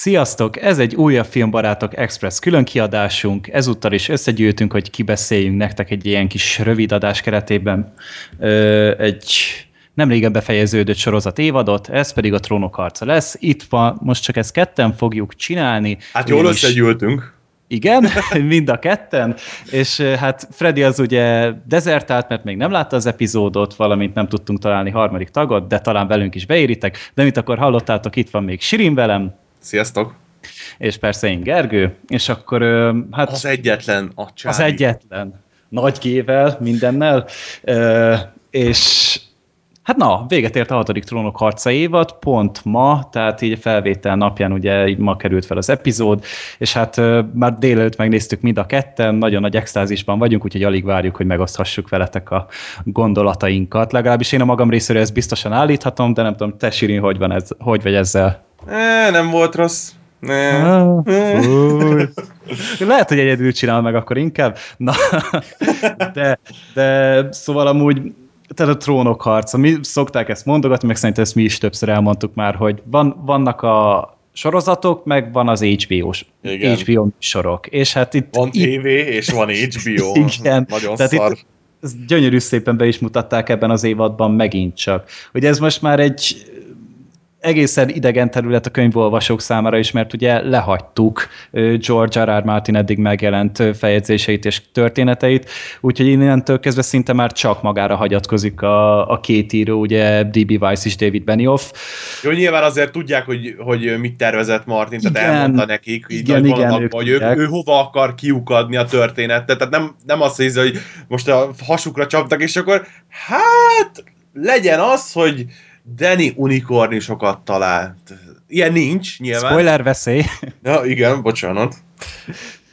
Sziasztok! Ez egy újabb Filmbarátok Express különkiadásunk. Ezúttal is összegyűltünk, hogy kibeszéljünk nektek egy ilyen kis rövid adás keretében ö, egy nem régen befejeződött sorozat évadot, ez pedig a Trónok harca lesz. Itt van, most csak ezt ketten fogjuk csinálni. Hát jól összegyűltünk. Igen, mind a ketten, és hát Freddy az ugye dezertált, mert még nem látta az epizódot, valamint nem tudtunk találni harmadik tagot, de talán velünk is beéritek, de mint akkor hallottátok, itt van még Sirin velem. Sziasztok! És persze én Gergő, és akkor hát... Az egyetlen, a csári. Az egyetlen, nagy gével, mindennel, és Hát na, véget ért a hatodik trónok harca évad, pont ma, tehát így a felvétel napján ugye így ma került fel az epizód, és hát uh, már délelőtt megnéztük mind a ketten, nagyon nagy extázisban vagyunk, úgyhogy alig várjuk, hogy megoszthassuk veletek a gondolatainkat. Legalábbis én a magam részéről ezt biztosan állíthatom, de nem tudom, te Sirin, hogy van ez, hogy vagy ezzel? Nem volt rossz. Ne. Ah, Lehet, hogy egyedül csinál meg akkor inkább. Na, de, de szóval amúgy tehát a trónok harca. Mi szokták ezt mondogatni, meg szerintem ezt mi is többször elmondtuk már, hogy van, vannak a sorozatok, meg van az HBO-s. HBO sorok. És hát itt... Van TV, és van HBO. Igen. Nagyon Tehát szar. Itt, ezt gyönyörű szépen be is mutatták ebben az évadban megint csak. Hogy ez most már egy egészen idegen terület a könyvolvasók számára is, mert ugye lehagytuk George R. R. Martin eddig megjelent feljegyzéseit és történeteit, úgyhogy innentől kezdve szinte már csak magára hagyatkozik a, a két író, ugye D.B. Weiss és David Benioff. Jó, nyilván azért tudják, hogy, hogy mit tervezett Martin, tehát igen, elmondta nekik, így igen, igen, vannak, ők hogy ő, ő hova akar kiukadni a történetet, tehát nem, nem azt hiszi, hogy most a hasukra csaptak, és akkor hát legyen az, hogy Danny unikornisokat talált. Ilyen nincs, nyilván. Spoiler veszély. Ja, igen, bocsánat.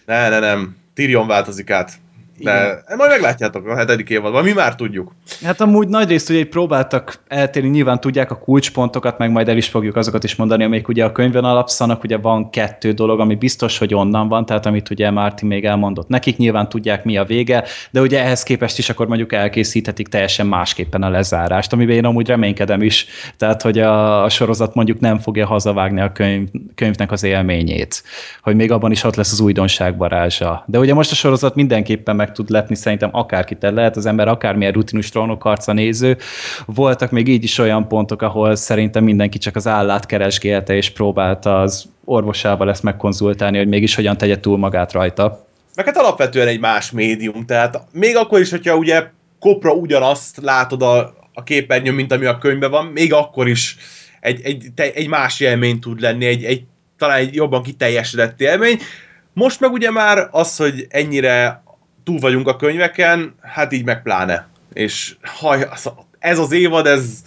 Ne, ne, nem. Tyrion változik át. De Igen. majd meglátjátok a hetedik évadban, mi már tudjuk. Hát amúgy nagy részt ugye próbáltak eltérni, nyilván tudják a kulcspontokat, meg majd el is fogjuk azokat is mondani, amik ugye a könyvön alapszanak, ugye van kettő dolog, ami biztos, hogy onnan van, tehát amit ugye Martin még elmondott. Nekik nyilván tudják mi a vége, de ugye ehhez képest is akkor mondjuk elkészíthetik teljesen másképpen a lezárást, amiben én amúgy reménykedem is, tehát hogy a, a sorozat mondjuk nem fogja hazavágni a könyv, könyvnek az élményét, hogy még abban is ott lesz az újdonság varázsa. De ugye most a sorozat mindenképpen meg meg tud lepni szerintem akárkit el lehet, az ember akármilyen rutinus trónokharca néző. Voltak még így is olyan pontok, ahol szerintem mindenki csak az állát keresgélte, és próbálta az orvosával ezt megkonzultálni, hogy mégis hogyan tegye túl magát rajta. Meg hát alapvetően egy más médium, tehát még akkor is, hogyha ugye kopra ugyanazt látod a, a képernyőn, mint ami a könyvben van, még akkor is egy, egy, egy más élmény tud lenni, egy, egy talán egy jobban kiteljesedett élmény. Most meg ugye már az, hogy ennyire túl vagyunk a könyveken, hát így meg pláne. És haj, ez az évad, ez,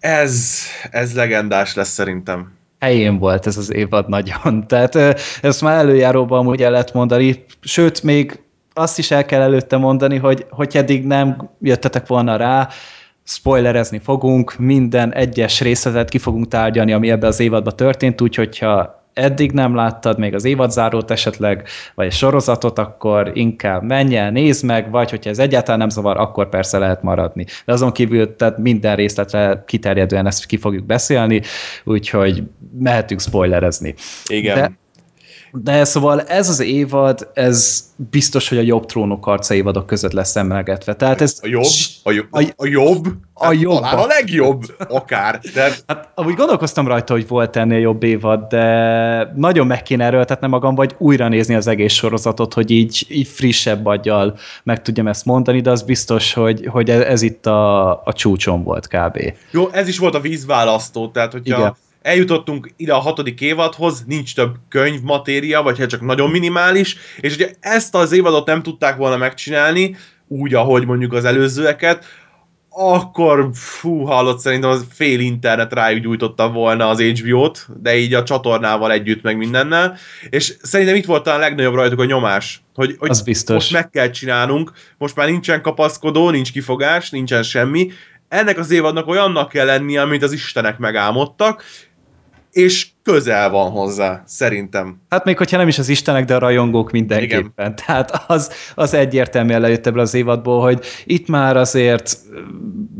ez, ez legendás lesz szerintem. Helyén volt ez az évad nagyon. Tehát ezt már előjáróban amúgy el lehet mondani, sőt, még azt is el kell előtte mondani, hogy, hogy eddig nem jöttetek volna rá, spoilerezni fogunk, minden egyes részletet ki fogunk tárgyalni, ami ebbe az évadban történt, úgyhogy ha eddig nem láttad még az évadzárót esetleg, vagy egy sorozatot, akkor inkább menj el, nézd meg, vagy hogyha ez egyáltalán nem zavar, akkor persze lehet maradni. De azon kívül tehát minden részletre kiterjedően ezt ki fogjuk beszélni, úgyhogy mehetünk spoilerezni. Igen. De de szóval ez az évad, ez biztos, hogy a jobb trónok harca évadok között lesz emlegetve. Tehát ez... A jobb? A, jobb? A, a jobb? A hát jobb. a legjobb, akár. De... Hát amúgy gondolkoztam rajta, hogy volt ennél jobb évad, de nagyon meg kéne erőltetni magam, vagy újra nézni az egész sorozatot, hogy így, így frissebb aggyal meg tudjam ezt mondani, de az biztos, hogy, hogy ez itt a, a csúcson volt kb. Jó, ez is volt a vízválasztó, tehát hogyha Igen eljutottunk ide a hatodik évadhoz, nincs több könyvmatéria, vagy hát csak nagyon minimális, és ugye ezt az évadot nem tudták volna megcsinálni, úgy, ahogy mondjuk az előzőeket, akkor fú, hallott, szerintem az fél internet rájuk gyújtotta volna az HBO-t, de így a csatornával együtt, meg mindennel, és szerintem itt volt a legnagyobb rajtuk a nyomás, hogy, hogy az biztos. most meg kell csinálnunk, most már nincsen kapaszkodó, nincs kifogás, nincsen semmi, ennek az évadnak olyannak kell lennie, amit az istenek megálmodtak, és közel van hozzá, szerintem. Hát még hogyha nem is az istenek, de a rajongók mindenképpen. Igen. Tehát az, az egyértelműen lejött ebből az évadból, hogy itt már azért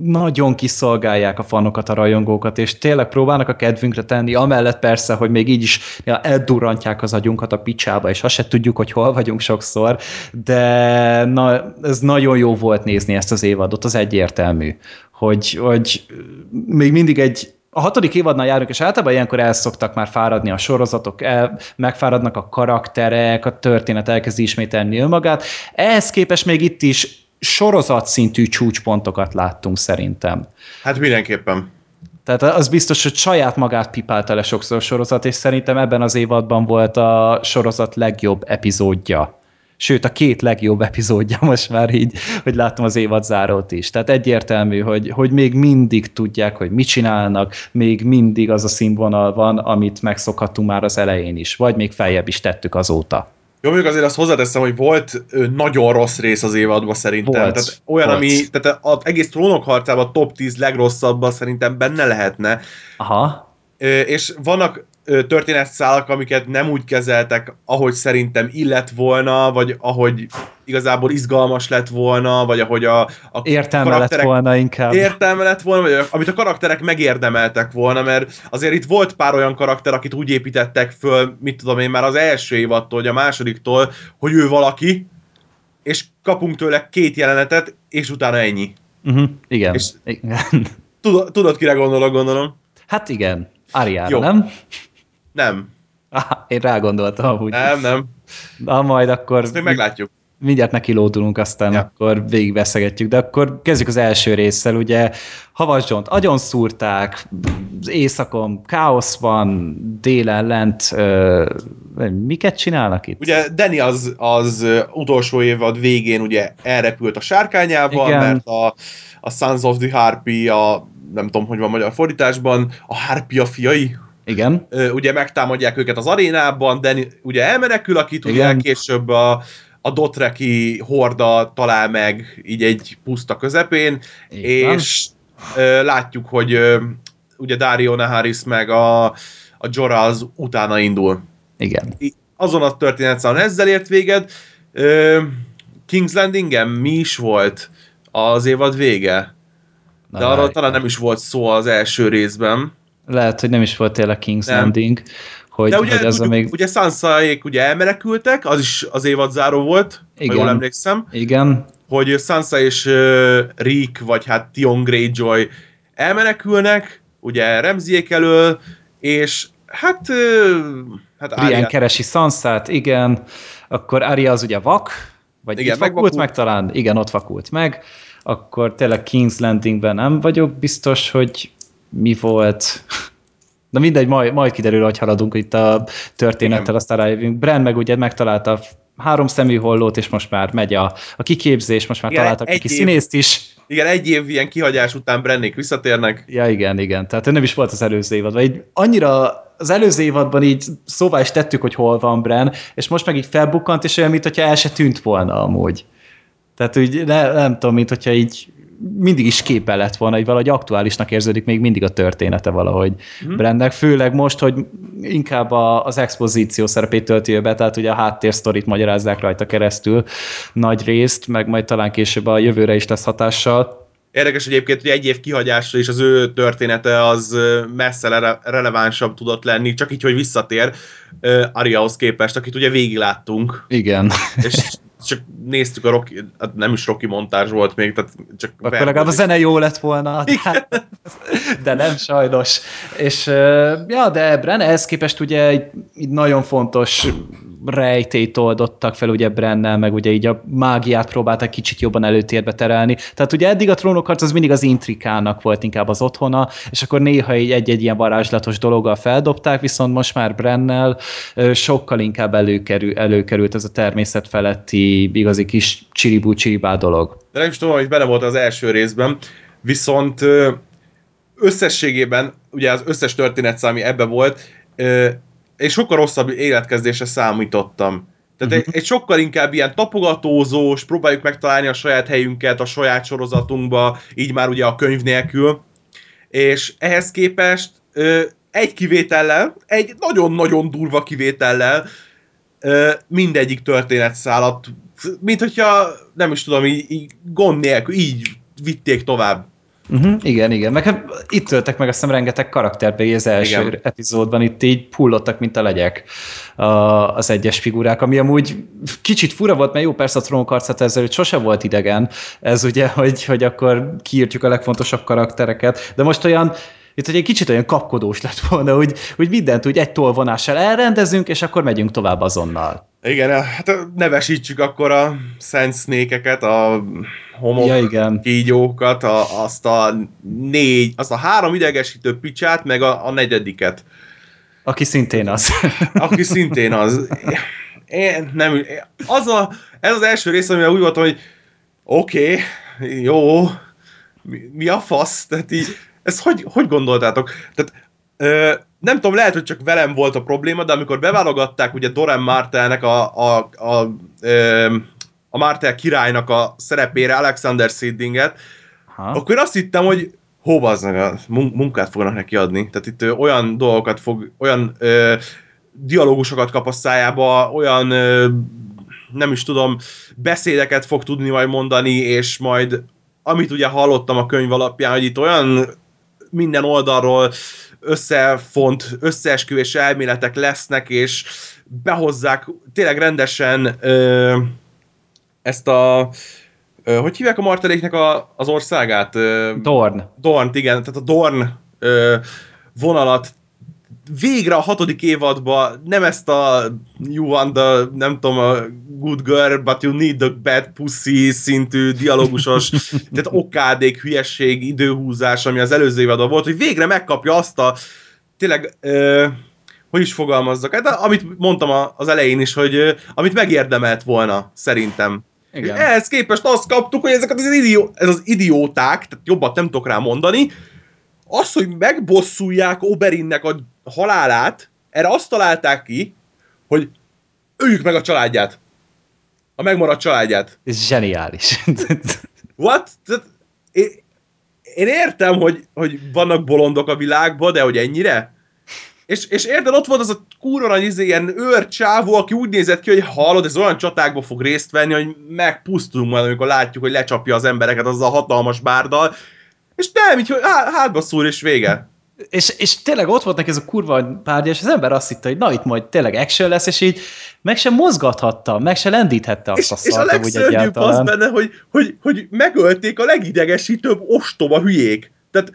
nagyon kiszolgálják a fanokat, a rajongókat, és tényleg próbálnak a kedvünkre tenni, amellett persze, hogy még így is ja, eldurrantják az agyunkat a picsába, és azt se tudjuk, hogy hol vagyunk sokszor, de na, ez nagyon jó volt nézni ezt az évadot, az egyértelmű, hogy, hogy még mindig egy a hatodik évadnál járunk, és általában ilyenkor el szoktak már fáradni a sorozatok, el, megfáradnak a karakterek, a történet elkezdi ismételni önmagát. Ehhez képest még itt is sorozat szintű csúcspontokat láttunk szerintem. Hát mindenképpen. Tehát az biztos, hogy saját magát pipálta le sokszor a sorozat, és szerintem ebben az évadban volt a sorozat legjobb epizódja sőt a két legjobb epizódja most már így, hogy láttam az évad zárót is. Tehát egyértelmű, hogy, hogy még mindig tudják, hogy mit csinálnak, még mindig az a színvonal van, amit megszokhattunk már az elején is, vagy még feljebb is tettük azóta. Jó, mondjuk azért azt hozzáteszem, hogy volt nagyon rossz rész az évadban szerintem. Volt, tehát olyan, volt. ami, tehát az egész trónok harcában a top 10 legrosszabbban szerintem benne lehetne. Aha. És vannak történetszálak, amiket nem úgy kezeltek, ahogy szerintem illet volna, vagy ahogy igazából izgalmas lett volna, vagy ahogy a, a Értelme karakterek... lett volna inkább. Értelme lett volna, vagy amit a karakterek megérdemeltek volna, mert azért itt volt pár olyan karakter, akit úgy építettek föl, mit tudom én, már az első évattól, vagy a másodiktól, hogy ő valaki, és kapunk tőle két jelenetet, és utána ennyi. Uh-huh, igen. És igen. Tudod, tudod, kire gondolok, gondolom? Hát igen. Ariára, nem? Nem. Ah, én rágondoltam amúgy. Nem, nem. Na majd akkor... Ezt még meglátjuk. Mindjárt neki lódulunk, aztán ja. akkor végigbeszegetjük. De akkor kezdjük az első résszel. Ugye Havas John-t agyon szúrták, éjszakon káosz van, délen lent ö, miket csinálnak itt? Ugye Danny az, az utolsó évad végén ugye elrepült a sárkányával, Igen. mert a, a Sons of the Harpy, a nem tudom, hogy van magyar fordításban, a Harpia fiai, igen. Ugye megtámadják őket az arénában, de ugye elmenekül, akit ugye később a, a Dotreki horda talál meg így egy puszta közepén, Igen. és ö, látjuk, hogy ö, ugye Dario Naharis meg a, a Jorah az utána indul. Igen. Azon a történet szóval ezzel ért véged. Ö, King's Landingen mi is volt az évad vége? De arról talán nem is volt szó az első részben lehet, hogy nem is volt tényleg King's nem. Landing, hogy, De ugye, hogy az tudjuk, még... ugye Sansa-ék ugye elmenekültek, az is az évad záró volt, Igen. ha jól emlékszem. Igen. Hogy Sansa és uh, Rick, vagy hát Tion Greyjoy elmenekülnek, ugye Remziék elől, és hát... Uh, hát Brian keresi Sansát, igen, akkor Arya az ugye vak, vagy igen, itt vakult meg talán? Igen, ott vakult meg. Akkor tényleg King's Landingben nem vagyok biztos, hogy mi volt. Na mindegy, majd, majd kiderül, hogy haladunk itt a történettel, Igen. aztán rájövünk. Bren meg ugye megtalálta a három szemű hollót, és most már megy a, a kiképzés, most már igen, találtak neki év, színészt is. Igen, egy év ilyen kihagyás után Brennék visszatérnek. Ja, igen, igen. Tehát nem is volt az előző évadban. Így annyira az előző évadban így szóvá is tettük, hogy hol van Bren, és most meg így felbukkant, és olyan, mintha el se tűnt volna amúgy. Tehát úgy ne, nem tudom, mint hogyha így mindig is képe lett volna, hogy valahogy aktuálisnak érződik még mindig a története valahogy mm. Brandnek, főleg most, hogy inkább a, az expozíció szerepét tölti be, tehát ugye a háttérsztorit magyarázzák rajta keresztül nagy részt, meg majd talán később a jövőre is lesz hatással. Érdekes egyébként, hogy egy év kihagyásra is az ő története az messze re- relevánsabb tudott lenni, csak így, hogy visszatér uh, Ariahoz képest, akit ugye végig láttunk. Igen. És csak néztük a Rocky, hát nem is Rocky montázs volt még, tehát csak... Akkor legalább a zene jó lett volna, de, de nem sajnos. És ja, de Bren ehhez képest ugye egy nagyon fontos rejtét oldottak fel ugye Brennel, meg ugye így a mágiát próbáltak kicsit jobban előtérbe terelni. Tehát ugye eddig a trónokharc az mindig az intrikának volt inkább az otthona, és akkor néha egy-egy ilyen varázslatos dologgal feldobták, viszont most már Brennel sokkal inkább előkerül, előkerült ez a természet feletti igazi kis csiribú dolog. De nem is tudom, hogy bele volt az első részben, viszont összességében, ugye az összes történet, ami ebbe volt, és sokkal rosszabb életkezdésre számítottam. Tehát uh-huh. egy, egy sokkal inkább ilyen tapogatózós, próbáljuk megtalálni a saját helyünket a saját sorozatunkba, így már ugye a könyv nélkül, és ehhez képest ö, egy kivétellel, egy nagyon-nagyon durva kivétellel, mindegyik történetszálat, mint hogyha nem is tudom, így, így gond nélkül, így vitték tovább. Uh-huh, igen, igen. Meg hát itt töltek meg azt hiszem rengeteg karakterbe az első igen. epizódban, itt így pullottak, mint a legyek a, az egyes figurák, ami amúgy kicsit fura volt, mert jó, persze a trónokharcát ezzel hogy sose volt idegen, ez ugye, hogy, hogy akkor kiírtjuk a legfontosabb karaktereket, de most olyan itt hogy egy kicsit olyan kapkodós lett volna, hogy, hogy mindent úgy egy tolvonással elrendezünk, és akkor megyünk tovább azonnal. Igen, hát nevesítsük akkor a Szent Snake-eket, a homok ja, igen. kígyókat, a, azt a négy, azt a három idegesítő picsát, meg a, a negyediket. Aki szintén az. Aki szintén az. Én nem, az a, ez az első rész, amivel úgy voltam, hogy oké, okay, jó, mi, mi a fasz? Tehát így, ezt hogy, hogy gondoltátok? Tehát ö, nem tudom, lehet, hogy csak velem volt a probléma, de amikor beválogatták ugye Doran Martelnek a, a, a, ö, a Martel királynak a szerepére Alexander Siddinget, akkor azt hittem, hogy hova az a munkát fognak neki adni. Tehát itt ö, olyan dolgokat fog, olyan ö, dialógusokat kap a szájába, olyan ö, nem is tudom, beszédeket fog tudni majd mondani, és majd amit ugye hallottam a könyv alapján, hogy itt olyan minden oldalról összefont, összeesküvés elméletek lesznek, és behozzák tényleg rendesen ö, ezt a ö, hogy hívják a marteléknek a, az országát? Ö, Dorn. Dorn, igen, tehát a Dorn ö, vonalat végre a hatodik évadban nem ezt a you want the, nem tudom, a good girl, but you need the bad pussy szintű dialógusos, tehát okádék, hülyesség, időhúzás, ami az előző évadban volt, hogy végre megkapja azt a tényleg ö, hogy is fogalmazzak, hát amit mondtam az elején is, hogy amit megérdemelt volna, szerintem. Igen. Ehhez képest azt kaptuk, hogy ezeket az idió, ez az idióták, tehát jobbat nem tudok rá mondani, az, hogy megbosszulják Oberinnek a halálát, erre azt találták ki, hogy öljük meg a családját. A megmaradt családját. Ez zseniális. What? Én, én értem, hogy, hogy vannak bolondok a világban, de hogy ennyire? És, és érted, ott volt az a nagy izé, ilyen őr csávó, aki úgy nézett ki, hogy hallod, ez olyan csatákba fog részt venni, hogy megpusztulunk majd, amikor látjuk, hogy lecsapja az embereket azzal a hatalmas bárdal, és nem, így, hogy hátba szúr, és vége. És, és tényleg ott volt neki ez a kurva párja, és az ember azt hitte, hogy na itt majd tényleg action lesz, és így meg sem mozgathatta, meg se lendíthette azt és, a szart, És a legszörnyűbb az benne, hogy, hogy, hogy megölték a legidegesítőbb ostoba hülyék. Tehát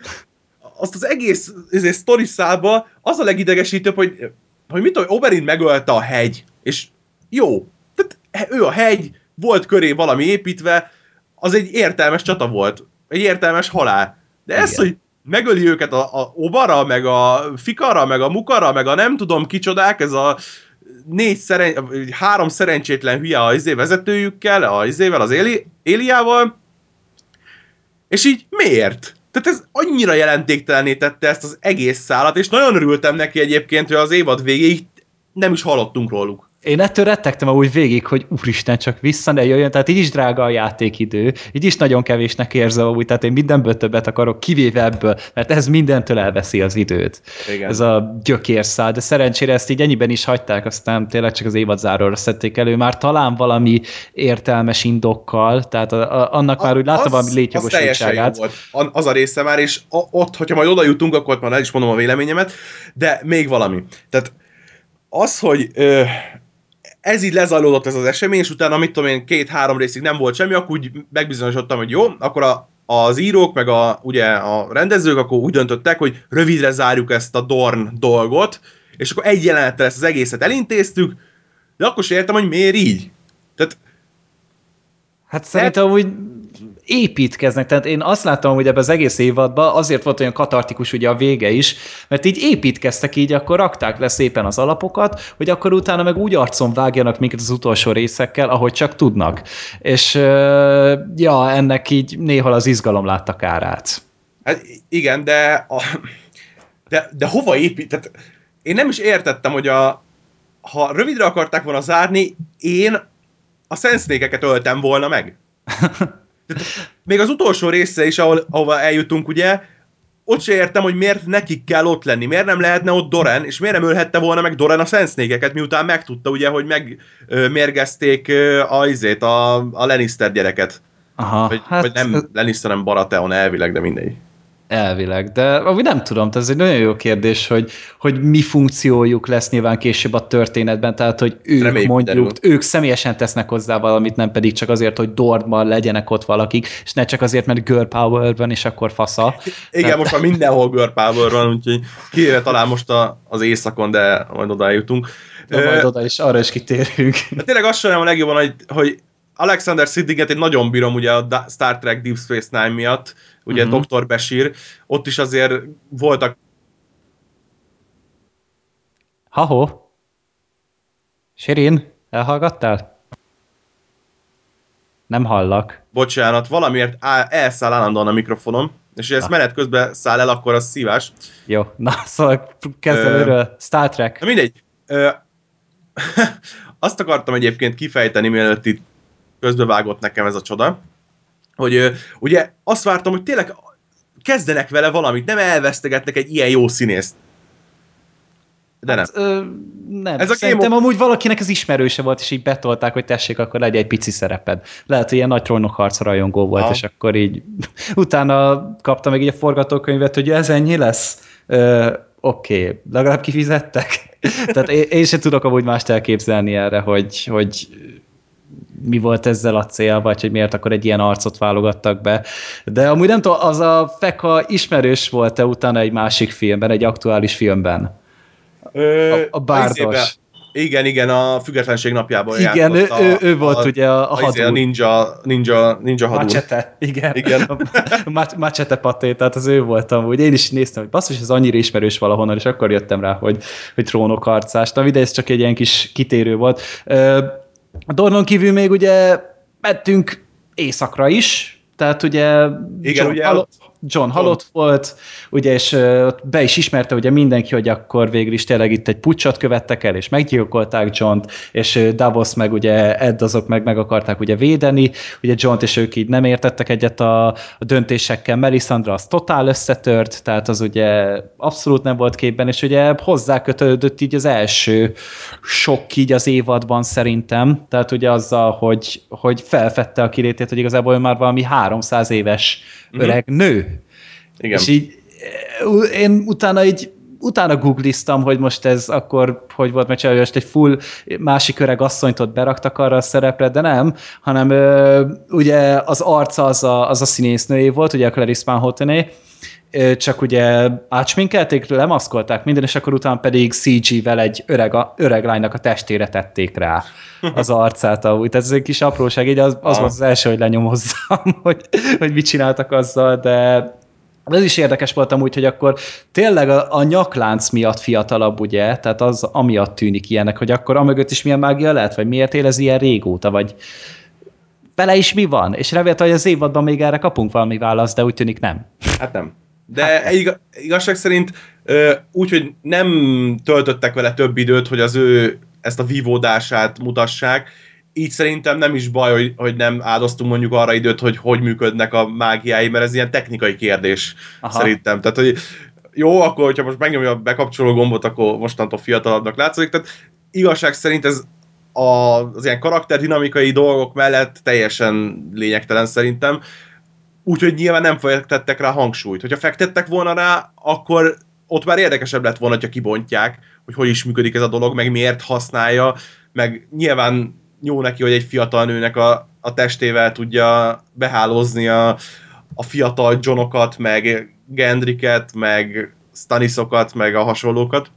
azt az egész sztori szába az a legidegesítőbb, hogy, hogy mit tudom, Oberyn megölte a hegy, és jó, tehát ő a hegy, volt köré valami építve, az egy értelmes csata volt egy értelmes halál. De ez, hogy megöli őket a, a Obara, meg a Fikara, meg a Mukara, meg a nem tudom kicsodák, ez a négy szeren, három szerencsétlen hülye a izé vezetőjükkel, a izével, az Éli, Éliával, és így miért? Tehát ez annyira jelentéktelené tette ezt az egész szállat, és nagyon örültem neki egyébként, hogy az évad végéig nem is hallottunk róluk én ettől rettegtem úgy végig, hogy úristen, csak vissza ne jöjjön, tehát így is drága a játékidő, így is nagyon kevésnek érzem úgy, tehát én mindenből többet akarok, kivéve ebből, mert ez mindentől elveszi az időt. Igen. Ez a gyökérszál, de szerencsére ezt így ennyiben is hagyták, aztán tényleg csak az évadzáróra szedték elő, már talán valami értelmes indokkal, tehát a, a, annak a, már úgy láttam valami létjogosultságát. Az, az a része már, és ott, hogyha majd oda jutunk, akkor már el is mondom a véleményemet, de még valami. Tehát az, hogy ö, ez így lezajlódott ez az esemény, és utána, mit tudom én, két-három részig nem volt semmi, akkor úgy megbizonyosodtam, hogy jó, akkor a, az írók, meg a, ugye a rendezők akkor úgy döntöttek, hogy rövidre zárjuk ezt a Dorn dolgot, és akkor egy jelenettel ezt az egészet elintéztük, de akkor sem értem, hogy miért így. Tehát Hát szerintem úgy építkeznek. Tehát én azt láttam, hogy ebben az egész évadban azért volt olyan katartikus ugye a vége is, mert így építkeztek így, akkor rakták le szépen az alapokat, hogy akkor utána meg úgy arcon vágjanak minket az utolsó részekkel, ahogy csak tudnak. És ja, ennek így néhol az izgalom látta kárát. Hát igen, de, a, de, de hova épít? Tehát én nem is értettem, hogy a, ha rövidre akarták volna zárni, én a szensznékeket öltem volna meg. még az utolsó része is, ahol, ahova eljutunk, ugye, ott se értem, hogy miért nekik kell ott lenni, miért nem lehetne ott Doran, és miért nem ölhette volna meg Doran a Sensnékeket, miután megtudta ugye, hogy megmérgezték a, izét, a, a Lannister gyereket. Aha, Vagy, hát vagy nem Lannister, nem Baratheon elvileg, de mindegy. Elvileg, de amúgy nem tudom, ez egy nagyon jó kérdés, hogy, hogy mi funkciójuk lesz nyilván később a történetben, tehát hogy ők Reméljük, mondjuk, derül. ők személyesen tesznek hozzá valamit, nem pedig csak azért, hogy Dortban legyenek ott valakik, és ne csak azért, mert girl power van, és akkor fasza. Igen, Tehát- most már mindenhol girl power van, úgyhogy kivéve talán most a, az éjszakon, de majd oda jutunk. De majd oda is, arra is kitérünk. De tényleg azt sem a legjobban, hogy, hogy Alexander Siddiget én nagyon bírom ugye a Star Trek Deep Space Nine miatt, ugye Mhm. uh-huh. Dr. Bashir, ott is azért voltak Ha-ho? Sirin, elhallgattál? Nem hallak. bocsánat, valamiért á- elszáll állandóan a mikrofonom, és hogy ez Ah. menet közben száll el, akkor az szívás. Jó, na szóval kezd előről. Star Trek. Na mindegy. Ö, azt akartam egyébként kifejteni, mielőtt itt közbevágott nekem ez a csoda, hogy ugye azt vártam, hogy tényleg kezdenek vele valamit, nem elvesztegetnek egy ilyen jó színészt. De nem. Hát, ö, nem. Ez a Szerintem Game amúgy valakinek ez ismerőse volt, és így betolták, hogy tessék, akkor legyen egy pici szereped. Lehet, hogy ilyen nagy trónokharc rajongó volt, Aha. és akkor így utána kapta meg így a forgatókönyvet, hogy ez ennyi lesz. Ö, Oké, okay. legalább kifizettek. Tehát én, én sem tudok amúgy mást elképzelni erre, hogy, hogy mi volt ezzel a cél, vagy hogy miért akkor egy ilyen arcot válogattak be. De amúgy nem tudom, az a feka ismerős volt-e utána egy másik filmben, egy aktuális filmben? Ö, A- a bárdos. Igen, igen, a függetlenség napjában Igen, ő, játszott ő, ő volt a, ugye a, a izé, a hadúr. ninja, ninja, ninja hadúr. Machete, igen. Igen. A Machete paté, tehát az ő voltam úgy. Én is néztem, hogy basszus, ez annyira ismerős valahonnan, és akkor jöttem rá, hogy, hogy trónok harcás. Na, de ez csak egy ilyen kis kitérő volt. A Dornon kívül még ugye mentünk éjszakra is, tehát ugye Igen, ugye halott, John halott volt, ugye, és ott be is ismerte ugye mindenki, hogy akkor végül is tényleg itt egy pucsot követtek el, és meggyilkolták John-t, és Davos meg ugye Ed azok meg meg akarták ugye védeni, ugye John-t és ők így nem értettek egyet a, a döntésekkel, Melisandre az totál összetört, tehát az ugye abszolút nem volt képben, és ugye hozzákötődött így az első sok így az évadban szerintem, tehát ugye azzal, hogy, hogy felfedte a kilétét, hogy igazából már valami 300 éves öreg nő. Igen. És így eh, én utána így utána googliztam, hogy most ez akkor, hogy volt megcsinálva, most egy full másik öreg asszonyt ott beraktak arra a szerepre, de nem, hanem ö, ugye az arca az a, az a színésznőjé volt, ugye a Clarice Manhottené, ö, csak ugye átsminkelték, lemaszkolták minden, és akkor utána pedig CG-vel egy öreg, öreg lánynak a testére tették rá az arcát. Ahogy. Tehát ez egy kis apróság, így az, az volt az első, hogy lenyomozzam, hogy, hogy mit csináltak azzal, de ez is érdekes volt amúgy, hogy akkor tényleg a, a nyaklánc miatt fiatalabb, ugye? Tehát az amiatt tűnik ilyenek, hogy akkor amögött is milyen mágia lehet, vagy miért él ez ilyen régóta, vagy vele is mi van? És remélte, hogy az évadban még erre kapunk valami választ, de úgy tűnik nem. Hát nem. De hát igaz, igazság szerint úgy, hogy nem töltöttek vele több időt, hogy az ő ezt a vívódását mutassák, így szerintem nem is baj, hogy, hogy nem áldoztunk mondjuk arra időt, hogy hogy működnek a mágiái, mert ez ilyen technikai kérdés Aha. Szerintem. Tehát, hogy jó, akkor, hogyha most megnyomja a bekapcsoló gombot, akkor mostantól fiatalabbnak látszik. Tehát igazság szerint ez a, az ilyen karakterdinamikai dolgok mellett teljesen lényegtelen szerintem. Úgyhogy nyilván nem fektettek rá hangsúlyt. Hogyha fektettek volna rá, akkor ott már érdekesebb lett volna, ha kibontják, hogy hogy is működik ez a dolog, meg miért használja, meg nyilván jó neki, hogy egy fiatal nőnek a, a testével tudja behálózni a, a fiatal Johnokat, meg Gendriket, meg Stanisokat, meg a hasonlókat.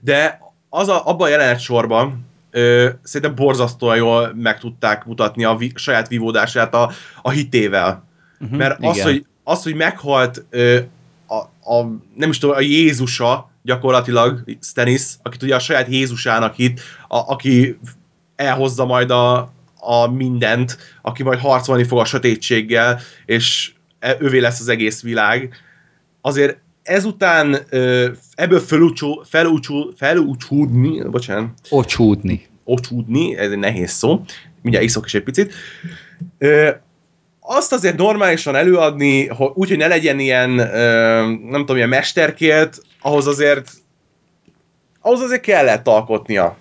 De az a, abban a jelenet sorban ö, szerintem borzasztóan jól meg tudták mutatni a vi, saját vívódását a, a hitével. Uh-huh, Mert az hogy, az, hogy meghalt ö, a, a, nem is tudom, a Jézusa gyakorlatilag, Stannis, akit ugye a saját Jézusának hit, a, aki elhozza majd a, a mindent, aki majd harcolni fog a sötétséggel, és e- ővé lesz az egész világ. Azért ezután ebből felúcsú, felúcsú, felúcsúdni, bocsánat, Ocsúdni. ocsúdni, ez egy nehéz szó, mindjárt iszok is egy picit. Azt azért normálisan előadni, úgyhogy ne legyen ilyen, nem tudom, ilyen mesterkélt, ahhoz azért ahhoz azért kellett alkotnia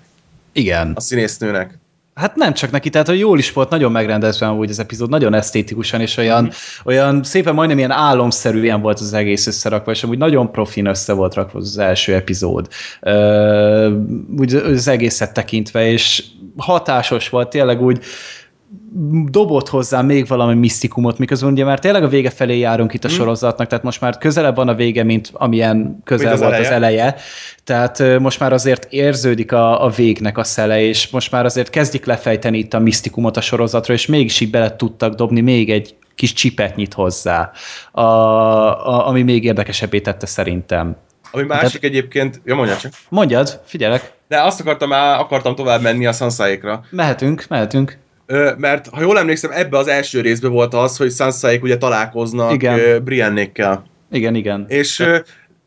Igen. a színésznőnek. Hát nem csak neki, tehát hogy jól is volt, nagyon megrendezve úgy az epizód, nagyon esztétikusan, és olyan, mm. olyan szépen majdnem ilyen álomszerűen volt az egész összerakva, és amúgy nagyon profin össze volt rakva az első epizód. Ö, úgy az egészet tekintve, és hatásos volt, tényleg úgy, dobott hozzá még valami misztikumot, miközben ugye már tényleg a vége felé járunk itt a hmm. sorozatnak, tehát most már közelebb van a vége, mint amilyen közel mint az volt eleje. az eleje. Tehát most már azért érződik a, a végnek a szele, és most már azért kezdik lefejteni itt a misztikumot a sorozatra, és mégis így bele tudtak dobni még egy kis csipet nyit hozzá, a, a, ami még érdekesebbé tette szerintem. Ami másik Tehát, egyébként, ja mondjad csak. Mondjad, figyelek. De azt akartam, akartam tovább menni a Sansaékra. Mehetünk, mehetünk mert ha jól emlékszem, ebbe az első részben volt az, hogy Sansaik ugye találkoznak igen. Briennékkel. Igen, igen. És De...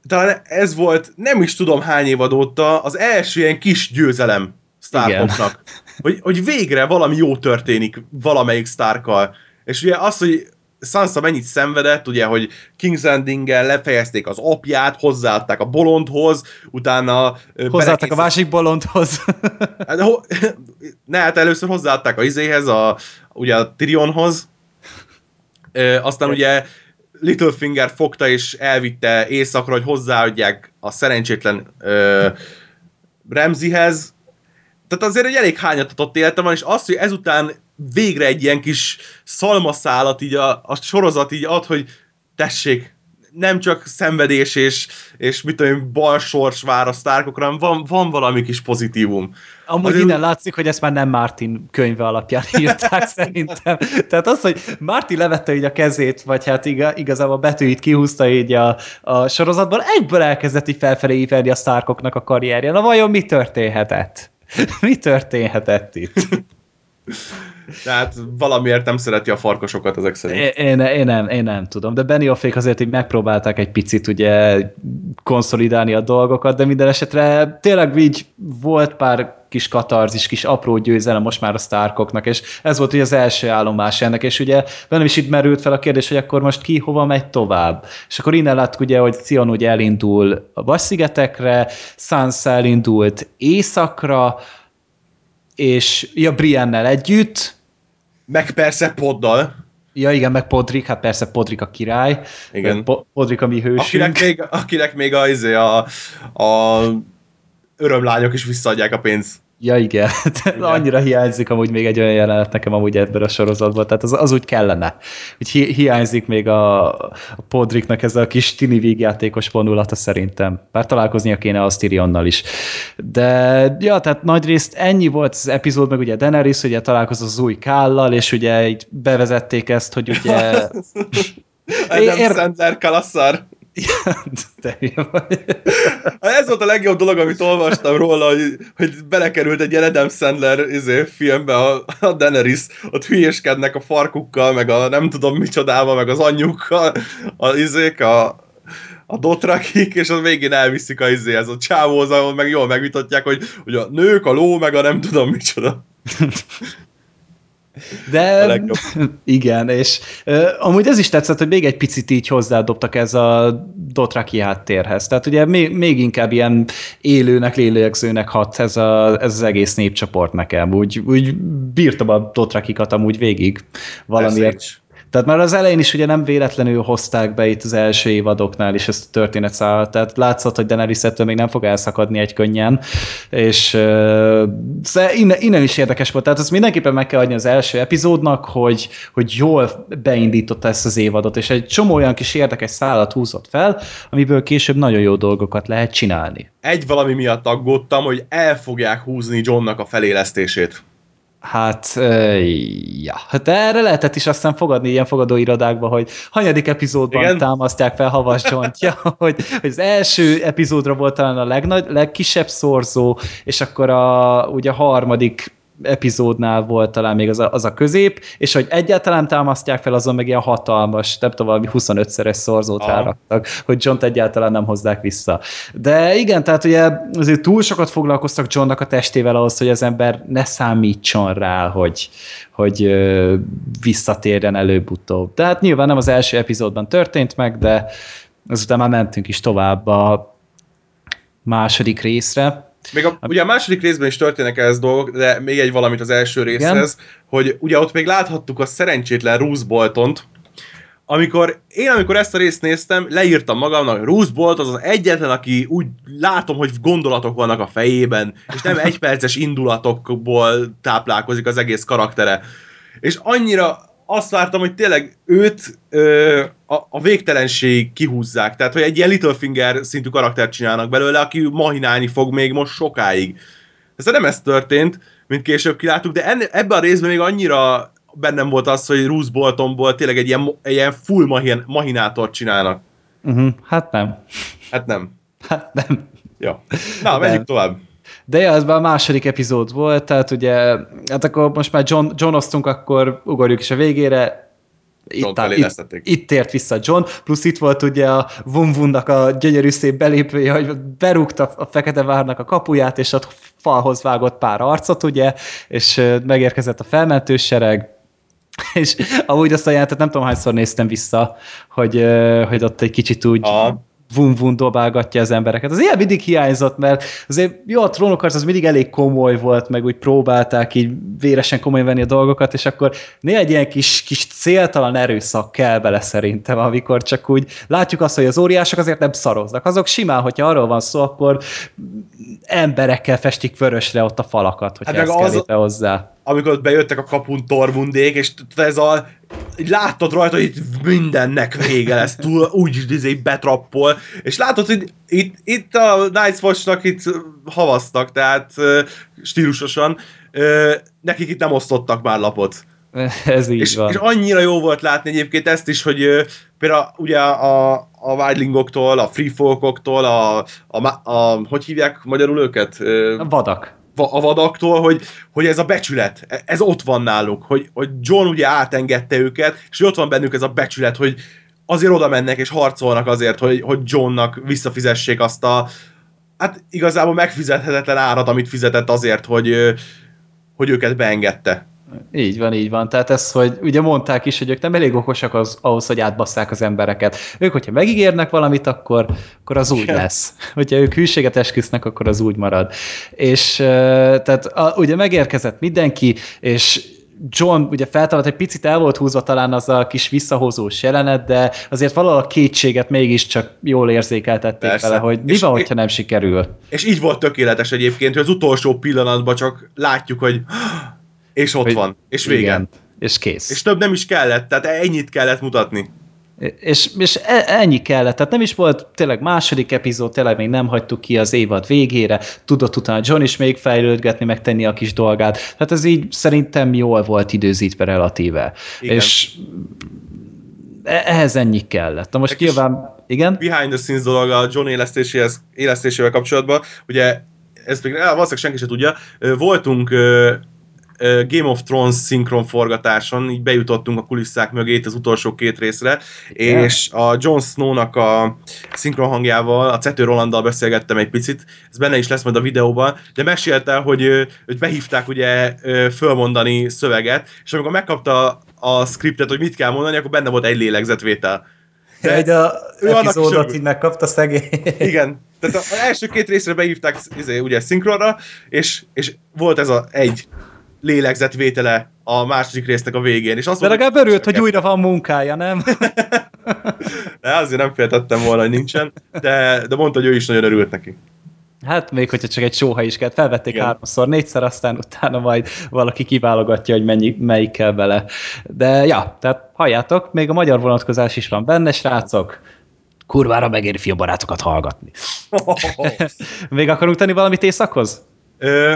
talán ez volt, nem is tudom hány évad óta, az első ilyen kis győzelem Starkoknak. Hogy, hogy végre valami jó történik valamelyik Starkkal. És ugye az, hogy Sansa mennyit szenvedett, ugye, hogy King's landing lefejezték az apját, hozzáadták a bolondhoz, utána... Hozzáadták a másik bolondhoz. Hát, ho... ne, hát először hozzáadták a izéhez, a, ugye a Tyrionhoz, e, aztán ugye Littlefinger fogta és elvitte éjszakra, hogy hozzáadják a szerencsétlen ö, Remzihez. Tehát azért egy elég hányatatott élete van, és az, hogy ezután végre egy ilyen kis szalmaszálat így a, a sorozat így ad, hogy tessék, nem csak szenvedés és, és mit tudom, balsors vár a sztárkokra, hanem van, van valami kis pozitívum. Amúgy Azért... innen látszik, hogy ezt már nem Martin könyve alapján írták szerintem. Tehát az, hogy Martin levette így a kezét, vagy hát igazából a betűit kihúzta így a, a sorozatban, egyből elkezdett így felfelé ívelni a sztárkoknak a karrierje. Na vajon mi történhetett? mi történhetett itt? Tehát valamiért nem szereti a farkasokat ezek szerint. Én, én, nem, én nem tudom, de Benioffék azért így megpróbálták egy picit ugye konszolidálni a dolgokat, de minden esetre tényleg így volt pár kis katarzis, kis apró győzelem most már a sztárkoknak, és ez volt ugye az első állomás ennek, és ugye bennem is itt merült fel a kérdés, hogy akkor most ki hova megy tovább. És akkor innen láttuk ugye, hogy Cion ugye elindul a Vas-szigetekre, Sansa elindult északra, és ja, Briennel együtt. Meg persze Poddal. Ja, igen, meg Podrik, hát persze Podrik a király. Igen. Podrik a mi hősünk. Akinek még, akinek még a, izé, a, a örömlányok is visszaadják a pénzt. Ja igen, igen. annyira hiányzik amúgy még egy olyan jelenet nekem amúgy ebből a sorozatban, tehát az, az úgy kellene. Úgy hi hiányzik még a, a Podriknak ez a kis tini vígjátékos vonulata szerintem. Bár találkoznia kéne a Tyrionnal is. De ja, tehát nagyrészt ennyi volt az epizód, meg ugye Daenerys ugye találkozott az új kállal, és ugye így bevezették ezt, hogy ugye... Adam Ér... Sandler kalasszar. Te vagy. Ez volt a legjobb dolog, amit olvastam róla, hogy, hogy belekerült egy ilyen Adam Sandler izé, filmbe a, a Daenerys, ott hülyéskednek a farkukkal, meg a nem tudom micsodával, meg az anyjukkal, a izék, a, a dotrakik, és az végén elviszik a izé, ez a csávóz, ahol meg jól megvitatják, hogy, hogy a nők, a ló, meg a nem tudom micsoda. De igen, és uh, amúgy ez is tetszett, hogy még egy picit így hozzádobtak ez a Dotraki háttérhez. Tehát ugye még, még inkább ilyen élőnek, lélegzőnek hat ez, a, ez az egész népcsoport nekem. Úgy, úgy bírtam a Dotrakikat amúgy végig valamiért. Tehát már az elején is ugye nem véletlenül hozták be itt az első évadoknál is ezt a történetszállat, tehát látszott, hogy Daenerys ettől még nem fog elszakadni egy könnyen, és uh, innen, innen is érdekes volt, tehát azt mindenképpen meg kell adni az első epizódnak, hogy, hogy jól beindította ezt az évadot, és egy csomó olyan kis érdekes szállat húzott fel, amiből később nagyon jó dolgokat lehet csinálni. Egy valami miatt aggódtam, hogy el fogják húzni Johnnak a felélesztését. Hát, ja. Hát erre lehetett is aztán fogadni ilyen fogadóirodákba, hogy hanyadik epizódban Igen? támasztják fel Havas Csontja, hogy, hogy az első epizódra volt talán a legnagy, legkisebb szorzó, és akkor a, ugye a harmadik epizódnál volt talán még az a, az a közép, és hogy egyáltalán támasztják fel, azon meg ilyen hatalmas, nem tudom, valami 25-szeres szorzót Aha. ráraktak, hogy John-t egyáltalán nem hozzák vissza. De igen, tehát ugye azért túl sokat foglalkoztak Johnnak a testével ahhoz, hogy az ember ne számítson rá, hogy, hogy visszatérjen előbb-utóbb. Tehát nyilván nem az első epizódban történt meg, de azután már mentünk is tovább a második részre. Még a, ugye a második részben is történnek ez dolgok, de még egy valamit az első részhez, Igen? hogy ugye ott még láthattuk a szerencsétlen Bruce Boltont, amikor én, amikor ezt a részt néztem, leírtam magamnak, hogy Bruce Bolt az az egyetlen, aki úgy látom, hogy gondolatok vannak a fejében, és nem egyperces indulatokból táplálkozik az egész karaktere. És annyira azt vártam, hogy tényleg őt ö, a, a végtelenség kihúzzák. Tehát, hogy egy ilyen Littlefinger szintű karaktert csinálnak belőle, aki mahinálni fog még most sokáig. Ez nem ez történt, mint később kiláttuk, de enne, ebben a részben még annyira bennem volt az, hogy Bruce Boltonból tényleg egy ilyen, egy ilyen full mahin, mahinátort csinálnak. Uh-huh. Hát nem. Hát nem. Hát nem. Ja. Na, menjünk tovább. De ja, ez már a második epizód volt, tehát ugye, hát akkor most már John, John osztunk, akkor ugorjuk is a végére, itt, itt, itt ért vissza John, plusz itt volt ugye a Vunvunnak a gyönyörű szép belépője, hogy berúgta a Fekete Várnak a kapuját, és ott falhoz vágott pár arcot, ugye, és megérkezett a felmentősereg, és amúgy azt a jelentet nem tudom hányszor néztem vissza, hogy, hogy ott egy kicsit úgy Aha vum-vum dobálgatja az embereket. Az ilyen mindig hiányzott, mert azért jó, a trónokharc az mindig elég komoly volt, meg úgy próbálták így véresen komolyan venni a dolgokat, és akkor néha egy ilyen kis, kis céltalan erőszak kell bele szerintem, amikor csak úgy látjuk azt, hogy az óriások azért nem szaroznak. Azok simán, hogyha arról van szó, akkor emberekkel festik vörösre ott a falakat, hogyha hát ez kell az... hozzá amikor bejöttek a kapun Tormundék, és ez a látod rajta, hogy itt mindennek vége lesz, túl úgy izé betrappol, és látod, hogy itt, itt a Night Watch-nak itt havasztak, tehát stílusosan, nekik itt nem osztottak már lapot. Ez így és, van. És annyira jó volt látni egyébként ezt is, hogy például ugye a, a Wildlingoktól, a Freefolkoktól, a, a, a, a, hogy hívják magyarul őket? A vadak a vadaktól, hogy, hogy ez a becsület, e, ez ott van náluk, hogy, hogy John ugye átengedte őket, és ott van bennük ez a becsület, hogy azért oda mennek és harcolnak azért, hogy, hogy Johnnak visszafizessék azt a hát igazából megfizethetetlen árat, amit fizetett azért, hogy, hogy őket beengedte. Így van, így van. Tehát ez, hogy ugye mondták is, hogy ők nem elég okosak az, ahhoz, hogy átbasszák az embereket. Ők, hogyha megígérnek valamit, akkor, akkor az úgy lesz. Hogyha ők hűséget esküsznek, akkor az úgy marad. És tehát a, ugye megérkezett mindenki, és John ugye feltalált, egy picit el volt húzva talán az a kis visszahozós jelenet, de azért valahol a kétséget mégiscsak jól érzékeltették Persze. vele, hogy mi van, hogyha nem sikerül. És így volt tökéletes egyébként, hogy az utolsó pillanatban csak látjuk, hogy és ott hogy van. És vége. Igen, és kész. És több nem is kellett, tehát ennyit kellett mutatni. És, és e, ennyi kellett, tehát nem is volt tényleg második epizód, tényleg még nem hagytuk ki az évad végére, tudott utána John is még fejlődgetni, megtenni a kis dolgát, tehát ez így szerintem jól volt időzítve relatíve. Igen. És e, ehhez ennyi kellett. Na most Egy nyilván, igen? Behind the scenes dolog a John élesztéséhez, élesztésével kapcsolatban, ugye ezt még valószínűleg senki sem tudja, voltunk Game of Thrones szinkron forgatáson, így bejutottunk a kulisszák mögé az utolsó két részre, yeah. és a Jon Snow-nak a szinkron hangjával, a Cető Rolanddal beszélgettem egy picit, ez benne is lesz majd a videóban, de mesélte, hogy őt behívták ugye fölmondani szöveget, és amikor megkapta a scriptet, hogy mit kell mondani, akkor benne volt egy lélegzetvétel. De egy a ő epizódot így megkapta szegény. Igen. Tehát az első két részre behívták izé, ugye szinkronra, és, és volt ez a egy lélegzetvétele a második résznek a végén. És azt De legalább örült, hogy újra van munkája, nem? de azért nem féltettem volna, hogy nincsen, de, de mondta, hogy ő is nagyon örült neki. Hát még hogyha csak egy sóha is kell, felvették Igen. háromszor, négyszer, aztán utána majd valaki kiválogatja, hogy mennyi, melyik kell bele. De ja, tehát halljátok, még a magyar vonatkozás is van benne, srácok. Kurvára megéri fiabarátokat hallgatni. még akarunk tenni valamit éjszakhoz? Ö,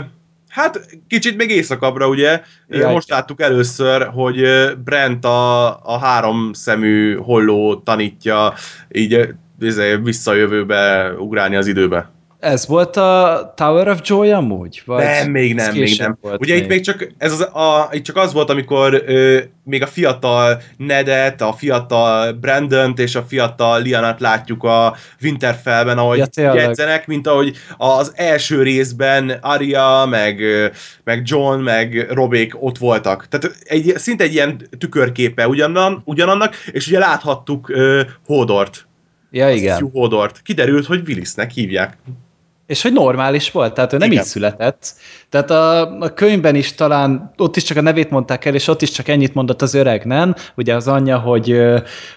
Hát kicsit még éjszakabbra, ugye? Jaj. Most láttuk először, hogy Brent a, a három szemű holló tanítja így izé, visszajövőbe ugrálni az időbe. Ez volt a Tower of Joy amúgy? Vagy nem, még nem, még nem. Volt Ugye még. itt még csak, ez az, a, itt csak az volt, amikor ö, még a fiatal Nedet, a fiatal brandon és a fiatal Lianat látjuk a Winterfellben, ahogy ja, jegyzenek, mint ahogy az első részben Arya, meg, meg John, meg Robék ott voltak. Tehát egy, szinte egy ilyen tükörképe ugyanan, ugyanannak, és ugye láthattuk ö, Hodort. Ja, igen. Hodort. Kiderült, hogy Willisnek hívják. És hogy normális volt, tehát ő nem Igen. így született. Tehát a, a könyvben is talán, ott is csak a nevét mondták el, és ott is csak ennyit mondott az öreg, nem? Ugye az anyja, hogy,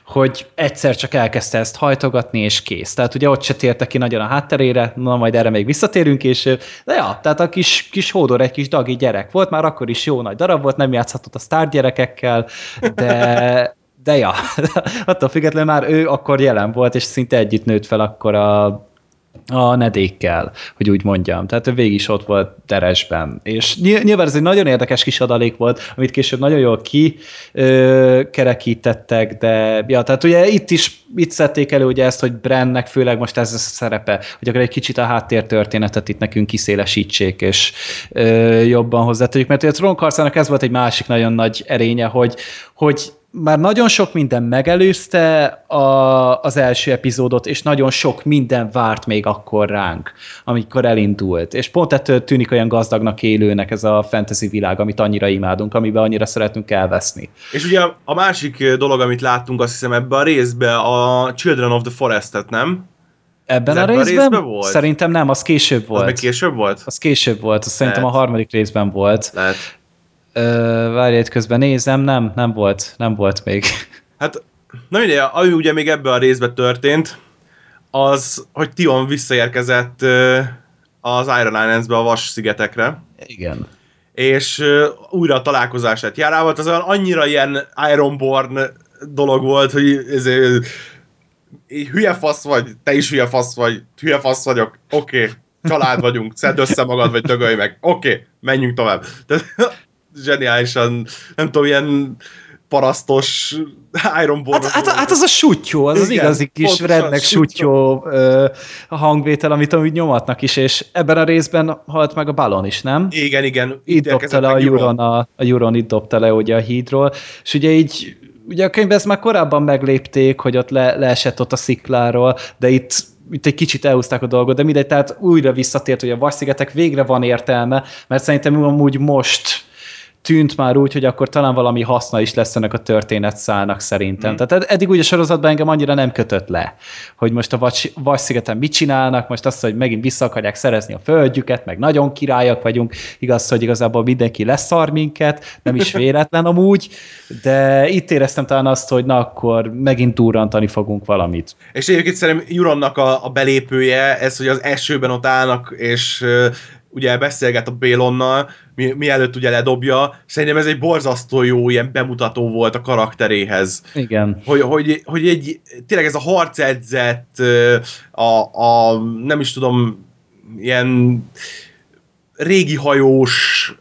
hogy egyszer csak elkezdte ezt hajtogatni, és kész. Tehát ugye ott se térte ki nagyon a hátterére, na majd erre még visszatérünk, és de ja, tehát a kis, kis hódor egy kis dagi gyerek volt, már akkor is jó nagy darab volt, nem játszhatott a sztárgyerekekkel, de, de ja, attól függetlenül már ő akkor jelen volt, és szinte együtt nőtt fel akkor a a nedékkel, hogy úgy mondjam. Tehát ő végig is ott volt teresben. És nyilván ez egy nagyon érdekes kis adalék volt, amit később nagyon jól kikerekítettek, de ja, tehát ugye itt is itt szedték elő ugye ezt, hogy Brennek főleg most ez a szerepe, hogy akkor egy kicsit a háttértörténetet itt nekünk kiszélesítsék, és ö, jobban hozzátegyük, mert ugye a trónkarcának ez volt egy másik nagyon nagy erénye, hogy, hogy már nagyon sok minden megelőzte a, az első epizódot, és nagyon sok minden várt még akkor ránk, amikor elindult. És pont ettől tűnik olyan gazdagnak élőnek ez a fantasy világ, amit annyira imádunk, amiben annyira szeretünk elveszni. És ugye a másik dolog, amit láttunk, azt hiszem ebbe a részbe, a Children of the Forest-et, nem? Ebben, a, részben? a részben volt? Szerintem nem, az később volt. Az még később volt? Az később volt, az szerintem a harmadik részben volt. Lehet. Várj, itt közben nézem, nem, nem volt, nem volt még. Hát, na mindegy, ami ugye még ebben a részben történt, az, hogy Tion visszaérkezett az Iron Islands-be a Vas szigetekre. Igen. És újra a találkozását járával, az olyan annyira ilyen Ironborn dolog volt, hogy ez, ez, hülye fasz vagy, te is hülye fasz vagy, hülye fasz vagyok, oké, okay, család vagyunk, szedd össze magad, vagy dögölj meg, oké, okay, menjünk tovább. Tehát zseniálisan, nem tudom, ilyen parasztos Ironborn. Hát, hát, hát az a sutyó, az Igen, az igazi kis rednek sutyó hangvétel, amit amúgy nyomatnak is, és ebben a részben halt meg a balon is, nem? Igen, igen. Itt dobta le a Euron, a, a Euron itt dobta le ugye a hídról, és ugye így ugye a könyvben ezt már korábban meglépték, hogy ott le, leesett ott a szikláról, de itt itt egy kicsit elhúzták a dolgot, de mindegy, tehát újra visszatért, hogy a Varszigetek végre van értelme, mert szerintem amúgy most tűnt már úgy, hogy akkor talán valami haszna is lesz ennek a történetszálnak szerintem. Mm. Tehát eddig úgy a sorozatban engem annyira nem kötött le, hogy most a Vas-szigeten mit csinálnak, most azt, hogy megint vissza akarják szerezni a földjüket, meg nagyon királyak vagyunk, igaz, hogy igazából mindenki leszar minket, nem is véletlen amúgy, de itt éreztem talán azt, hogy na akkor megint durrantani fogunk valamit. És egyébként szerintem Juronnak a, a belépője, ez, hogy az esőben ott állnak, és ugye beszélget a Bélonnal, mi, mielőtt ugye ledobja, szerintem ez egy borzasztó jó ilyen bemutató volt a karakteréhez. Igen. Hogy, hogy, hogy egy, tényleg ez a harcedzett, a, a nem is tudom, ilyen régi hajós,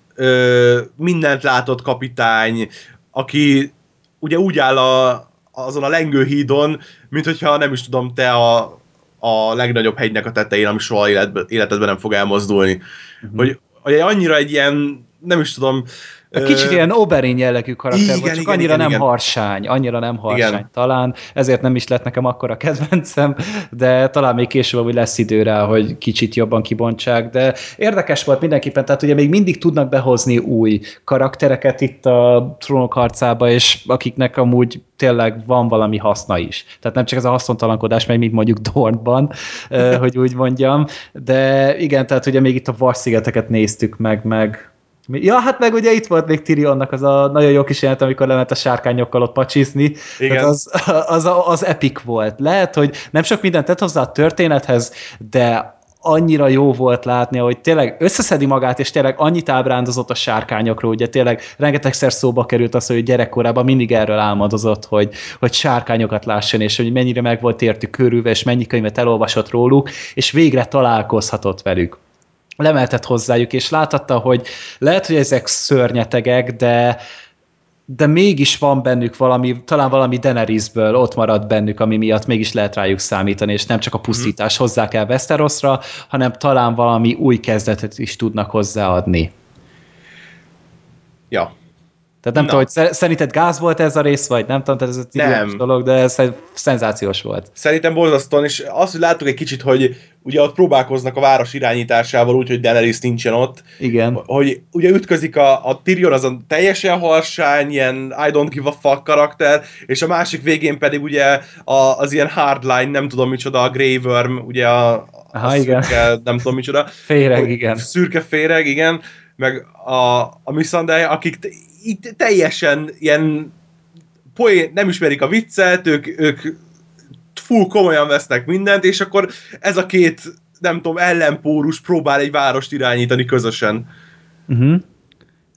mindent látott kapitány, aki ugye úgy áll a, azon a lengőhídon, mint hogyha nem is tudom, te a, a legnagyobb hegynek a tetején, ami soha életbe, életedben nem fog elmozdulni. Uh-huh. Hogy, hogy annyira egy ilyen, nem is tudom, kicsit ilyen Oberyn jellegű karakter igen, volt, csak igen, annyira igen, nem igen. harsány, annyira nem harsány igen. talán, ezért nem is lett nekem akkora kedvencem, de talán még később hogy lesz idő rá, hogy kicsit jobban kibontsák, de érdekes volt mindenképpen, tehát ugye még mindig tudnak behozni új karaktereket itt a trónok harcába, és akiknek amúgy tényleg van valami haszna is. Tehát nem csak ez a haszontalankodás, mert mint mondjuk Dornban, hogy úgy mondjam, de igen, tehát ugye még itt a Varszigeteket néztük meg, meg Ja, hát meg ugye itt volt még Tyrionnak az a nagyon jó kis jelent, amikor lement a sárkányokkal ott pacsizni. Igen. Az, az, az, az epic volt. Lehet, hogy nem sok mindent tett hozzá a történethez, de annyira jó volt látni, hogy tényleg összeszedi magát, és tényleg annyit ábrándozott a sárkányokról, ugye tényleg rengetegszer szóba került az, hogy gyerekkorában mindig erről álmodozott, hogy, hogy sárkányokat lásson, és hogy mennyire meg volt értük körülve, és mennyi könyvet elolvasott róluk, és végre találkozhatott velük lemeltett hozzájuk, és láthatta, hogy lehet, hogy ezek szörnyetegek, de de mégis van bennük valami, talán valami Daenerysből ott marad bennük, ami miatt mégis lehet rájuk számítani, és nem csak a pusztítás mm. hozzá kell Westerosra, hanem talán valami új kezdetet is tudnak hozzáadni. Ja, tehát nem Na. tudom, hogy szerinted gáz volt ez a rész, vagy nem tudom, tehát ez egy nem. dolog, de ez szenzációs volt. Szerintem borzasztóan, és azt, hogy láttuk egy kicsit, hogy ugye ott próbálkoznak a város irányításával úgy, hogy Daenerys nincsen ott. Igen. Hogy ugye ütközik a, a Tyrion azon teljesen harsány, ilyen I don't give a fuck karakter, és a másik végén pedig ugye a, az ilyen hardline, nem tudom micsoda, a Grey Worm, ugye a, Aha, a igen. szürke, nem tudom micsoda. Féreg, igen. Szürke féreg, igen meg a, a Missandei, akik itt teljesen ilyen poén, nem ismerik a viccet, ők, ők full komolyan vesznek mindent, és akkor ez a két, nem tudom, ellenpórus próbál egy várost irányítani közösen. Uh-huh.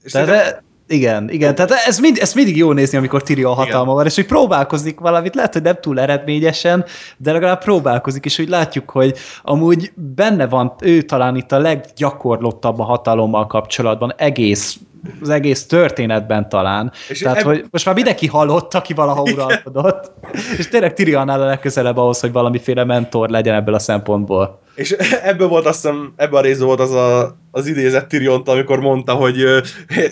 És Tehát de, igen, igen, tehát ez, mind, ez mindig jó nézni, amikor Tyrion hatalma igen. van, és hogy próbálkozik valamit, lehet, hogy nem túl eredményesen, de legalább próbálkozik, és hogy látjuk, hogy amúgy benne van ő talán itt a leggyakorlottabb a hatalommal kapcsolatban, egész az egész történetben talán. És Tehát, eb... hogy most már mindenki hallott, aki valaha uralkodott, és tényleg Tyrion áll a legközelebb ahhoz, hogy valamiféle mentor legyen ebből a szempontból. És ebből volt azt hiszem, ebben a részben volt az a, az idézett Tyrion, amikor mondta, hogy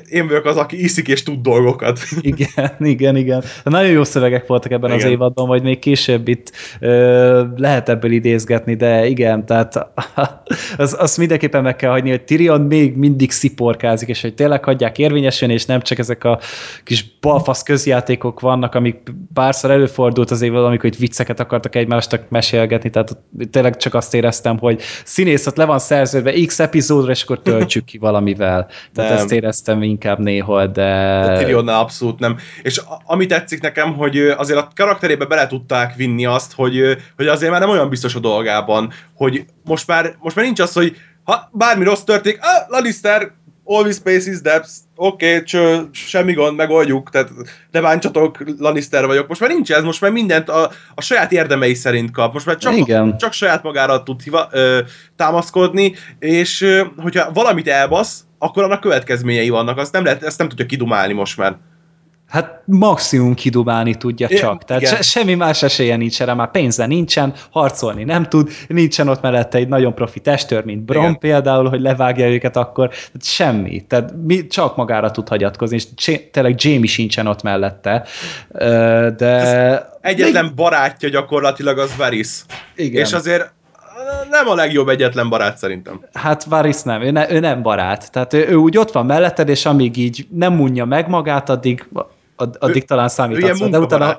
én vagyok az, aki iszik és tud dolgokat. Igen, igen, igen. Nagyon jó szövegek voltak ebben igen. az évadban, vagy még később itt ö, lehet ebből idézgetni, de igen, tehát az, azt mindenképpen meg kell hagyni, hogy Tyrion még mindig sziporkázik, és hogy tényleg hagyják érvényesen, és nem csak ezek a kis balfasz közjátékok vannak, amik párszor előfordult az évadban, amikor itt vicceket akartak egymástak mesélgetni, tehát tényleg csak azt éreztem, hogy színész ott le van szerződve X epizódra, és akkor töltsük ki valamivel. Tehát nem. ezt éreztem inkább néhol, de... de Tyrionnál abszolút nem. És ami tetszik nekem, hogy azért a karakterébe bele tudták vinni azt, hogy, hogy azért már nem olyan biztos a dolgában, hogy most már, most már nincs az, hogy ha bármi rossz történik, ah, Lannister, always spaces depths, oké, okay, cső, semmi gond, megoldjuk, tehát ne bántsatok, Lannister vagyok. Most már nincs ez, most már mindent a, a saját érdemei szerint kap. Most már csak, Igen. csak saját magára tud hiva, ö, támaszkodni, és ö, hogyha valamit elbasz, akkor annak következményei vannak, azt nem lehet, ezt nem tudja kidumálni most már. Hát maximum kidobálni tudja csak. É, Tehát se, semmi más esélye nincs erre, már pénze nincsen, harcolni nem tud, nincsen ott mellette egy nagyon profi testőr, mint Bron igen. például, hogy levágja őket akkor, tehát semmi. Tehát mi csak magára tud hagyatkozni, és tényleg Jamie sincsen ott mellette. De... Ez egyetlen még... barátja gyakorlatilag az Varys. Igen. És azért nem a legjobb egyetlen barát szerintem. Hát Varys nem, ő, ne, ő nem barát. Tehát ő, ő úgy ott van melletted, és amíg így nem munja meg magát, addig addig ő, talán számíthatsz. De utána,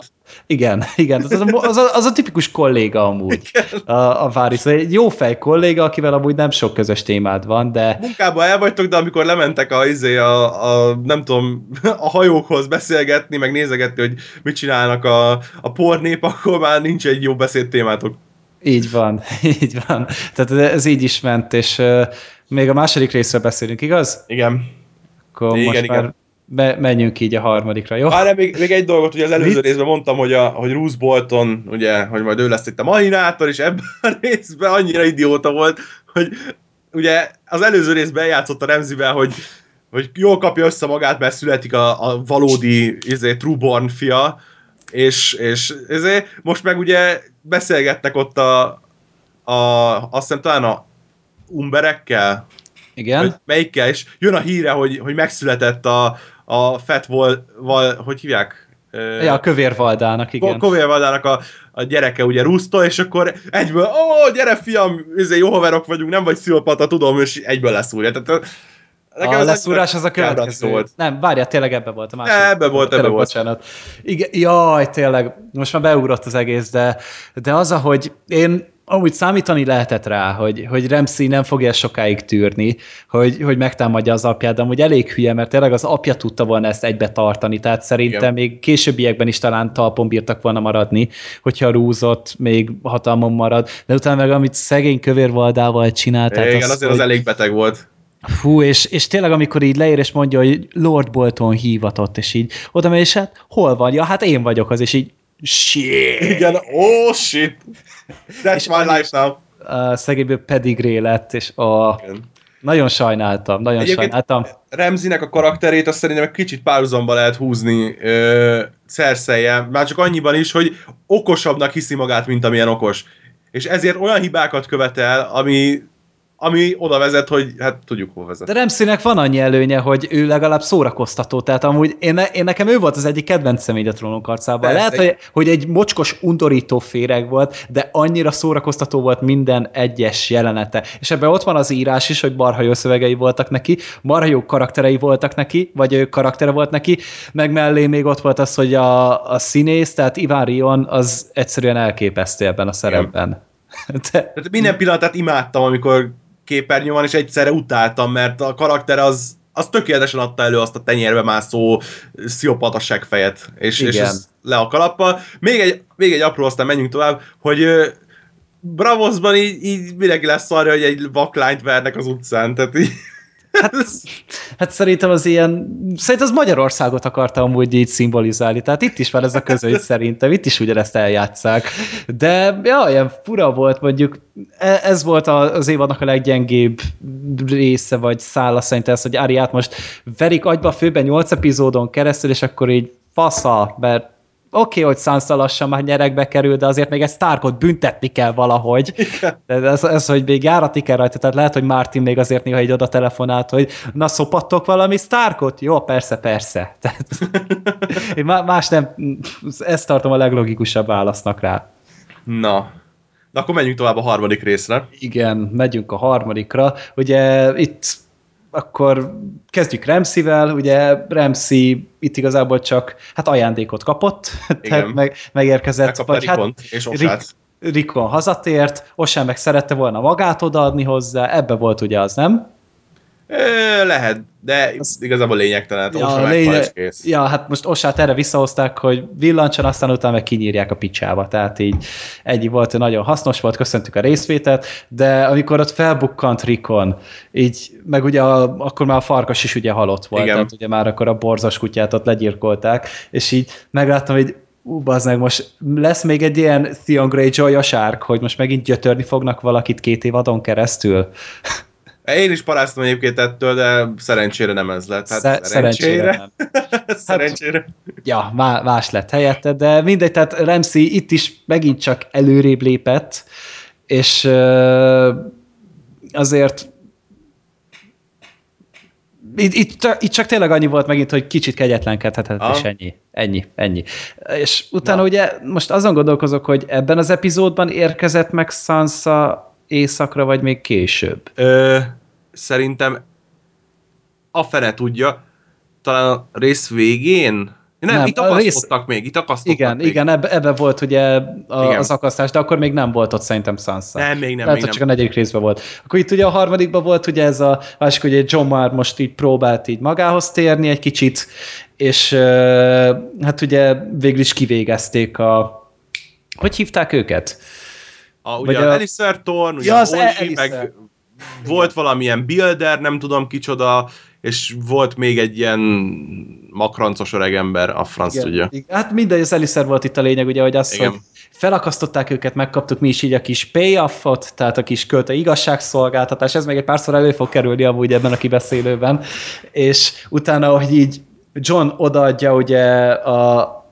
igen, igen, az a, az, a, az a tipikus kolléga amúgy, igen. a, a Váris. Egy jó fej kolléga, akivel amúgy nem sok közös témád van, de... Munkába el vagytok, de amikor lementek a, izé, a, a, nem tudom, a hajókhoz beszélgetni, meg nézegetni, hogy mit csinálnak a, a pornép, akkor már nincs egy jó beszédtémátok. Így van, így van. Tehát ez így is ment, és uh, még a második részről beszélünk, igaz? Igen. Akkor igen, most igen. már be, menjünk így a harmadikra, jó? Várj, még, még egy dolgot, ugye az előző Mit? részben mondtam, hogy, a, hogy Bruce Bolton, ugye, hogy majd ő lesz itt a mahinátor, és ebben a részben annyira idióta volt, hogy ugye az előző részben játszott a Remzivel, hogy, hogy jól kapja össze magát, mert születik a, a valódi izé, Trueborn fia, és, és ezért most meg ugye beszélgettek ott a, a azt hiszem talán a umberekkel, igen. Hogy melyikkel, és jön a híre, hogy, hogy megszületett a, a Fat Wall, Wall hogy hívják? Ja, a Kövér Valdának, igen. A Kövér Valdának a, a gyereke ugye Ruszto, és akkor egyből, ó, gyere fiam, izé, jó haverok vagyunk, nem vagy szilopata, tudom, és egyből leszúrja. Tehát Nekem a leszúrás az a következő. Volt. Nem, várjál, tényleg ebbe volt a másik. Ebbe volt, ebbe volt. Bocsánat. Igen, jaj, tényleg, most már beugrott az egész, de, de az, ahogy én amúgy számítani lehetett rá, hogy, hogy Ramsey nem fogja sokáig tűrni, hogy, hogy megtámadja az apját, de amúgy elég hülye, mert tényleg az apja tudta volna ezt egybe tartani, tehát szerintem Igen. még későbbiekben is talán talpon bírtak volna maradni, hogyha rúzott, még hatalmon marad, de utána meg amit szegény kövérvaldával csinált. Igen, az, azért hogy... az elég beteg volt. Fú, és, és tényleg amikor így leír és mondja, hogy Lord Bolton hívatott, és így oda megy, és hát hol van? Ja, hát én vagyok az, és így shit. Igen, oh shit. That's és my life now. A szegényből pedigré lett, és a... Igen. Nagyon sajnáltam, nagyon Egyébként sajnáltam. Remzinek a karakterét azt szerintem egy kicsit párhuzamba lehet húzni ö, már csak annyiban is, hogy okosabbnak hiszi magát, mint amilyen okos. És ezért olyan hibákat követel, ami ami oda vezet, hogy hát tudjuk, hol vezet. De Remszének van annyi előnye, hogy ő legalább szórakoztató, tehát amúgy én, én nekem ő volt az egyik kedvencem így a trónok arcában. Lehet, hogy, hogy egy mocskos, undorító féreg volt, de annyira szórakoztató volt minden egyes jelenete. És ebben ott van az írás is, hogy marha jó szövegei voltak neki, marha jó karakterei voltak neki, vagy ő karaktere volt neki, meg mellé még ott volt az, hogy a, a színész, tehát Iván Rion az egyszerűen elképesztő ebben a szerepben. Igen. De... minden pillanatát imádtam, amikor képernyő van, és egyszerre utáltam, mert a karakter az, az tökéletesen adta elő azt a tenyérbe mászó sziopata fejet, és, és ez le a kalappal. Még egy, még egy apró, aztán menjünk tovább, hogy Bravosban így, így mindenki lesz arra, hogy egy vaklányt vernek az utcán, tehát így Hát, hát szerintem az ilyen, szerintem az Magyarországot akarta amúgy így szimbolizálni, tehát itt is van ez a közöny szerintem, itt is ugyanezt eljátszák. De ja, ilyen fura volt mondjuk, e, ez volt az évadnak a leggyengébb része, vagy szála szerintem ez, hogy Ariát most verik agyba főben 8 epizódon keresztül, és akkor így fasza, mert oké, okay, hogy Sansa lassan már nyerekbe kerül, de azért még egy Starkot büntetni kell valahogy. De ez, ez, hogy még járati kell rajta, tehát lehet, hogy Martin még azért néha egy oda telefonált, hogy na szopattok valami Starkot? Jó, persze, persze. Tehát, én más nem, ezt tartom a leglogikusabb válasznak rá. Na, Na akkor menjünk tovább a harmadik részre. Igen, megyünk a harmadikra. Ugye itt akkor kezdjük Remszivel, ugye Remszi itt igazából csak hát ajándékot kapott, tehát meg, megérkezett. vagy hát, és Osát. Rikon hazatért, Osán meg szerette volna magát odaadni hozzá, ebbe volt ugye az, nem? Lehet, de az, igazából lényegtelen. Ja, Osa lényeg, ja, hát most Osát erre visszahozták, hogy villancson, aztán utána meg kinyírják a picsába. Tehát így egy volt, nagyon hasznos volt, köszöntük a részvételt, de amikor ott felbukkant Rikon, így, meg ugye a, akkor már a farkas is ugye halott volt, Igen. tehát ugye már akkor a borzas kutyát ott legyirkolták, és így megláttam, hogy ú, meg most lesz még egy ilyen Theon Greyjoy a sárk, hogy most megint gyötörni fognak valakit két évadon keresztül. Én is paráztam egyébként ettől, de szerencsére nem ez lett. Hát Sze- szerencsére. szerencsére nem. szerencsére. Hát, ja, más lett helyette, de mindegy, tehát Ramsey itt is megint csak előrébb lépett, és azért itt, itt, itt csak tényleg annyi volt megint, hogy kicsit kegyetlenkedhetett, ah. és ennyi. Ennyi, ennyi. És utána Na. ugye most azon gondolkozok, hogy ebben az epizódban érkezett meg Sansa éjszakra, vagy még később? Ö, szerintem a fene tudja, talán a rész végén? Nem, nem itt akasztottak rész... még, itt akasztottak Igen, még. igen ebbe, ebbe volt ugye a, igen. az akasztás, de akkor még nem volt ott szerintem Sansa. Nem, még nem, Tehát, még csak nem. a negyedik részben volt. Akkor itt ugye a harmadikban volt ugye ez a, másik, hogy John már most így próbált így magához térni egy kicsit, és hát ugye végül is kivégezték a hogy hívták őket? A, ugye a, Alistair Thorn, ugye ja, az Olgi, meg volt valamilyen builder, nem tudom kicsoda, és volt még egy ilyen makrancos öregember, a franc igen, tudja. Igen. Hát mindegy, az Eliszer volt itt a lényeg, ugye, hogy az, igen. hogy felakasztották őket, megkaptuk mi is így a kis payoffot, tehát a kis költe igazságszolgáltatás, ez még egy párszor elő fog kerülni amúgy ebben a kibeszélőben, és utána, hogy így John odaadja ugye a,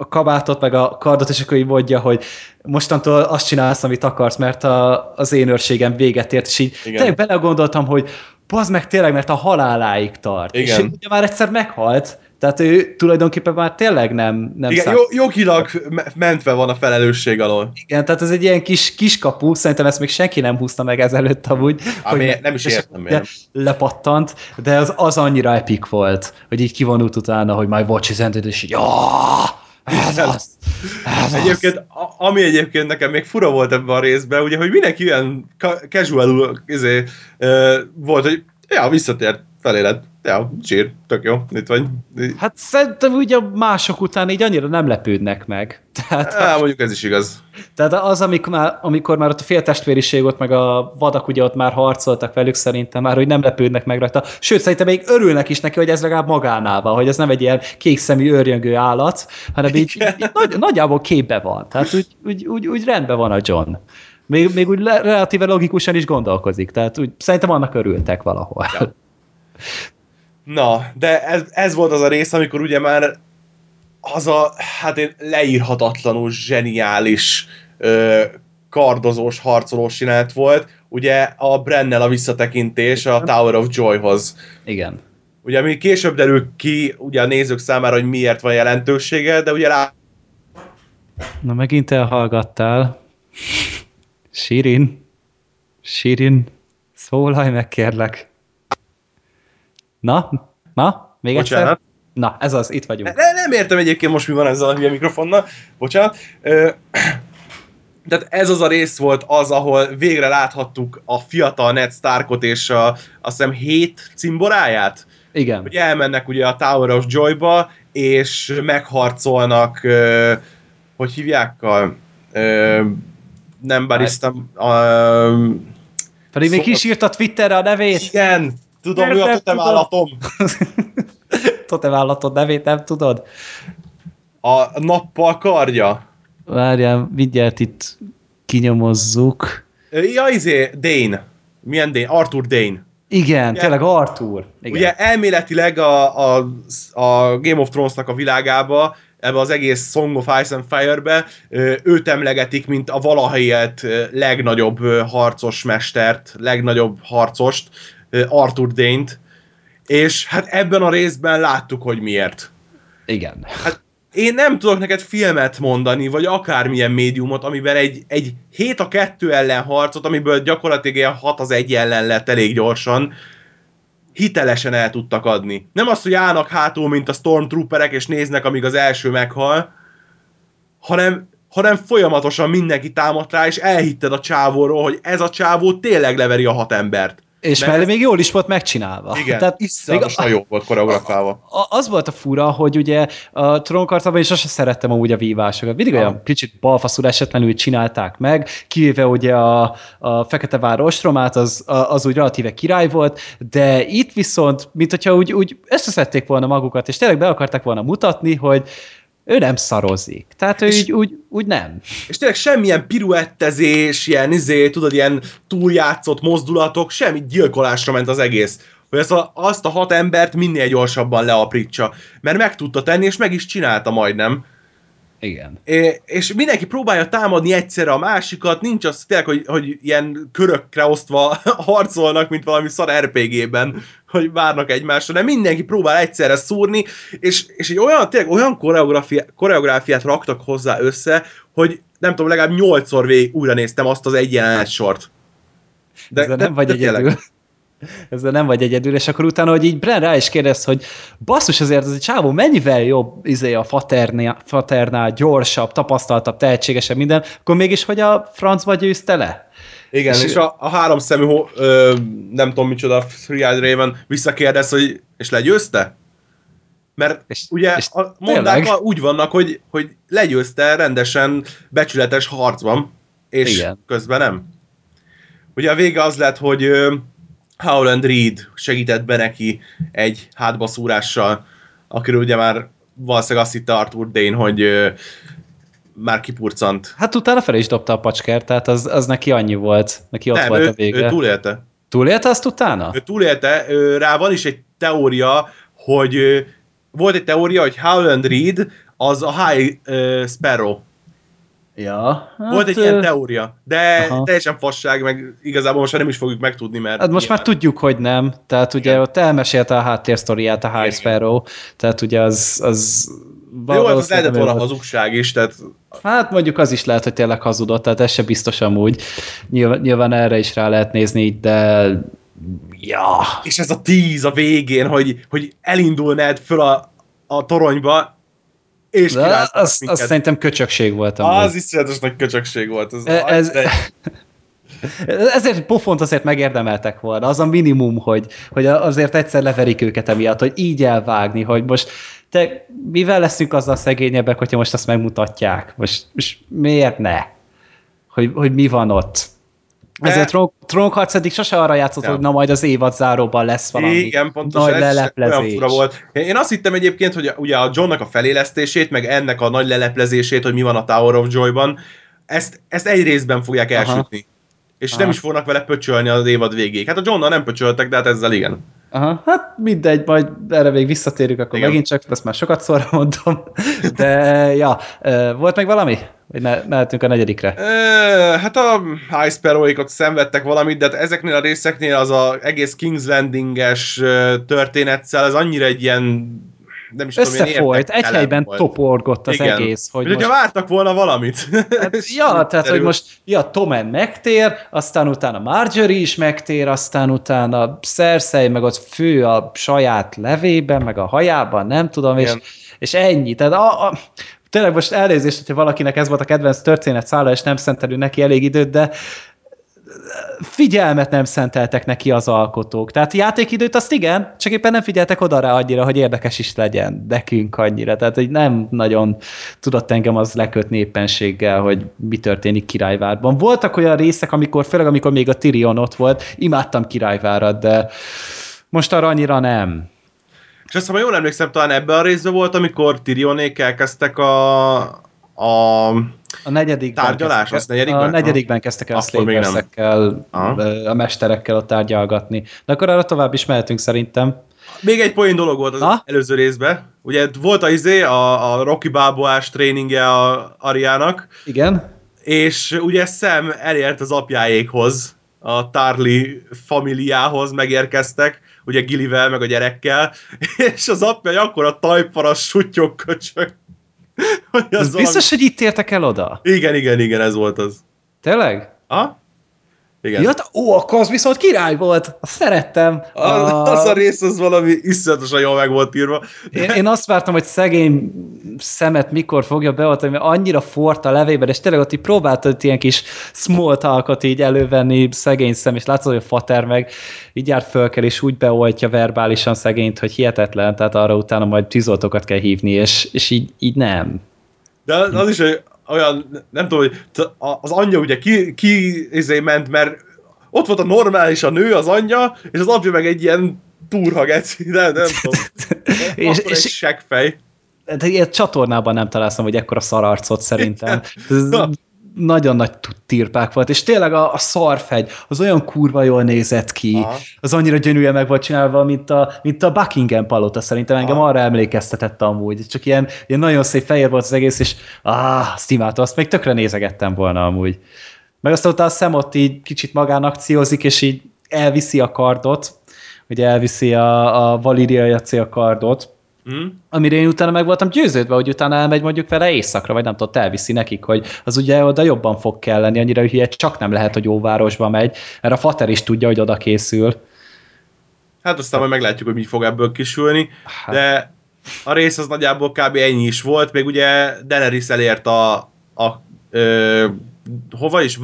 a kabátot, meg a kardot, és akkor így mondja, hogy mostantól azt csinálsz, amit akarsz, mert a, az én őrségem véget ért, és így Igen. tényleg belegondoltam, hogy az meg tényleg, mert a haláláig tart. Igen. És ugye már egyszer meghalt, tehát ő tulajdonképpen már tényleg nem... nem Igen, jó, jogilag mentve van a felelősség alól. Igen, tehát ez egy ilyen kis kiskapu, szerintem ezt még senki nem húzta meg ezelőtt amúgy. Ami hogy nem is értem miért. Lepattant, de az, az annyira epic volt, hogy így kivonult utána, hogy my watch is ended, és így, ez az, ez egyébként, az. ami egyébként nekem még fura volt ebben a részben, ugye, hogy mindenki ilyen casual izé, volt, hogy ja, visszatért feléled. Ja, csír, tök jó, itt vagy. Hát szerintem ugye mások után így annyira nem lepődnek meg. Tehát, ja, mondjuk ez is igaz. Tehát az, amikor már, amikor már ott a féltestvériség ott, meg a vadak ugye ott már harcoltak velük szerintem már, hogy nem lepődnek meg rajta. Sőt, szerintem még örülnek is neki, hogy ez legalább magánál van, hogy ez nem egy ilyen kékszemű őrjöngő állat, hanem így, így, így nagy, nagyjából képbe van. Tehát úgy, úgy, úgy, úgy rendben van a John. Még, még úgy relatíve logikusan is gondolkozik, tehát úgy szerintem annak örültek valahol. Ja. Na, de ez, ez volt az a rész, amikor ugye már az a, hát én leírhatatlanul zseniális ö, kardozós, harcolós jelenet volt, ugye a Brennel a visszatekintés a Tower of Joyhoz. Igen. Ugye mi később derül ki ugye a nézők számára, hogy miért van jelentősége, de ugye rá... Na megint elhallgattál. Sirin. Sirin. Szólalj meg, kérlek. Na? Na? Még Bocsánat. egyszer? Na, ez az, itt vagyunk. Ne, nem értem egyébként most mi van ezzel a hülye mikrofonnal. Bocsánat. Ö, tehát ez az a rész volt az, ahol végre láthattuk a fiatal Ned Starkot és a, azt hiszem hét cimboráját. Igen. Hogy elmennek ugye a Tower of Joy-ba, és megharcolnak, ö, hogy hívják? Ö, nem barisztam. Pedig még is írt a Twitterre a nevét. Igen, tudom, mi a totem állatom. totem állatod nevét nem tudod? A nappal karja. Várjál, mindjárt itt kinyomozzuk. Ja, izé, Dane. Milyen Dane? Arthur Dane. Igen, ugye, tényleg Arthur. Igen. Ugye elméletileg a, a, a Game of Thrones-nak a világába, ebbe az egész Song of Ice and Fire-be őt emlegetik, mint a valaha élt legnagyobb harcos mestert, legnagyobb harcost, Arthur Dane-t, és hát ebben a részben láttuk, hogy miért. Igen. Hát én nem tudok neked filmet mondani, vagy akármilyen médiumot, amiben egy, egy 7 a 2 ellen harcot, amiből gyakorlatilag ilyen 6 az 1 ellen lett elég gyorsan, hitelesen el tudtak adni. Nem az, hogy állnak hátul, mint a Stormtrooperek, és néznek, amíg az első meghal, hanem, hanem folyamatosan mindenki támadt rá, és elhitted a csávóról, hogy ez a csávó tényleg leveri a hat embert. És mellé ez... még jól is volt megcsinálva. Igen, Tehát iszonyatosan jó volt koreografálva. Az volt a fura, hogy ugye a trónkarcában is azt szerettem amúgy a vívásokat. Mindig ah. olyan kicsit balfaszul esetlenül csinálták meg, kivéve ugye a, a Fekete Vár ostromát, az, az úgy relatíve király volt, de itt viszont, mint hogyha úgy, úgy összeszedték volna magukat, és tényleg be akarták volna mutatni, hogy ő nem szarozik. Tehát ő és, úgy, úgy, úgy nem. És tényleg semmilyen piruettezés, ilyen izé, tudod, ilyen túljátszott mozdulatok, semmi gyilkolásra ment az egész. Hogy ezt a, azt a hat embert minél gyorsabban leaprítsa. Mert meg tudta tenni, és meg is csinálta majdnem. Igen. É, és mindenki próbálja támadni egyszerre a másikat, nincs az tényleg, hogy, hogy ilyen körökre osztva harcolnak, mint valami szar RPG-ben, hogy várnak egymásra, de mindenki próbál egyszerre szúrni, és, és egy olyan, tényleg olyan koreográfiát, koreográfiát raktak hozzá össze, hogy nem tudom, legalább nyolcszor végig újra néztem azt az egy jelenet sort. De, de, de nem vagy de egyedül. Tényleg ezzel nem vagy egyedül, és akkor utána, hogy így Bren rá is kérdez, hogy basszus azért az egy csávó mennyivel jobb izé a faternál, faternál, gyorsabb, tapasztaltabb, tehetségesebb minden, akkor mégis hogy a francba győzte le? Igen, és, és a, a három szemű, ö, nem tudom micsoda, Three-Eyed Raven visszakérdez, hogy és legyőzte? Mert és, ugye és a mondák úgy vannak, hogy, hogy legyőzte rendesen becsületes harcban, és Igen. közben nem. Ugye a vége az lett, hogy Howland Reed segített be neki egy hátbaszúrással, akiről ugye már valószínűleg azt hitte Arthur Dane, hogy már kipurcant. Hát utána fel is dobta a pacskert, tehát az, az neki annyi volt, neki ott Nem, volt ő, a vége. ő túlélte. Túlélte azt utána? Ő túlélte, rá van is egy teória, hogy volt egy teória, hogy Howland Reed az a High Sparrow Ja, hát, Volt egy ilyen teória, de aha. teljesen fasság, meg igazából most már nem is fogjuk megtudni, mert... Hát most már tudjuk, hogy nem. Tehát ugye Igen. ott elmesélte a háttérsztoriát a High Sparrow, tehát ugye az... az jó, az lehetett volna hazugság is, tehát... Hát mondjuk az is lehet, hogy tényleg hazudott, tehát ez se biztos amúgy. Nyilván, nyilván erre is rá lehet nézni, de... Ja. És ez a tíz a végén, hogy, hogy elindulnád föl a, a toronyba, és De az, az szerintem köcsökség volt. Amúgy. Az iszonyatos nagy köcsökség volt. Ez, ez, de... Ezért pofont azért megérdemeltek volna. Az a minimum, hogy, hogy azért egyszer leverik őket emiatt, hogy így elvágni, hogy most te mivel leszünk azzal szegényebbek, hogyha most azt megmutatják? Most, most miért ne? Hogy, hogy mi van ott? De... Ezért a trónharc eddig sose arra játszott, ja. hogy na majd az évad záróban lesz valami Igen, pontosan, nagy leleplezés. Olyan fura volt. Én azt hittem egyébként, hogy ugye a Johnnak a felélesztését, meg ennek a nagy leleplezését, hogy mi van a Tower of Joy-ban, ezt, ezt egy részben fogják Aha. elsütni. És Aha. nem is fognak vele pöcsölni az évad végéig. Hát a Johnnal nem pöcsöltek, de hát ezzel igen. Aha, hát mindegy, majd erre még visszatérünk, akkor Igen. megint csak, ezt már sokat szóra mondom. De, ja, volt még valami? Vagy ne, mehetünk a negyedikre? Hát a High Sparrow-ék ott szenvedtek valamit, de hát ezeknél a részeknél az a egész King's Landing-es történetszel, az annyira egy ilyen nem is tudom, Összefolyt, egy érdektelen helyben volt. toporgott az Igen. egész. Hogy Mint most, hogyha vártak volna valamit. hát, ja, tehát, hogy most ja, Tommen megtér, aztán utána Marjorie is megtér, aztán utána Cersei meg ott fő a saját levében, meg a hajában, nem tudom, és, és ennyi. Tehát a, a, tényleg most elnézést, hogyha valakinek ez volt a kedvenc történet szála, és nem szentelő neki elég időt, de figyelmet nem szenteltek neki az alkotók. Tehát játékidőt azt igen, csak éppen nem figyeltek oda rá annyira, hogy érdekes is legyen nekünk annyira. Tehát, hogy nem nagyon tudott engem az lekötni éppenséggel, hogy mi történik Királyvárban. Voltak olyan részek, amikor, főleg amikor még a Tyrion ott volt, imádtam Királyvárat, de most arra annyira nem. És azt hiszem, jól emlékszem, talán ebben a részben volt, amikor Tyrionék elkezdtek a, a A negyedikben Tárgyalás, kezdtek- az negyedikben? A negyedikben kezdtek el a Akkor Aha. a mesterekkel ott tárgyalgatni. De akkor arra tovább is mehetünk szerintem. Még egy poén dolog volt az Na? előző részben. Ugye volt a izé, a, a Rocky Balboás tréningje a Ariának, Igen. és ugye Sam elért az apjáékhoz, a Tarly familiához megérkeztek, ugye Gillivel, meg a gyerekkel, és az apja egy akkora tajparas sutyog köcsög. Hogy az Ez valami- biztos, hogy itt értek el oda? Igen, igen, igen, ez volt az. Tényleg? Ha? Igen. Ja, ó, akkor az viszont király volt. Azt szerettem. Az, az a rész az valami iszonyatosan jól meg volt írva. Én, én azt vártam, hogy szegény szemet mikor fogja beoltani, mert annyira fort a levében, és tényleg ott így próbáltad ilyen kis small talkot így elővenni szegény szem, és látszott, hogy a fater meg így jár fölkel, és úgy beoltja verbálisan szegényt, hogy hihetetlen, tehát arra utána majd tűzoltókat kell hívni, és, és így, így nem. De az az is hogy olyan, nem tudom, hogy az anyja ugye ki, ki izé ment, mert ott volt a normális a nő, az anyja, és az apja meg egy ilyen turha geci, de nem tudom. És- Akkor és- egy seggfej. De ilyen csatornában nem találszom, hogy ekkora szararcot szerintem. Nagyon nagy tirpák volt, és tényleg a, a szarfegy, az olyan kurva jól nézett ki, Aha. az annyira gyönyörűen meg volt csinálva, mint a, mint a Buckingham palota, szerintem engem Aha. arra emlékeztetett amúgy. Csak ilyen, ilyen nagyon szép fehér volt az egész, és áh, azt imádtam, azt még tökre nézegettem volna amúgy. Meg aztán utána a szem ott így kicsit magánakciózik, és így elviszi a kardot, ugye elviszi a, a Valyria Jaci a kardot, Hm? amire én utána meg voltam győződve, hogy utána elmegy mondjuk vele éjszakra, vagy nem tudott, elviszi nekik, hogy az ugye oda jobban fog kelleni, annyira hülye csak nem lehet, hogy óvárosba megy, mert a fater is tudja, hogy oda készül. Hát aztán majd meglátjuk, hogy mi fog ebből kisülni, Hát. de a rész az nagyjából kb. ennyi is volt, még ugye Daenerys elért a, a ö, hova is?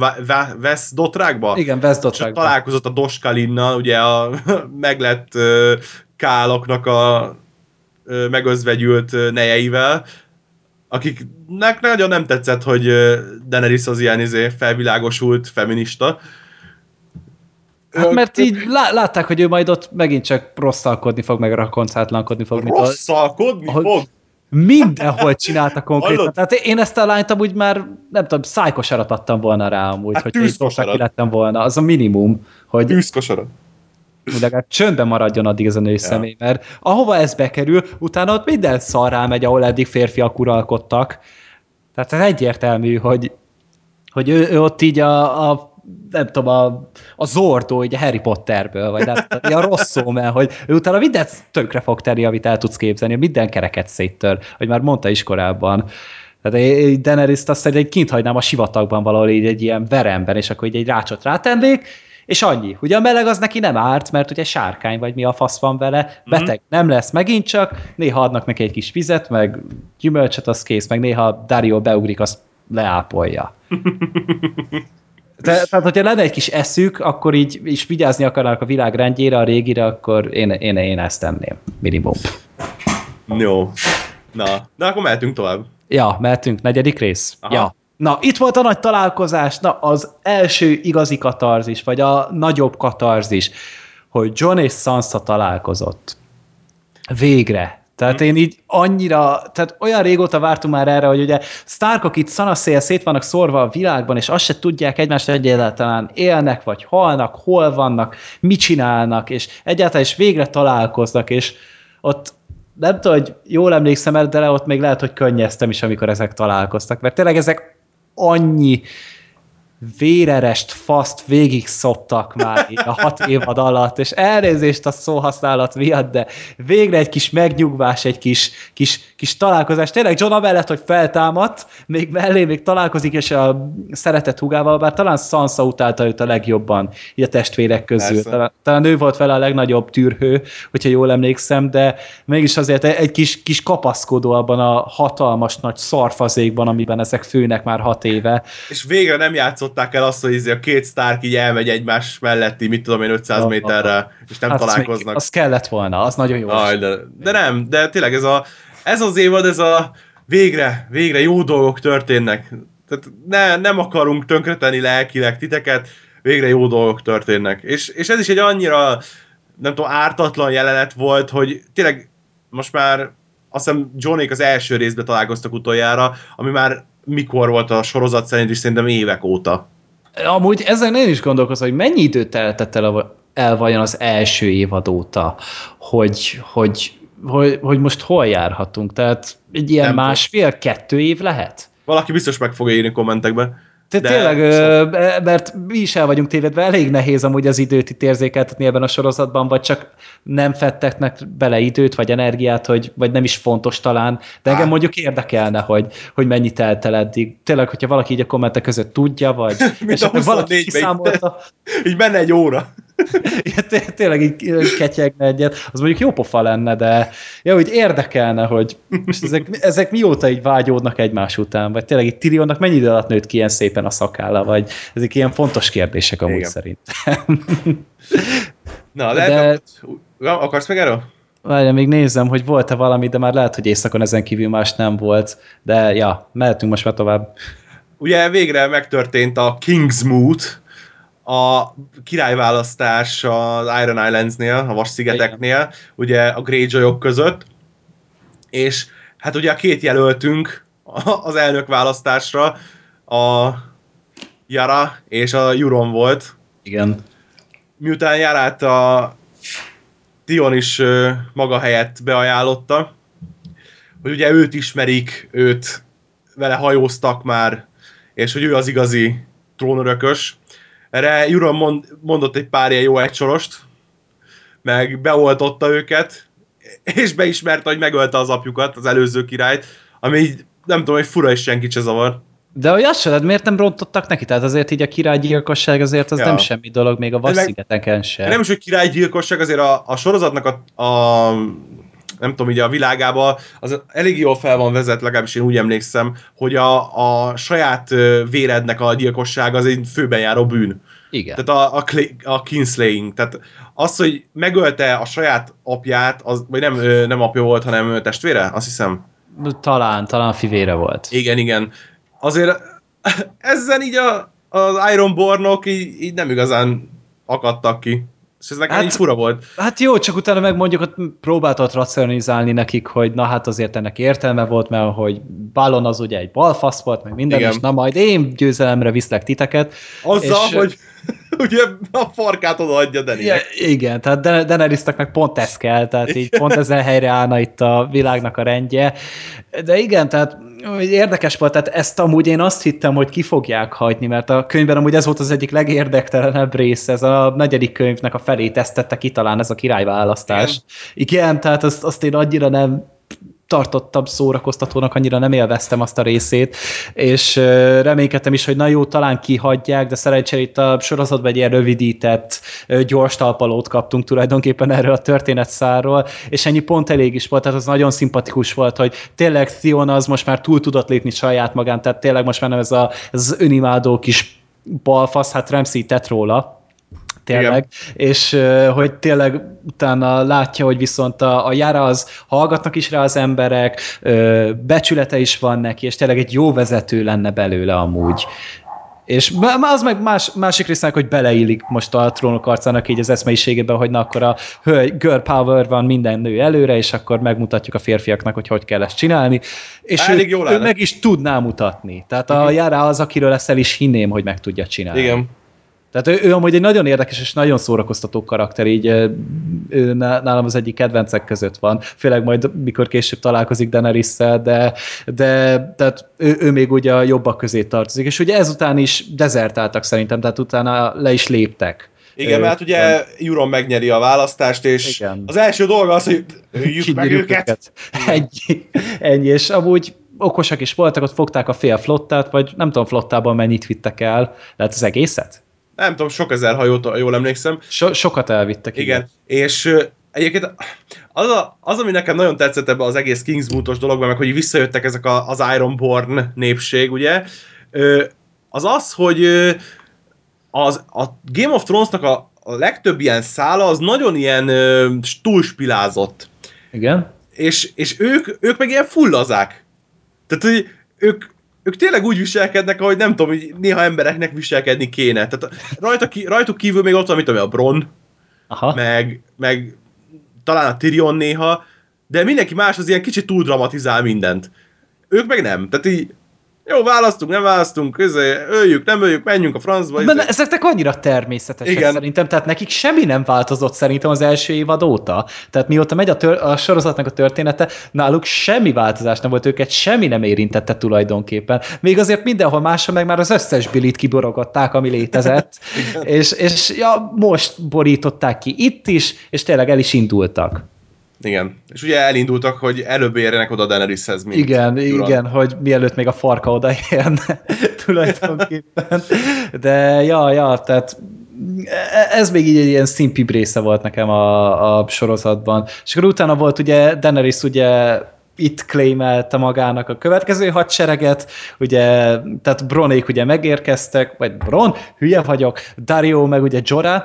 Vesz Dotrákba? Igen, És Veszdotrákban. találkozott a Doskalinnal, ugye a meglett ö, káloknak a megözvegyült nejeivel, akiknek nagyon nem tetszett, hogy Daenerys az ilyen izé, felvilágosult feminista. Hát mert így lá- látták, hogy ő majd ott megint csak rosszalkodni fog, meg rakoncátlankodni fog, Rosszalkodni ahogy- fog? mindenhol csinálta konkrétan. Hallod? Tehát én ezt a lányt amúgy már, nem tudom, szájkosarat adtam volna rá amúgy, Hát hogy ki lettem volna. Az a minimum, hogy Tűzkosarat. Hogy legalább csöndben maradjon addig ez a női ja. személy, mert ahova ez bekerül, utána ott minden szarrá megy, ahol eddig férfiak uralkodtak. Tehát ez egyértelmű, hogy, hogy ő, ő ott így a, a nem tudom, a, a Zordó, így a Harry Potterből, vagy nem a rossz szó, mert hogy ő utána mindent tönkre fog tenni, amit el tudsz képzelni, minden kereket széttör, hogy már mondta is korábban. Tehát Daenerys-t azt hogy kint hagynám a sivatagban valahol így egy ilyen veremben, és akkor így egy rácsot rátennék, és annyi. Ugye a meleg az neki nem árt, mert ugye sárkány vagy mi a fasz van vele, beteg nem lesz megint csak, néha adnak neki egy kis vizet, meg gyümölcsöt, az kész, meg néha Dario beugrik, azt leápolja. Te, tehát, hogyha lenne egy kis eszük, akkor így is vigyázni akarnak a világ rendjére, a régire, akkor én, én, én ezt tenném. Minimum. Jó. Na, de akkor mehetünk tovább. Ja, mehetünk, negyedik rész? Aha. Ja. Na, itt volt a nagy találkozás, na, az első igazi katarzis, vagy a nagyobb katarzis, hogy John és Sansa találkozott. Végre. Tehát én így annyira, tehát olyan régóta vártunk már erre, hogy ugye Starkok itt szanaszél szét vannak szorva a világban, és azt se tudják egymást egyáltalán élnek, vagy halnak, hol vannak, mit csinálnak, és egyáltalán is végre találkoznak, és ott nem tudom, hogy jól emlékszem de ott még lehet, hogy könnyeztem is, amikor ezek találkoztak, mert tényleg ezek annyi vérerest faszt végig szoptak már a hat évad alatt, és elnézést a szóhasználat miatt, de végre egy kis megnyugvás, egy kis, kis, kis találkozás. Tényleg John mellett, hogy feltámadt, még mellé még találkozik, és a szeretett hugával, bár talán Sansa utálta őt a legjobban, így a testvérek közül. Talán, talán ő volt vele a legnagyobb tűrhő, hogyha jól emlékszem, de mégis azért egy kis, kis kapaszkodó abban a hatalmas nagy szarfazékban, amiben ezek főnek már hat éve. És végre nem játszott játszották el azt, hogy izé a két sztárk így elmegy egymás melletti, mit tudom én, 500 a, méterre, és nem hát találkoznak. Az, az kellett volna, az nagyon jó. Aj, de, de nem, de tényleg ez, a, ez az évad, ez a végre, végre jó dolgok történnek. Tehát ne, nem akarunk tönkretenni lelkileg titeket, végre jó dolgok történnek. És, és ez is egy annyira, nem tudom, ártatlan jelenet volt, hogy tényleg most már azt hiszem Johnnék az első részben találkoztak utoljára, ami már mikor volt a sorozat szerint is szerintem évek óta. Amúgy ezen én is gondolkozom, hogy mennyi időt teltett el, el vajon az első évad óta, hogy, hogy, hogy, hogy most hol járhatunk? Tehát egy ilyen másfél-kettő év lehet? Valaki biztos meg fogja írni kommentekbe. Te de tényleg, szóval... mert mi is el vagyunk tévedve, elég nehéz amúgy az időt itt érzékeltetni ebben a sorozatban, vagy csak nem fetteknek bele időt, vagy energiát, hogy, vagy nem is fontos talán, de engem mondjuk érdekelne, hogy, hogy mennyi telt el eddig. Tényleg, hogyha valaki így a kommentek között tudja, vagy esetleg valaki kiszámolta. Így, így menne egy óra. ja, tényleg így ketyegne egyet, az mondjuk jó pofa lenne, de ja, úgy érdekelne, hogy most ezek, ezek mióta így vágyódnak egymás után, vagy tényleg itt Tyrionnak mennyi idő alatt nőtt ki ilyen szépen a szakálla, vagy ezek ilyen fontos kérdések amúgy Igen. szerint. Na, lehet, de... akarsz meg erről? Várja, még nézem, hogy volt-e valami, de már lehet, hogy éjszakon ezen kívül más nem volt. De ja, mehetünk most már tovább. Ugye végre megtörtént a Kingsmoot, a királyválasztás az Iron Islands-nél, a Vas-szigeteknél, ugye a Greyjoyok között, és hát ugye a két jelöltünk az elnök választásra a Yara és a Euron volt. Igen. Miután Yarát a Tion is maga helyett beajánlotta, hogy ugye őt ismerik, őt vele hajóztak már, és hogy ő az igazi trónörökös, erre Juron mond, mondott egy pár ilyen jó egysorost, meg beoltotta őket, és beismerte, hogy megölte az apjukat, az előző királyt, ami így, nem tudom, hogy fura is senki se zavar. De hogy azt se, miért nem rontottak neki? Tehát azért így a királygyilkosság azért az ja. nem semmi dolog, még a Vasszigeteken sem. Nem is, hogy királygyilkosság, azért a, a sorozatnak a, a nem tudom, így a világában, az elég jól fel van vezet, legalábbis én úgy emlékszem, hogy a, a saját vérednek a gyilkosság az egy főben járó bűn. Igen. Tehát a, a, a kinslaying. Tehát az, hogy megölte a saját apját, az, vagy nem, nem apja volt, hanem testvére, azt hiszem. Talán, talán fivére volt. Igen, igen. Azért ezzel így a, az Ironbornok így, így nem igazán akadtak ki. És ez nekem hát, így fura volt. Hát jó, csak utána meg mondjuk ott próbáltat racionalizálni nekik, hogy na hát azért ennek értelme volt, mert hogy Balon az ugye egy balfasz volt, meg minden, Igen. és na majd én győzelemre viszlek titeket. Azzal, és, hogy ugye a farkát odaadja Daninek. Igen, tehát Daenerysnek meg pont ez kell, tehát így pont ezen helyre állna itt a világnak a rendje. De igen, tehát érdekes volt, tehát ezt amúgy én azt hittem, hogy ki fogják hagyni, mert a könyvben amúgy ez volt az egyik legérdektelenebb rész, ez a negyedik könyvnek a felét tesztette ki talán ez a királyválasztás. Igen, Igen tehát azt, azt én annyira nem tartottam szórakoztatónak, annyira nem élveztem azt a részét, és reménykedtem is, hogy na jó, talán kihagyják, de szerencsére itt a sorozatban egy ilyen rövidített, gyors talpalót kaptunk tulajdonképpen erről a történetszáról, és ennyi pont elég is volt, tehát az nagyon szimpatikus volt, hogy tényleg Theon az most már túl tudott lépni saját magán, tehát tényleg most már nem ez, a, ez az önimádó kis balfasz, hát Ramsey tett róla, tényleg, Igen. és hogy tényleg utána látja, hogy viszont a, a jára az hallgatnak is rá az emberek, becsülete is van neki, és tényleg egy jó vezető lenne belőle amúgy. És az meg más, másik résznek, hogy beleillik most a trónok arcának így az eszmeiségében, hogy na akkor a hölgy, girl power van minden nő előre, és akkor megmutatjuk a férfiaknak, hogy hogy kell ezt csinálni. És Elég ő, jól ő meg is tudná mutatni. Tehát a Járá az, akiről ezt el is hinném, hogy meg tudja csinálni. Igen. Tehát ő, ő amúgy egy nagyon érdekes és nagyon szórakoztató karakter, így ő ná- nálam az egyik kedvencek között van, főleg majd mikor később találkozik daenerys de, de tehát ő, ő még ugye a jobbak közé tartozik, és ugye ezután is dezertáltak szerintem, tehát utána le is léptek. Igen, Ö, mert ugye Euron megnyeri a választást, és Igen. az első dolga az, hogy öljük meg Kinyírjuk őket. Ennyi, ennyi, és amúgy okosak is voltak, ott fogták a fél flottát, vagy nem tudom flottában mennyit vittek el, lehet az egészet? Nem tudom, sok ezer hajót, ha jól emlékszem. So, sokat elvittek. Igen. És ö, egyébként az, a, az, ami nekem nagyon tetszett ebbe az egész Kingsmouth-os dologban, meg hogy visszajöttek ezek a, az Ironborn népség, ugye, az az, hogy az, a Game of Thrones-nak a, a legtöbb ilyen szála az nagyon ilyen túlspilázott. Igen. És, és ők, ők meg ilyen fullazák. Tehát, hogy ők, ők tényleg úgy viselkednek, ahogy nem tudom, hogy néha embereknek viselkedni kéne. Tehát rajta, ki- rajtuk kívül még ott van, mit tudom, a Bron, Aha. meg, meg talán a Tyrion néha, de mindenki más az ilyen kicsit túl dramatizál mindent. Ők meg nem. Tehát így, jó, választunk, nem választunk, közé, öljük, nem öljük, menjünk a francba. De izé. ezeknek annyira természetesek Igen. szerintem, tehát nekik semmi nem változott szerintem az első évad óta. Tehát mióta megy a, tör- a sorozatnak a története, náluk semmi változás nem volt, őket semmi nem érintette tulajdonképpen. Még azért mindenhol máshol meg már az összes bilit kiborogatták, ami létezett, és, és ja, most borították ki itt is, és tényleg el is indultak. Igen. És ugye elindultak, hogy előbb érjenek oda Daeneryshez, mint Igen, Euron. igen, hogy mielőtt még a farka odaérne tulajdonképpen. De ja, ja, tehát ez még így egy ilyen szimpibb része volt nekem a, a sorozatban. És akkor utána volt ugye Daenerys ugye itt claimelte magának a következő hadsereget, ugye, tehát Bronék ugye megérkeztek, vagy Bron, hülye vagyok, Dario meg ugye Jorah,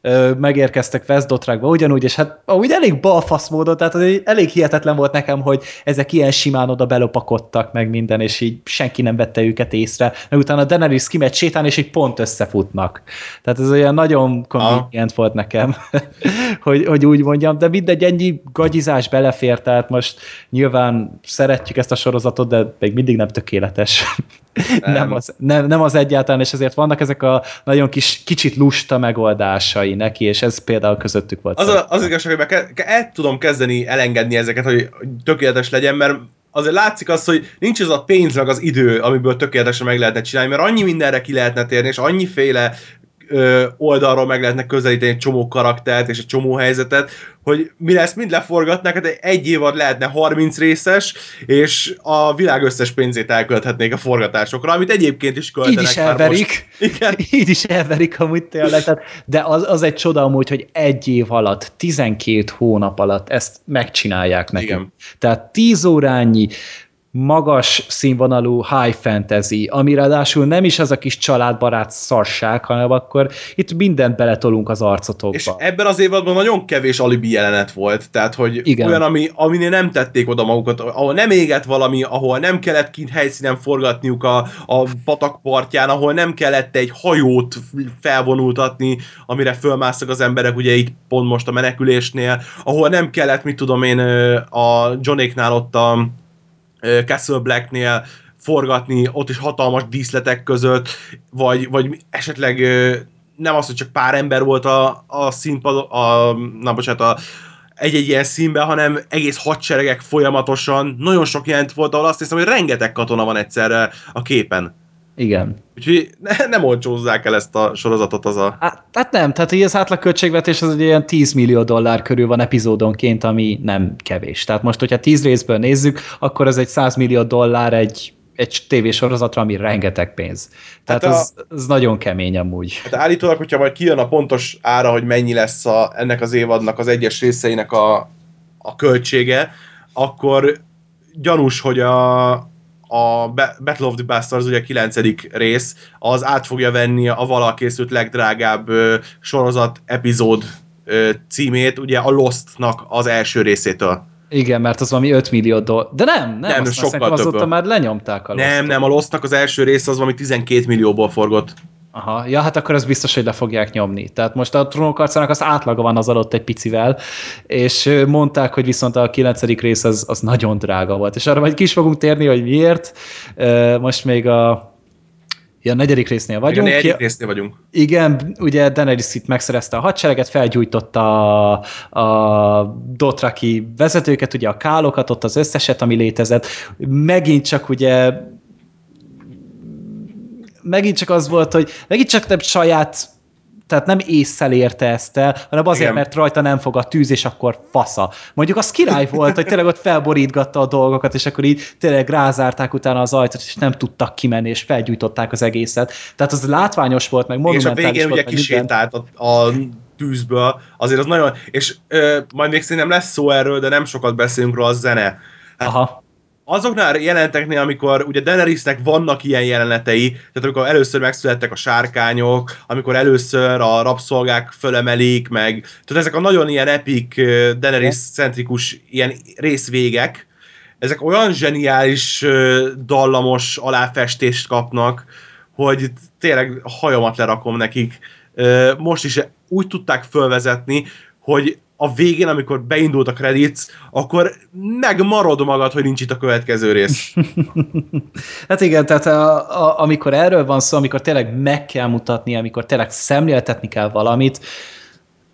ö, megérkeztek Westdotrakba ugyanúgy, és hát úgy elég balfasz módon, tehát az elég hihetetlen volt nekem, hogy ezek ilyen simán oda belopakodtak meg minden, és így senki nem vette őket észre, meg utána Daenerys kimegy sétálni, és így pont összefutnak. Tehát ez olyan nagyon convenient volt nekem, hogy, hogy úgy mondjam, de mindegy, ennyi gagyizás belefér, tehát most nyilván szeretjük ezt a sorozatot, de még mindig nem tökéletes. Nem, Nem. az, nem, nem az egyáltalán, és ezért vannak ezek a nagyon kis, kicsit lusta megoldásai neki, és ez például közöttük volt. Az, a, az igazság, hogy el tudom kezdeni elengedni ezeket, hogy hogy tökéletes legyen, mert azért látszik az, hogy nincs az a pénz meg az idő, amiből tökéletesen meg lehetne csinálni, mert annyi mindenre ki lehetne térni, és annyiféle ö, oldalról meg lehetne közelíteni egy csomó karaktert és egy csomó helyzetet, hogy mire ezt mind leforgatnák, hát egy évad lehetne 30 részes, és a világ összes pénzét elkölthetnék a forgatásokra, amit egyébként is költenek Így is elverik. Igen. Így is elverik amúgy tényleg. Tehát, de az, az egy csoda amúgy, hogy egy év alatt, 12 hónap alatt ezt megcsinálják nekünk. Igen. Tehát 10 órányi magas színvonalú high fantasy, ami ráadásul nem is az a kis családbarát szarság, hanem akkor itt mindent beletolunk az arcotokba. És ebben az évadban nagyon kevés alibi jelenet volt, tehát hogy Igen. Olyan, ami, aminél nem tették oda magukat, ahol nem égett valami, ahol nem kellett kint helyszínen forgatniuk a, a patakpartján, ahol nem kellett egy hajót felvonultatni, amire fölmásztak az emberek, ugye itt pont most a menekülésnél, ahol nem kellett, mit tudom én, a Johnéknál ott a Castle Blacknél forgatni, ott is hatalmas díszletek között, vagy, vagy esetleg nem az, hogy csak pár ember volt a, a színpad, a, na bocsánat, a, egy-egy ilyen színben, hanem egész hadseregek folyamatosan, nagyon sok jelent volt, ahol azt hiszem, hogy rengeteg katona van egyszerre a képen. Igen. Úgyhogy ne, nem olcsózzák el ezt a sorozatot az a... Hát, hát nem, tehát így az átlag költségvetés az egy ilyen 10 millió dollár körül van epizódonként, ami nem kevés. Tehát most, hogyha 10 részből nézzük, akkor ez egy 100 millió dollár egy, egy tévésorozatra, ami rengeteg pénz. Tehát Hát a- az, az nagyon kemény amúgy. Hát állítólag, hogyha majd kijön a pontos ára, hogy mennyi lesz a, ennek az évadnak az egyes részeinek a, a költsége, akkor gyanús, hogy a, a Ba- Battle of the Bastards, ugye a 9. rész, az át fogja venni a vala készült legdrágább sorozat epizód címét, ugye a Lost-nak az első részétől. Igen, mert az valami 5 millió dollár. De nem, nem, Nem, sokkal sokkal azóta több. már lenyomták a Nem, Lost-ot. nem, a Lostnak az első része az valami 12 millióból forgott. Aha, ja, hát akkor az biztos, hogy le fogják nyomni. Tehát most a trónokharcának az átlaga van az adott egy picivel, és mondták, hogy viszont a kilencedik rész az, az nagyon drága volt. És arra majd ki is fogunk térni, hogy miért. Most még a Ja, negyedik résznél vagyunk. negyedik Ja, résznél vagyunk. igen, ugye Daenerys itt megszerezte a hadsereget, felgyújtotta a, a Dotraki vezetőket, ugye a kálokat, ott az összeset, ami létezett. Megint csak ugye megint csak az volt, hogy megint csak nem saját tehát nem észszel érte ezt el, hanem azért, Igen. mert rajta nem fog a tűz, és akkor fasza. Mondjuk az király volt, hogy tényleg ott felborítgatta a dolgokat, és akkor így tényleg rázárták utána az ajtót, és nem tudtak kimenni, és felgyújtották az egészet. Tehát az látványos volt, meg És a monumentális végén ugye volt, kisétált a, a tűzből, azért az nagyon, és ö, majd még szerintem lesz szó erről, de nem sokat beszélünk róla, a zene. Aha. Azoknál jelenteknél, amikor ugye Daenerysnek vannak ilyen jelenetei, tehát amikor először megszülettek a sárkányok, amikor először a rabszolgák fölemelik, meg tehát ezek a nagyon ilyen epic ö, Daenerys-centrikus ilyen részvégek, ezek olyan zseniális, dallamos aláfestést kapnak, hogy tényleg hajamat lerakom nekik. Most is úgy tudták fölvezetni, hogy a végén, amikor beindult a credits, akkor megmarod magad, hogy nincs itt a következő rész. Hát igen, tehát a, a, amikor erről van szó, amikor tényleg meg kell mutatni, amikor tényleg szemléltetni kell valamit,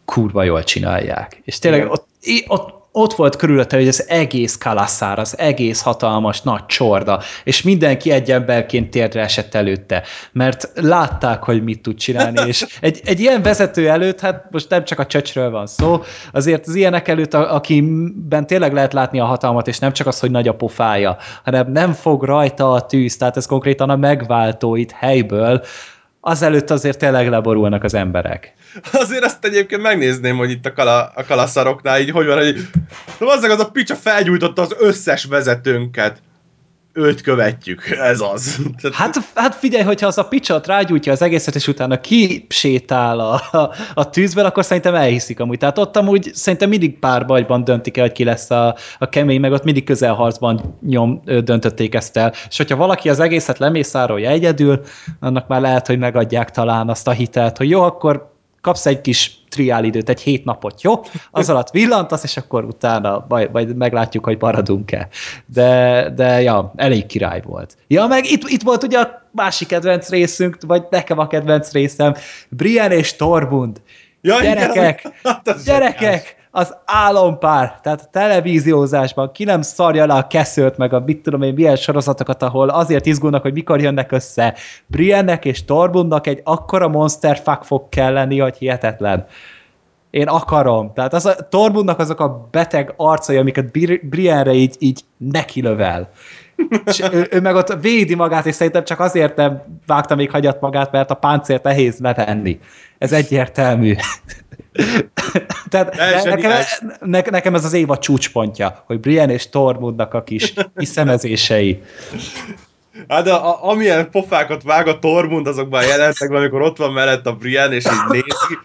kurva jól csinálják. És tényleg Igen. ott, ott, ott volt körülötte, hogy az egész kalasszár, az egész hatalmas nagy csorda, és mindenki egy emberként térdre esett előtte, mert látták, hogy mit tud csinálni, és egy, egy ilyen vezető előtt, hát most nem csak a csöcsről van szó, azért az ilyenek előtt, akiben tényleg lehet látni a hatalmat, és nem csak az, hogy nagy a pofája, hanem nem fog rajta a tűz, tehát ez konkrétan a megváltó itt helyből, azelőtt azért tényleg leborulnak az emberek. Azért azt egyébként megnézném, hogy itt a, kala, a kalaszaroknál így hogy van, hogy azzal az a picsa felgyújtotta az összes vezetőnket. Őt követjük, ez az. Hát, hát figyelj, hogyha az a picsot rágyújtja az egészet, és utána kisétál a, a, a tűzből, akkor szerintem elhiszik amúgy. Tehát ott amúgy szerintem mindig pár bajban döntik el, hogy ki lesz a, a kemény, meg ott mindig közelharcban nyom, döntötték ezt el. És hogyha valaki az egészet lemészárolja egyedül, annak már lehet, hogy megadják talán azt a hitelt, hogy jó, akkor kapsz egy kis triálidőt, egy hét napot, jó? Az alatt villantasz, és akkor utána majd, majd meglátjuk, hogy maradunk-e. De, de ja, elég király volt. Ja, meg itt, itt volt ugye a másik kedvenc részünk, vagy nekem a kedvenc részem, Brian és Torbund. ja, igen, Gyerekek, hát gyerekek, az álompár, tehát a televíziózásban ki nem szarja le a keszőt, meg a mit tudom én milyen sorozatokat, ahol azért izgulnak, hogy mikor jönnek össze. Briennek és Torbundnak egy akkora monster fuck fog kell lenni, hogy hihetetlen. Én akarom. Tehát az a, Torbundnak azok a beteg arcai, amiket Bri- Brienre így, így nekilövel. És ő, ő, meg ott védi magát, és szerintem csak azért nem vágta még hagyat magát, mert a páncért nehéz levenni. Ez egyértelmű. Tehát nekem, ne, nekem ez az évad csúcspontja, hogy Brian és Tormundnak a kis kiszemezései. Hát de a, amilyen pofákat vág a Tormund azokban a jelentekben, amikor ott van mellett a Brian, és így nézi,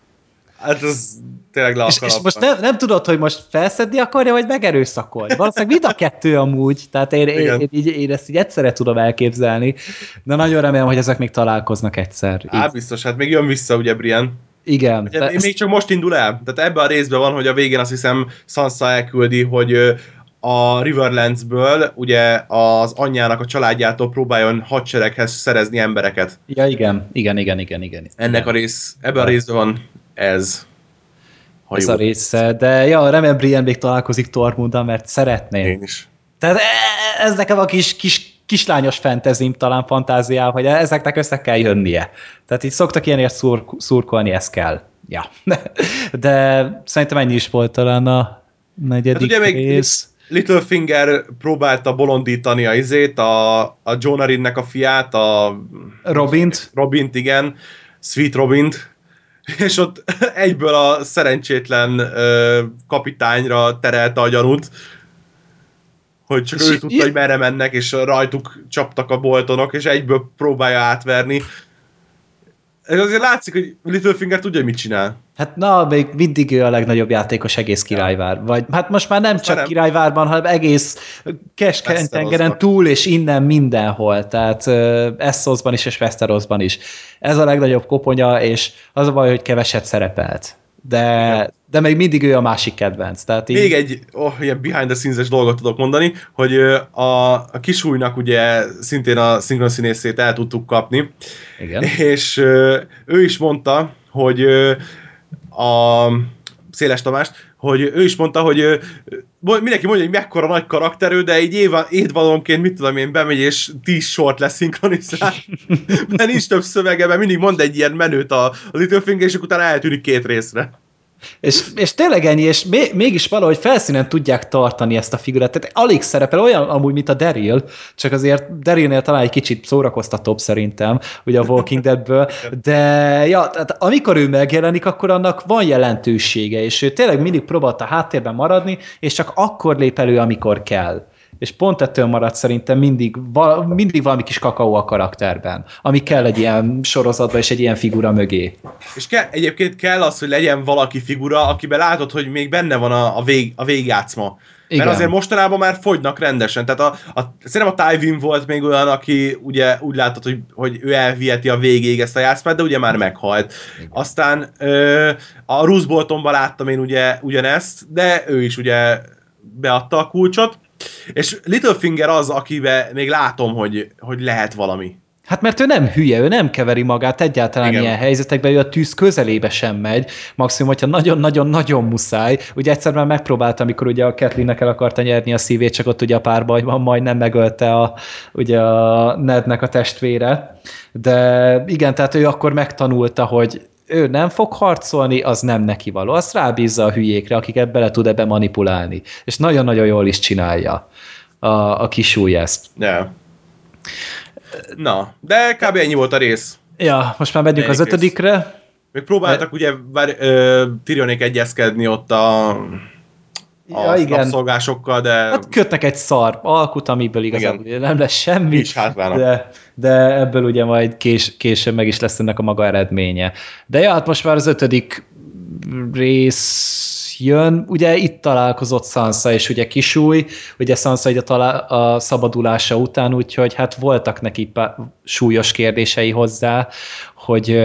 hát ez tényleg le És, és most nem, nem tudod, hogy most felszedni akarja, vagy megerőszakolni. Valószínűleg mind a kettő amúgy, tehát én, én, én, így, én ezt így egyszerre tudom elképzelni, de nagyon remélem, hogy ezek még találkoznak egyszer. Á, Így, biztos, hát még jön vissza ugye Brian. Igen. Ugye, de még, csak most indul el. Tehát ebben a részben van, hogy a végén azt hiszem Sansa elküldi, hogy a Riverlandsből ugye az anyjának a családjától próbáljon hadsereghez szerezni embereket. Ja, igen, igen, igen, igen, igen. Ennek igen. a rész, ebben a részben van ez. Ha ez jó. a része, de ja, remélem Brian még találkozik Tormunddal, mert szeretném. Én is. Tehát e- ez nekem a kis, kis kislányos fentezim, talán fantáziám, hogy ezeknek össze kell jönnie. Tehát így szoktak ilyenért szur, szurkolni, ez kell. Ja. De szerintem ennyi is volt talán a negyedik Hát ugye még- rész. Littlefinger próbálta bolondítani a izét, a, a John Arrynnek a fiát, a Robint. Robint, igen, Sweet Robint, és ott egyből a szerencsétlen ö, kapitányra terelte a gyanút, hogy csak És ő tudta, hogy merre mennek, és rajtuk csaptak a boltonok, és egyből próbálja átverni. Ez azért látszik, hogy Littlefinger tudja, hogy mit csinál. Hát na, még mindig ő a legnagyobb játékos egész királyvár. Vagy hát most már nem most csak nem. királyvárban, hanem egész Keskeny-tengeren túl és innen mindenhol. Tehát uh, Essoszban is és Westerosban is. Ez a legnagyobb koponya, és az a baj, hogy keveset szerepelt de, de még mindig ő a másik kedvenc. Tehát így... Még egy oh, ilyen behind the scenes dolgot tudok mondani, hogy a, a kisújnak ugye szintén a szinkronszínészét el tudtuk kapni, Igen. és ő is mondta, hogy a Széles Tamást, hogy ő is mondta, hogy mindenki mondja, hogy mekkora nagy karakterű, de így év, édvalonként, mit tudom én, bemegy és tíz sort lesz szinkronizál, mert nincs több szövege, mert mindig mond egy ilyen menőt a, a Littlefinger, és utána eltűnik két részre. És, és tényleg ennyi, és mégis valahogy felszínen tudják tartani ezt a figurát. Tehát alig szerepel olyan amúgy, mint a Daryl, csak azért Darylnél talán egy kicsit szórakoztatóbb szerintem, ugye a Walking Deadből, de ja, tehát amikor ő megjelenik, akkor annak van jelentősége, és ő tényleg mindig próbált a háttérben maradni, és csak akkor lép elő, amikor kell és pont ettől maradt szerintem mindig, val, mindig valami kis kakaó a karakterben, ami kell egy ilyen sorozatban és egy ilyen figura mögé. És kell, egyébként kell az, hogy legyen valaki figura, akiben látod, hogy még benne van a, a, vég, a végjátszma. Igen. Mert azért mostanában már fogynak rendesen. Tehát a, a, szerintem a Tywin volt még olyan, aki ugye úgy látott, hogy, hogy ő elviheti a végéig ezt a játszmát, de ugye már meghalt. Igen. Aztán ö, a Bruce Boltonban láttam én ugye ugyanezt, de ő is ugye beadta a kulcsot. És Littlefinger az, akiben még látom, hogy, hogy lehet valami. Hát mert ő nem hülye, ő nem keveri magát egyáltalán Igen. ilyen helyzetekben, ő a tűz közelébe sem megy, maximum, hogyha nagyon-nagyon-nagyon muszáj. Ugye egyszer már megpróbálta, amikor ugye a Kathleen-nek el akarta nyerni a szívét, csak ott ugye a párbajban majdnem megölte a, ugye a Nednek a testvére. De igen, tehát ő akkor megtanulta, hogy ő nem fog harcolni, az nem neki való. Azt rábízza a hülyékre, akiket bele tud ebbe manipulálni. És nagyon-nagyon jól is csinálja a, a kisúly ezt. Yeah. Na, de kb. ennyi volt a rész. Ja, most már megyünk az ötödikre. Rész. Még próbáltak de... ugye bár, ö, Tirionék egyezkedni ott a a ja, igen. napszolgásokkal, de... Hát kötnek egy szar alkut, amiből igazából igen. nem lesz semmi, de, de ebből ugye majd kés, később meg is lesz ennek a maga eredménye. De ja, hát most már az ötödik rész jön, ugye itt találkozott Sansa és ugye kisúj, ugye Sansa ugye talál, a szabadulása után, úgyhogy hát voltak neki súlyos kérdései hozzá, hogy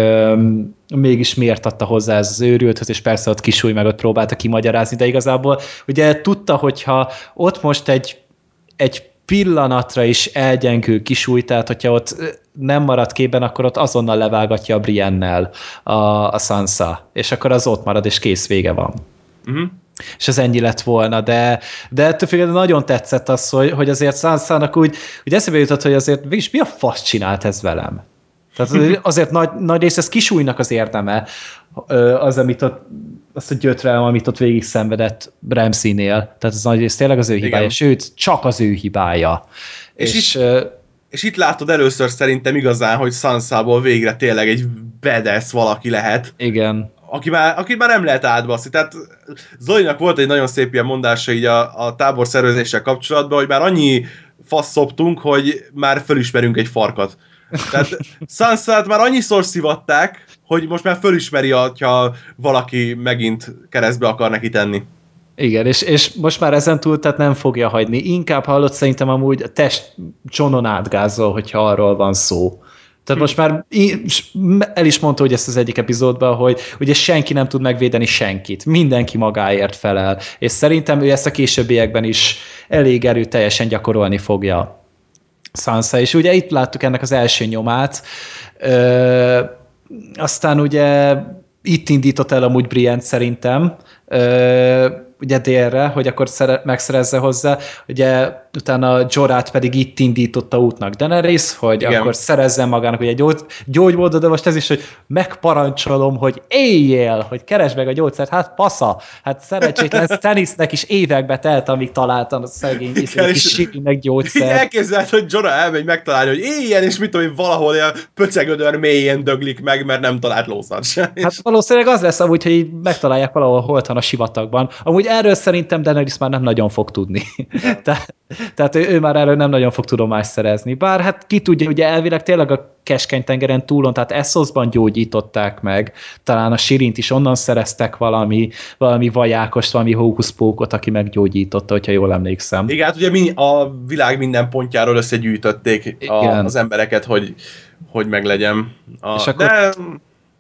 mégis miért adta hozzá ez az őrülthöz, és persze ott kisúj meg ott próbálta kimagyarázni, de igazából ugye tudta, hogyha ott most egy, egy pillanatra is elgyengül kisúj, tehát hogyha ott nem marad képben, akkor ott azonnal levágatja a Briennel a, a Sansa, és akkor az ott marad, és kész vége van. Uh-huh. És az ennyi lett volna, de, de ettől függetlenül nagyon tetszett az, hogy, hogy azért Sansának úgy, úgy eszébe jutott, hogy azért végig mi a fasz csinált ez velem? Tehát azért nagy, nagy rész ez kisújnak az érdeme, az, amit ott, azt a gyötrelem, amit ott végig szenvedett Ramsey-nél. Tehát az nagy rész tényleg az ő hibája, Igen. sőt, csak az ő hibája. És, és, itt, és itt látod először szerintem igazán, hogy Sansából végre tényleg egy bedesz valaki lehet. Igen aki már, aki már nem lehet átbaszni. Tehát Zolinak volt egy nagyon szép ilyen mondása így a, a tábor szervezéssel kapcsolatban, hogy már annyi fasz szoptunk, hogy már fölismerünk egy farkat. Tehát Sansát már annyiszor szivatták, hogy most már fölismeri, ha valaki megint keresztbe akar neki tenni. Igen, és, és most már ezen túl tehát nem fogja hagyni. Inkább hallott szerintem amúgy a test csonon átgázol, hogyha arról van szó. Tehát most már el is mondta, hogy ezt az egyik epizódban, hogy ugye senki nem tud megvédeni senkit. Mindenki magáért felel. És szerintem ő ezt a későbbiekben is elég erőteljesen gyakorolni fogja Sansa. És ugye itt láttuk ennek az első nyomát. Ö, aztán ugye itt indított el amúgy Brienne szerintem. Ö, ugye délre, hogy akkor szere, megszerezze hozzá. Ugye utána Jorát pedig itt indította útnak Daenerys, hogy Igen. akkor szerezzen magának ugye gyógy, gyógymódot, de most ez is, hogy megparancsolom, hogy éljél, hogy keresd meg a gyógyszert, hát pasza, hát szerencsétlen Stannisnek is évekbe telt, amíg találtam a szegény kis gyógyszert. Elképzelhet, hogy Jorah elmegy megtalálni, hogy éljen, és mit tudom, hogy valahol ilyen pöcegödör mélyén döglik meg, mert nem talált lószart sem. Hát valószínűleg az lesz amúgy, hogy így megtalálják valahol holtan a sivatagban. Amúgy erről szerintem Daenerys már nem nagyon fog tudni. Tehát Tehát ő, ő már erről nem nagyon fog tudomást szerezni. Bár hát ki tudja, ugye elvileg tényleg a keskeny tengeren túlon, tehát Essoszban gyógyították meg, talán a Sirint is onnan szereztek valami, valami vajákost, valami hókuszpókot, aki meggyógyította, hogyha jól emlékszem. Igen, hát ugye mi a világ minden pontjáról összegyűjtötték a, az embereket, hogy, hogy meglegyen. A, És akkor de...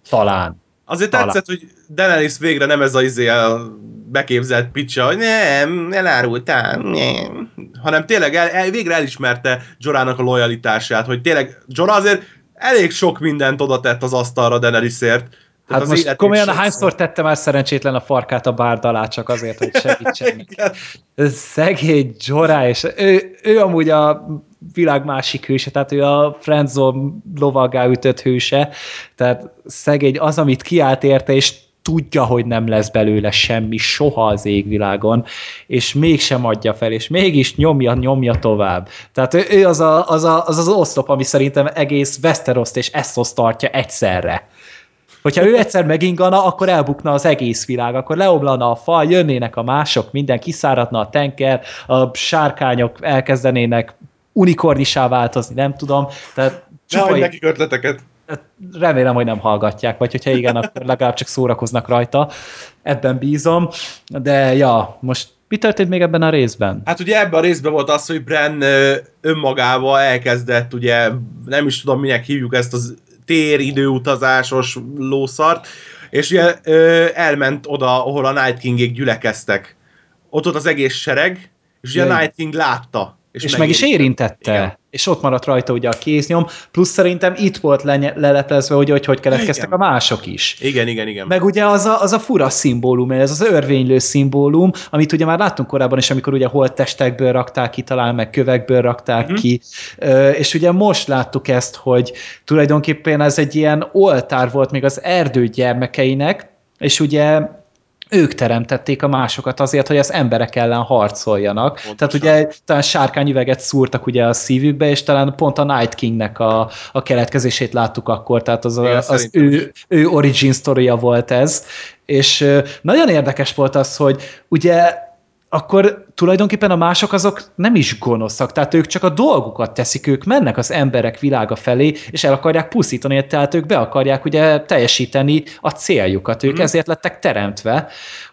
talán. Azért talán. tetszett, hogy Daenerys végre nem ez a izé a beképzelt picsa, hogy nem, elárultál, nem. hanem tényleg el, el, végre elismerte Jorának a lojalitását, hogy tényleg Jorah azért elég sok mindent oda tett az asztalra Daenerysért. Hát az most komolyan hányszor tette már szerencsétlen a farkát a bárd alá csak azért, hogy segítsen. Szegény Jorah, és ő, ő amúgy a világ másik hőse, tehát ő a friendzone lovaggá ütött hőse, tehát szegény az, amit kiállt érte, és tudja, hogy nem lesz belőle semmi soha az égvilágon, és mégsem adja fel, és mégis nyomja, nyomja tovább. Tehát ő, ő az, a, az, a, az az oszlop, ami szerintem egész Westeroszt és Essos tartja egyszerre. Hogyha ő egyszer megingana, akkor elbukna az egész világ, akkor leoblana a fal, jönnének a mások, minden kiszáradna a tenker, a sárkányok elkezdenének unikornisá változni, nem tudom. Tehát csupa ne nekik ötleteket. Hát remélem, hogy nem hallgatják, vagy hogyha igen, akkor legalább csak szórakoznak rajta. Ebben bízom. De ja, most mi történt még ebben a részben? Hát ugye ebben a részben volt az, hogy Bren önmagával elkezdett, ugye nem is tudom, minek hívjuk ezt az tér időutazásos lószart, és ugye elment oda, ahol a Night King-ék gyülekeztek. Ott ott az egész sereg, és ugye a Night King látta, és, és meg is érintette. Igen. És ott maradt rajta ugye a kéznyom, plusz szerintem itt volt le- leleplezve, hogy hogy, hogy keletkeztek igen. a mások is. Igen, igen, igen. Meg ugye az a, az a fura szimbólum, ez az örvénylő szimbólum, amit ugye már láttunk korábban is, amikor ugye holttestekből rakták ki, talán meg kövekből rakták mm-hmm. ki, és ugye most láttuk ezt, hogy tulajdonképpen ez egy ilyen oltár volt még az erdő gyermekeinek, és ugye ők teremtették a másokat azért, hogy az emberek ellen harcoljanak. Pontosan. Tehát ugye talán sárkányüveget szúrtak ugye a szívükbe, és talán pont a Night Kingnek a, a keletkezését láttuk akkor, tehát az, Igen, a, az ő, ő origin sztoria volt ez, és nagyon érdekes volt az, hogy ugye akkor tulajdonképpen a mások azok nem is gonoszak, tehát ők csak a dolgukat teszik, ők mennek az emberek világa felé, és el akarják pusztítani, tehát ők be akarják ugye teljesíteni a céljukat, ők mm. ezért lettek teremtve,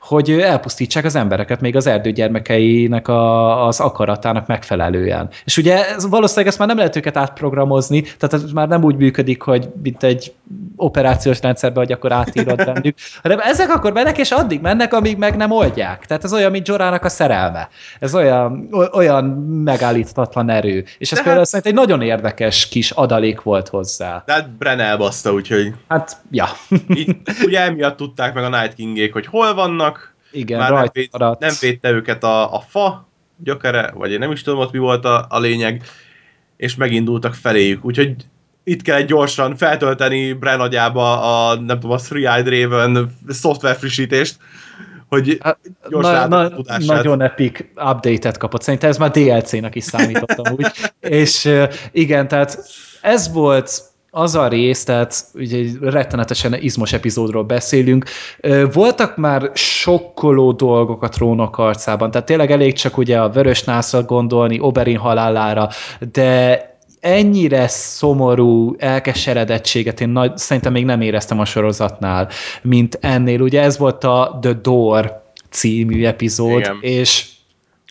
hogy elpusztítsák az embereket még az erdőgyermekeinek a, az akaratának megfelelően. És ugye ez, valószínűleg ezt már nem lehet őket átprogramozni, tehát ez már nem úgy működik, hogy mint egy operációs rendszerben, hogy akkor átírod bennük, hanem ezek akkor mennek, és addig mennek, amíg meg nem oldják. Tehát ez olyan, mint Jorának a szerelme. Ez olyan, olyan megállíthatatlan erő. És ez például hát... szerintem egy nagyon érdekes kis adalék volt hozzá. De hát Bren elbaszta, úgyhogy... Hát, ja. Így, ugye emiatt tudták meg a Night king hogy hol vannak, igen, Már nem, véd, nem védte őket a, a fa gyökere, vagy én nem is tudom ott mi volt a, a lényeg, és megindultak feléjük. Úgyhogy itt kell gyorsan feltölteni Bren agyába a, nem tudom, a Three-Eyed Raven szoftver frissítést, hogy hát, na, na, Nagyon epic update-et kapott. Szerintem ez már DLC-nak is számítottam úgy. És igen, tehát ez volt az a rész, tehát ugye egy rettenetesen izmos epizódról beszélünk, voltak már sokkoló dolgok a trónok arcában, tehát tényleg elég csak ugye a vörös nászra gondolni, Oberyn halálára, de ennyire szomorú elkeseredettséget én nagy, szerintem még nem éreztem a sorozatnál, mint ennél. Ugye ez volt a The Door című epizód, Igen. és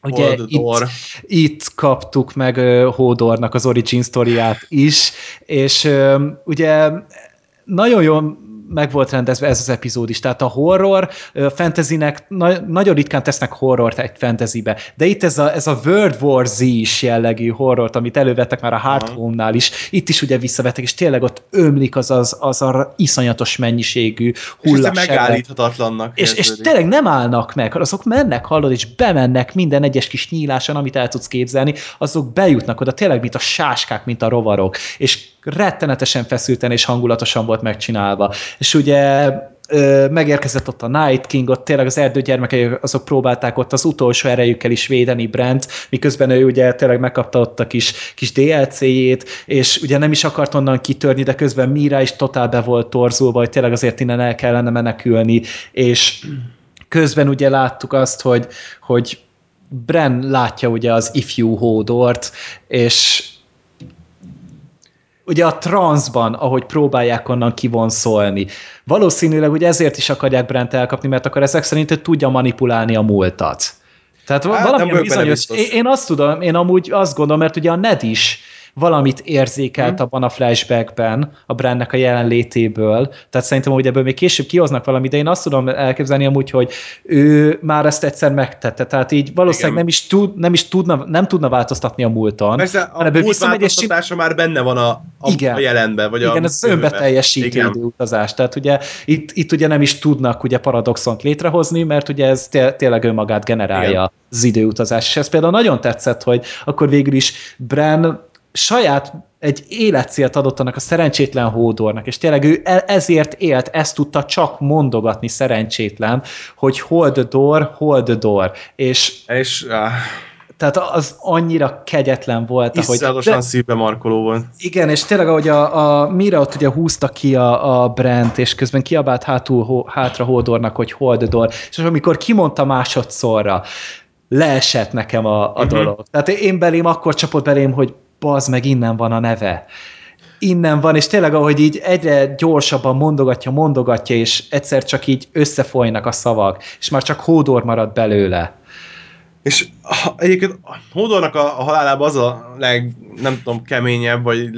Ugye itt, itt kaptuk meg Hódornak az origin sztoriát is, és ugye nagyon jól meg volt rendezve ez az epizód is. Tehát a horror fantasynek na, nagyon ritkán tesznek horrort egy fantasybe, de itt ez a, ez a World War Z is jellegű horrort, amit elővettek már a Hard Home-nál is, itt is ugye visszavettek, és tényleg ott ömlik az az, az a iszonyatos mennyiségű hullás. És megállíthatatlannak és, és tényleg nem állnak meg, azok mennek, hallod, és bemennek minden egyes kis nyíláson, amit el tudsz képzelni, azok bejutnak oda, tényleg, mint a sáskák, mint a rovarok, és rettenetesen feszülten és hangulatosan volt megcsinálva. És ugye megérkezett ott a Night King, ott tényleg az erdőgyermekei azok próbálták ott az utolsó erejükkel is védeni Brent, miközben ő ugye tényleg megkapta ott a kis, kis DLC-jét, és ugye nem is akart onnan kitörni, de közben Mira is totál be volt torzulva, hogy tényleg azért innen el kellene menekülni, és közben ugye láttuk azt, hogy, hogy Bren látja ugye az ifjú hódort, és ugye a transzban, ahogy próbálják onnan kivonszolni. Valószínűleg ugye ezért is akarják Brent elkapni, mert akkor ezek szerint tudja manipulálni a múltat. Tehát hát, valamilyen bizonyos... Én, én azt tudom, én amúgy azt gondolom, mert ugye a Ned is valamit érzékelt hmm. abban a flashbackben, a Brennek a jelenlétéből, tehát szerintem, hogy ebből még később kihoznak valamit, de én azt tudom elképzelni amúgy, hogy ő már ezt egyszer megtette, tehát így valószínűleg nem is, tud, nem is tudna, nem tudna változtatni a múlton. Persze, a múlt változtatása már benne van a, a, igen, a jelenben, vagy igen, a ez önbeteljesítő utazás, tehát ugye itt, itt ugye nem is tudnak ugye paradoxont létrehozni, mert ugye ez tényleg önmagát generálja igen. az időutazás, és ez például nagyon tetszett, hogy akkor végül is Bren saját egy életcélt adott annak a szerencsétlen hódornak, és tényleg ő e- ezért élt, ezt tudta csak mondogatni szerencsétlen, hogy hold door, hold door. És, és tehát az annyira kegyetlen volt. Iszonyatosan szívbe markoló volt. Igen, és tényleg, ahogy a, a mire ott ugye húzta ki a, a Brent, és közben kiabált hátul, ho, hátra Holdornak, hogy hold door, és amikor kimondta másodszorra, leesett nekem a, a uh-huh. dolog. Tehát én belém akkor csapott belém, hogy bazd meg, innen van a neve. Innen van, és tényleg, ahogy így egyre gyorsabban mondogatja, mondogatja, és egyszer csak így összefolynak a szavak, és már csak hódor marad belőle. És egyébként Hódornak a, a halálában az a leg, nem tudom, keményebb, vagy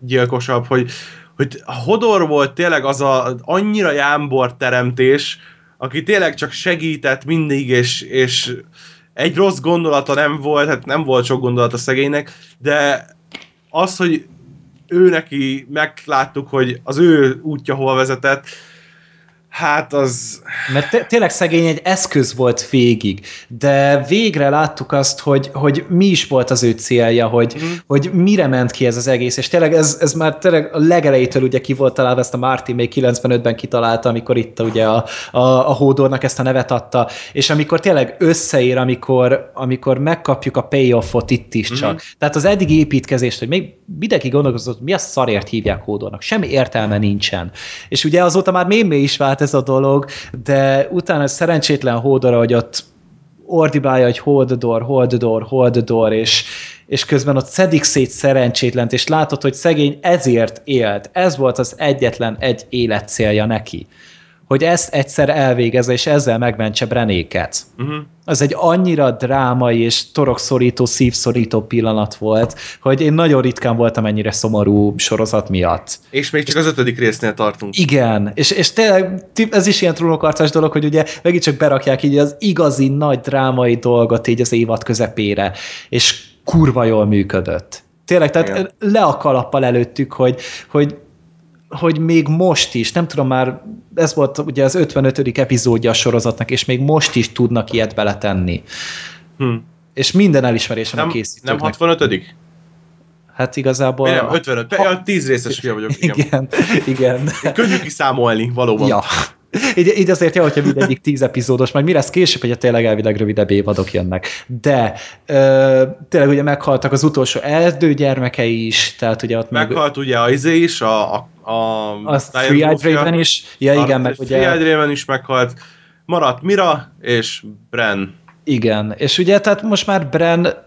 leggyilkosabb, hogy, hogy a Hodor volt tényleg az a annyira jámbor teremtés, aki tényleg csak segített mindig, és, és egy rossz gondolata nem volt, hát nem volt sok gondolata szegénynek, de az, hogy ő neki megláttuk, hogy az ő útja hol vezetett, Hát az... Mert tényleg szegény egy eszköz volt végig, de végre láttuk azt, hogy, hogy mi is volt az ő célja, hogy, mm. hogy mire ment ki ez az egész, és tényleg ez, ez már tényleg a legelejétől ugye ki volt találva, ezt a Martin még 95-ben kitalálta, amikor itt ugye a, a, a hódornak ezt a nevet adta, és amikor tényleg összeér, amikor, amikor megkapjuk a payoffot itt is csak. Mm. Tehát az eddigi építkezést, hogy még mindenki gondolkozott, mi a szarért hívják hódornak, semmi értelme nincsen. És ugye azóta már mémé is vált ez a dolog, de utána szerencsétlen hódora, hogy ott ordibálja, hogy hold the door, és, és közben ott szedik szét szerencsétlent, és látod, hogy szegény ezért élt. Ez volt az egyetlen egy életcélja neki hogy ezt egyszer elvégezze, és ezzel megmentse Brenéket. Uh-huh. Az egy annyira drámai és torokszorító, szívszorító pillanat volt, hogy én nagyon ritkán voltam ennyire szomorú sorozat miatt. És még csak az ötödik résznél tartunk. Igen, és, és tényleg ez is ilyen trónokarcás dolog, hogy ugye megint csak berakják így az igazi nagy drámai dolgot így az évad közepére, és kurva jól működött. Tényleg, tehát Igen. le a kalappal előttük, hogy, hogy hogy még most is, nem tudom már, ez volt ugye az 55. epizódja a sorozatnak, és még most is tudnak ilyet beletenni. Hm. És minden elismerésem nem, a készítőknek. Nem 65 Hát igazából... Nem, 55. Ha... Ja, 10 részes fia vagyok. Igen, igen. igen. Könnyű kiszámolni, valóban. Ja. Így, így azért jó, hogyha mindegyik tíz epizódos, majd mi lesz később, hogy a tényleg elvileg rövidebb évadok jönnek. De ö, tényleg ugye meghaltak az utolsó erdő gyermekei is, tehát ugye ott Meghalt még... ugye az izé is, a, a, a a Three-Eyed Raven is, ja igen, a, meg ugye... Three-Eyed Raven is meghalt, maradt Mira és Bren. Igen, és ugye tehát most már Bren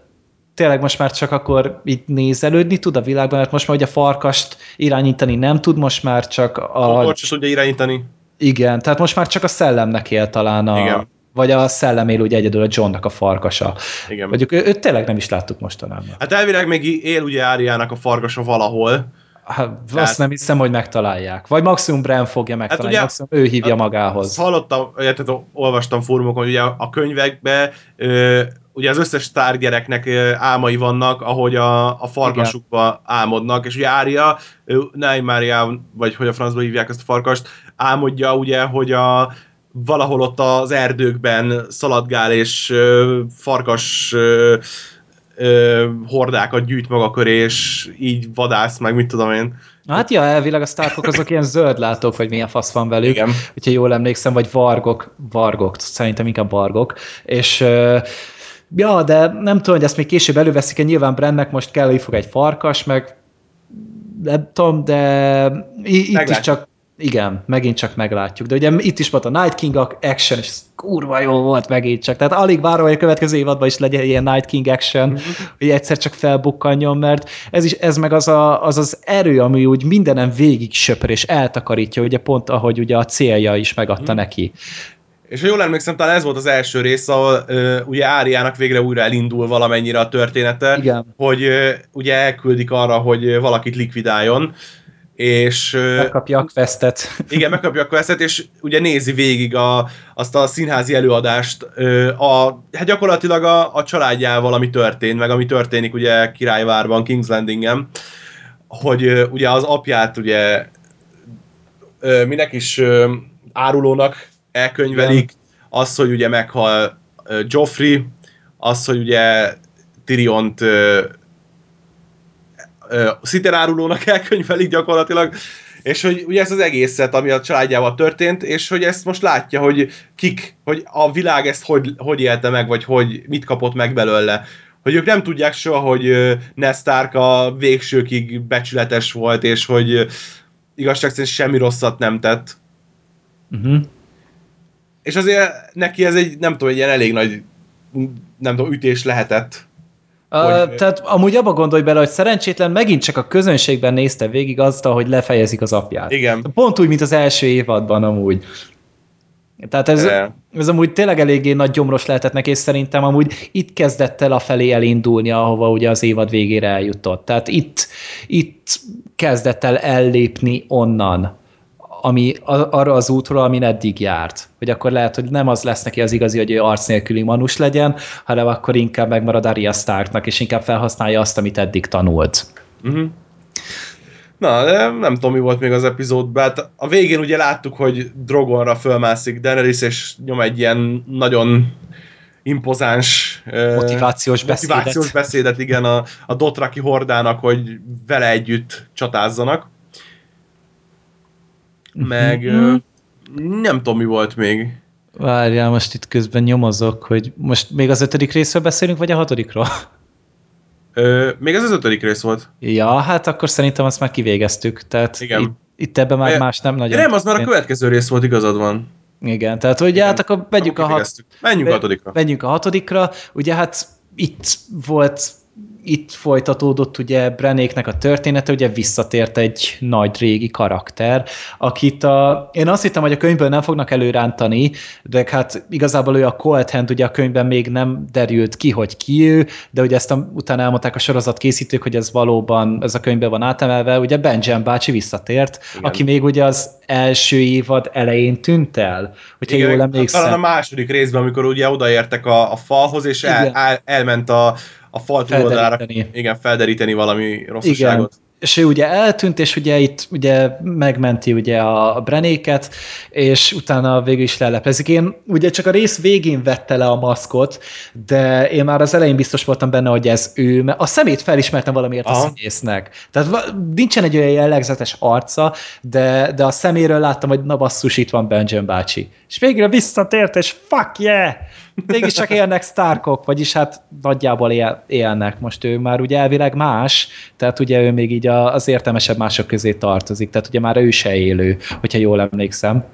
tényleg most már csak akkor így nézelődni tud a világban, mert most már ugye a farkast irányítani nem tud, most már csak a... A tudja irányítani. Igen, tehát most már csak a szellemnek él talán a... Igen. Vagy a szellem él ugye egyedül a Johnnak a farkasa. Igen. Vagy őt, őt tényleg nem is láttuk mostanában. Hát elvileg még él ugye Áriának a farkasa valahol. Hát, Tehát... azt nem hiszem, hogy megtalálják. Vagy maximum Bran fogja hát megtalálni, hát ugye, maximum ő hívja magához. Hallottam, tehát olvastam fórumokon, hogy ugye a könyvekbe ö, ugye az összes tárgyereknek álmai vannak, ahogy a, a farkasukba álmodnak, és ugye Ária, Neymaria, vagy hogy a francba hívják ezt a farkast, álmodja ugye, hogy a, valahol ott az erdőkben szaladgál, és ö, farkas ö, ö, hordákat gyűjt maga köré, és így vadász, meg mit tudom én. Hát ja, elvileg a Starkok azok ilyen zöld látók, vagy milyen fasz van velük, Igen. hogyha jól emlékszem, vagy vargok, vargok, szerintem inkább vargok, és Ja, de nem tudom, hogy ezt még később előveszik-e, nyilván Brennek most kell, hogy fog egy farkas, meg nem tudom, de itt is csak Igen, megint csak meglátjuk. De ugye itt is volt a Night King action, és ez kurva jó volt megint csak. Tehát alig várom, hogy a következő évadban is legyen ilyen Night King action, mm-hmm. hogy egyszer csak felbukkanjon, mert ez, is, ez meg az, a, az az erő, ami úgy mindenem végig söpör és eltakarítja, ugye pont ahogy ugye a célja is megadta mm. neki. És ha jól emlékszem, talán ez volt az első rész, ahol uh, ugye Áriának végre újra elindul valamennyire a története, Igen. hogy uh, ugye elküldik arra, hogy valakit likvidáljon, és... Megkapja a questet. Igen, megkapja a questet, és ugye nézi végig a, azt a színházi előadást, a, hát gyakorlatilag a, a családjával, ami történt, meg ami történik ugye Királyvárban, King's Landingen, hogy ugye az apját ugye minek is árulónak elkönyvelik, az, hogy ugye meghal Joffrey, az, hogy ugye Tyriont sziterárulónak elkönyvelik gyakorlatilag, és hogy ugye ez az egészet, ami a családjával történt, és hogy ezt most látja, hogy kik, hogy a világ ezt hogy, hogy élte meg, vagy hogy mit kapott meg belőle. Hogy ők nem tudják soha, hogy Ned Stark a végsőkig becsületes volt, és hogy igazság szerint semmi rosszat nem tett. Uh-huh. És azért neki ez egy, nem tudom, egy ilyen elég nagy nem tudom, ütés lehetett. Uh, hogy... Tehát amúgy abba gondolj bele, hogy szerencsétlen megint csak a közönségben nézte végig azt, hogy lefejezik az apját. Igen. Pont úgy, mint az első évadban amúgy. Tehát ez, ez amúgy tényleg eléggé nagy gyomros lehetett neki, és szerintem amúgy itt kezdett el a felé elindulni, ahova ugye az évad végére eljutott. Tehát itt, itt kezdett el ellépni onnan ami arra az útról, amin eddig járt. Hogy akkor lehet, hogy nem az lesz neki az igazi, hogy ő arc nélküli manus legyen, hanem akkor inkább megmarad Arya Starknak, és inkább felhasználja azt, amit eddig tanult. Uh-huh. Na, de nem tudom, mi volt még az epizódban. Hát a végén ugye láttuk, hogy Drogonra fölmászik Daenerys, és nyom egy ilyen nagyon impozáns motivációs, motivációs beszédet. beszédet, igen, a, a Dotraki hordának, hogy vele együtt csatázzanak meg mm-hmm. nem tudom, mi volt még. Várjál, most itt közben nyomozok, hogy most még az ötödik részről beszélünk, vagy a hatodikról? Ö, még ez az ötödik rész volt. Ja, hát akkor szerintem azt már kivégeztük. Tehát Igen. Itt, itt ebben már é, más nem nagyon. Nem, az már a következő rész volt, igazad van. Igen, tehát ugye Igen. hát akkor vegyük a, hat... Menjünk a hatodikra. Menjünk a hatodikra. Ugye hát itt volt itt folytatódott ugye Brenéknek a története, ugye visszatért egy nagy régi karakter, akit a, én azt hittem, hogy a könyvből nem fognak előrántani, de hát igazából ő a Colt Hand, ugye a könyvben még nem derült ki, hogy ki ő, de ugye ezt a, utána elmondták a sorozat készítők, hogy ez valóban, ez a könyvben van átemelve, ugye Benjamin bácsi visszatért, Igen. aki még ugye az első évad elején tűnt el, hogyha Igen, jól emlékszem. Talán a második részben, amikor ugye odaértek a, a falhoz, és el, el, elment a a fal túloldalára igen, felderíteni valami rosszaságot. Igen és ő ugye eltűnt, és ugye itt ugye megmenti ugye a Brenéket, és utána végül is leleplezik. Én ugye csak a rész végén vette le a maszkot, de én már az elején biztos voltam benne, hogy ez ő, mert a szemét felismertem valamiért Aha. a színésznek. Tehát nincsen egy olyan jellegzetes arca, de, de a szeméről láttam, hogy na basszus, itt van Benjamin bácsi. És végre visszatért, és fuck yeah! Mégis csak élnek Starkok, vagyis hát nagyjából él, élnek. Most ő már ugye elvileg más, tehát ugye ő még így az értelmesebb mások közé tartozik, tehát ugye már ő se élő, hogyha jól emlékszem.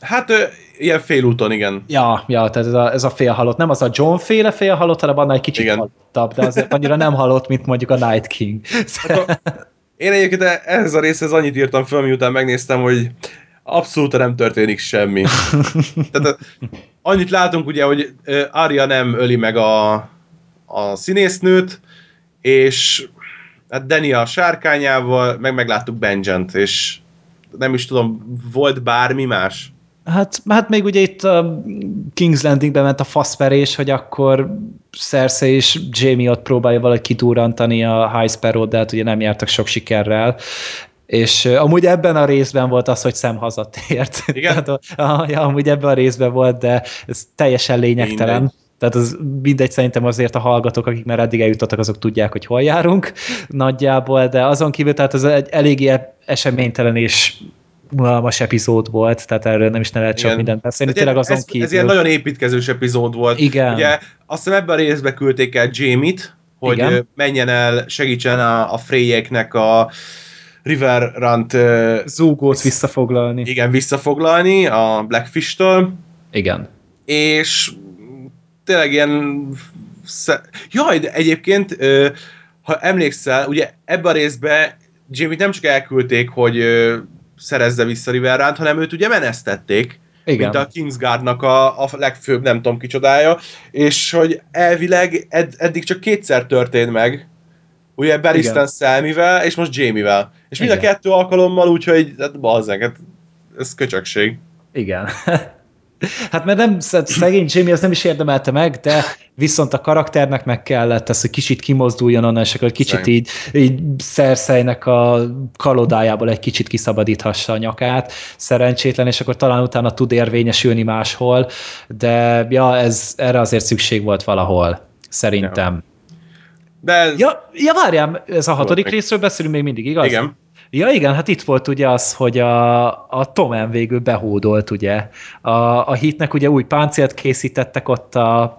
Hát ilyen félúton, igen. Ja, ja, tehát ez a, ez a félhalott. Nem az a John féle félhalott, hanem annál egy kicsit igen. halottabb, de azért annyira nem halott, mint mondjuk a Night King. Hát a, én egyébként ehhez a részhez annyit írtam fel, miután megnéztem, hogy abszolút nem történik semmi. Tehát annyit látunk ugye, hogy Arya nem öli meg a, a színésznőt, és hát Danny a sárkányával, meg megláttuk Benjant, és nem is tudom, volt bármi más? Hát, hát még ugye itt a King's Landingbe ment a faszverés, hogy akkor Cersei és Jamie ott próbálja valahogy kidurrantani a High Sparrow, de hát ugye nem jártak sok sikerrel, és amúgy ebben a részben volt az, hogy szem hazatért. Igen? Tehát, uh, ja, amúgy ebben a részben volt, de ez teljesen lényegtelen. Mindegy. Tehát az mindegy, szerintem azért a hallgatók, akik már eddig eljutottak, azok tudják, hogy hol járunk nagyjából, de azon kívül, tehát ez egy eléggé eseménytelen és unalmas epizód volt, tehát erről nem is ne lehet sok mindent beszélni. Tényleg azon ez, kívül... ez ilyen nagyon építkezős epizód volt. Igen. Ugye azt hiszem ebben a részben küldték el Jamie-t, hogy Igen. menjen el, segítsen a, a Freyeknek a River Run-t Zúgót visszafoglalni. Igen, visszafoglalni a Blackfish-től. Igen. És tényleg ilyen... Jaj, de egyébként, ha emlékszel, ugye ebbe a részbe Jamie nem csak elküldték, hogy szerezze vissza Riverrant, hanem őt ugye menesztették. Igen. mint a Kingsguardnak a, a legfőbb nem tudom kicsodája, és hogy elvileg ed, eddig csak kétszer történt meg, ugye Barristan Selmivel, és most Jamie-vel. És mind Igen. a kettő alkalommal, úgyhogy hát bazzeg, hát ez köcsökség. Igen. Hát mert nem, szegény Jamie az nem is érdemelte meg, de viszont a karakternek meg kellett ez, hogy kicsit kimozduljon onnan, és akkor kicsit így, így szerszejnek a kalodájából egy kicsit kiszabadíthassa a nyakát, szerencsétlen, és akkor talán utána tud érvényesülni máshol, de ja, ez, erre azért szükség volt valahol, szerintem. Ja. De ez... Ja, ja, várjál, ez a hatodik részről beszélünk még mindig, igaz? Igen. Ja igen, hát itt volt ugye az, hogy a, a Tomen végül behódolt ugye. A, a hitnek ugye új páncélt készítettek ott a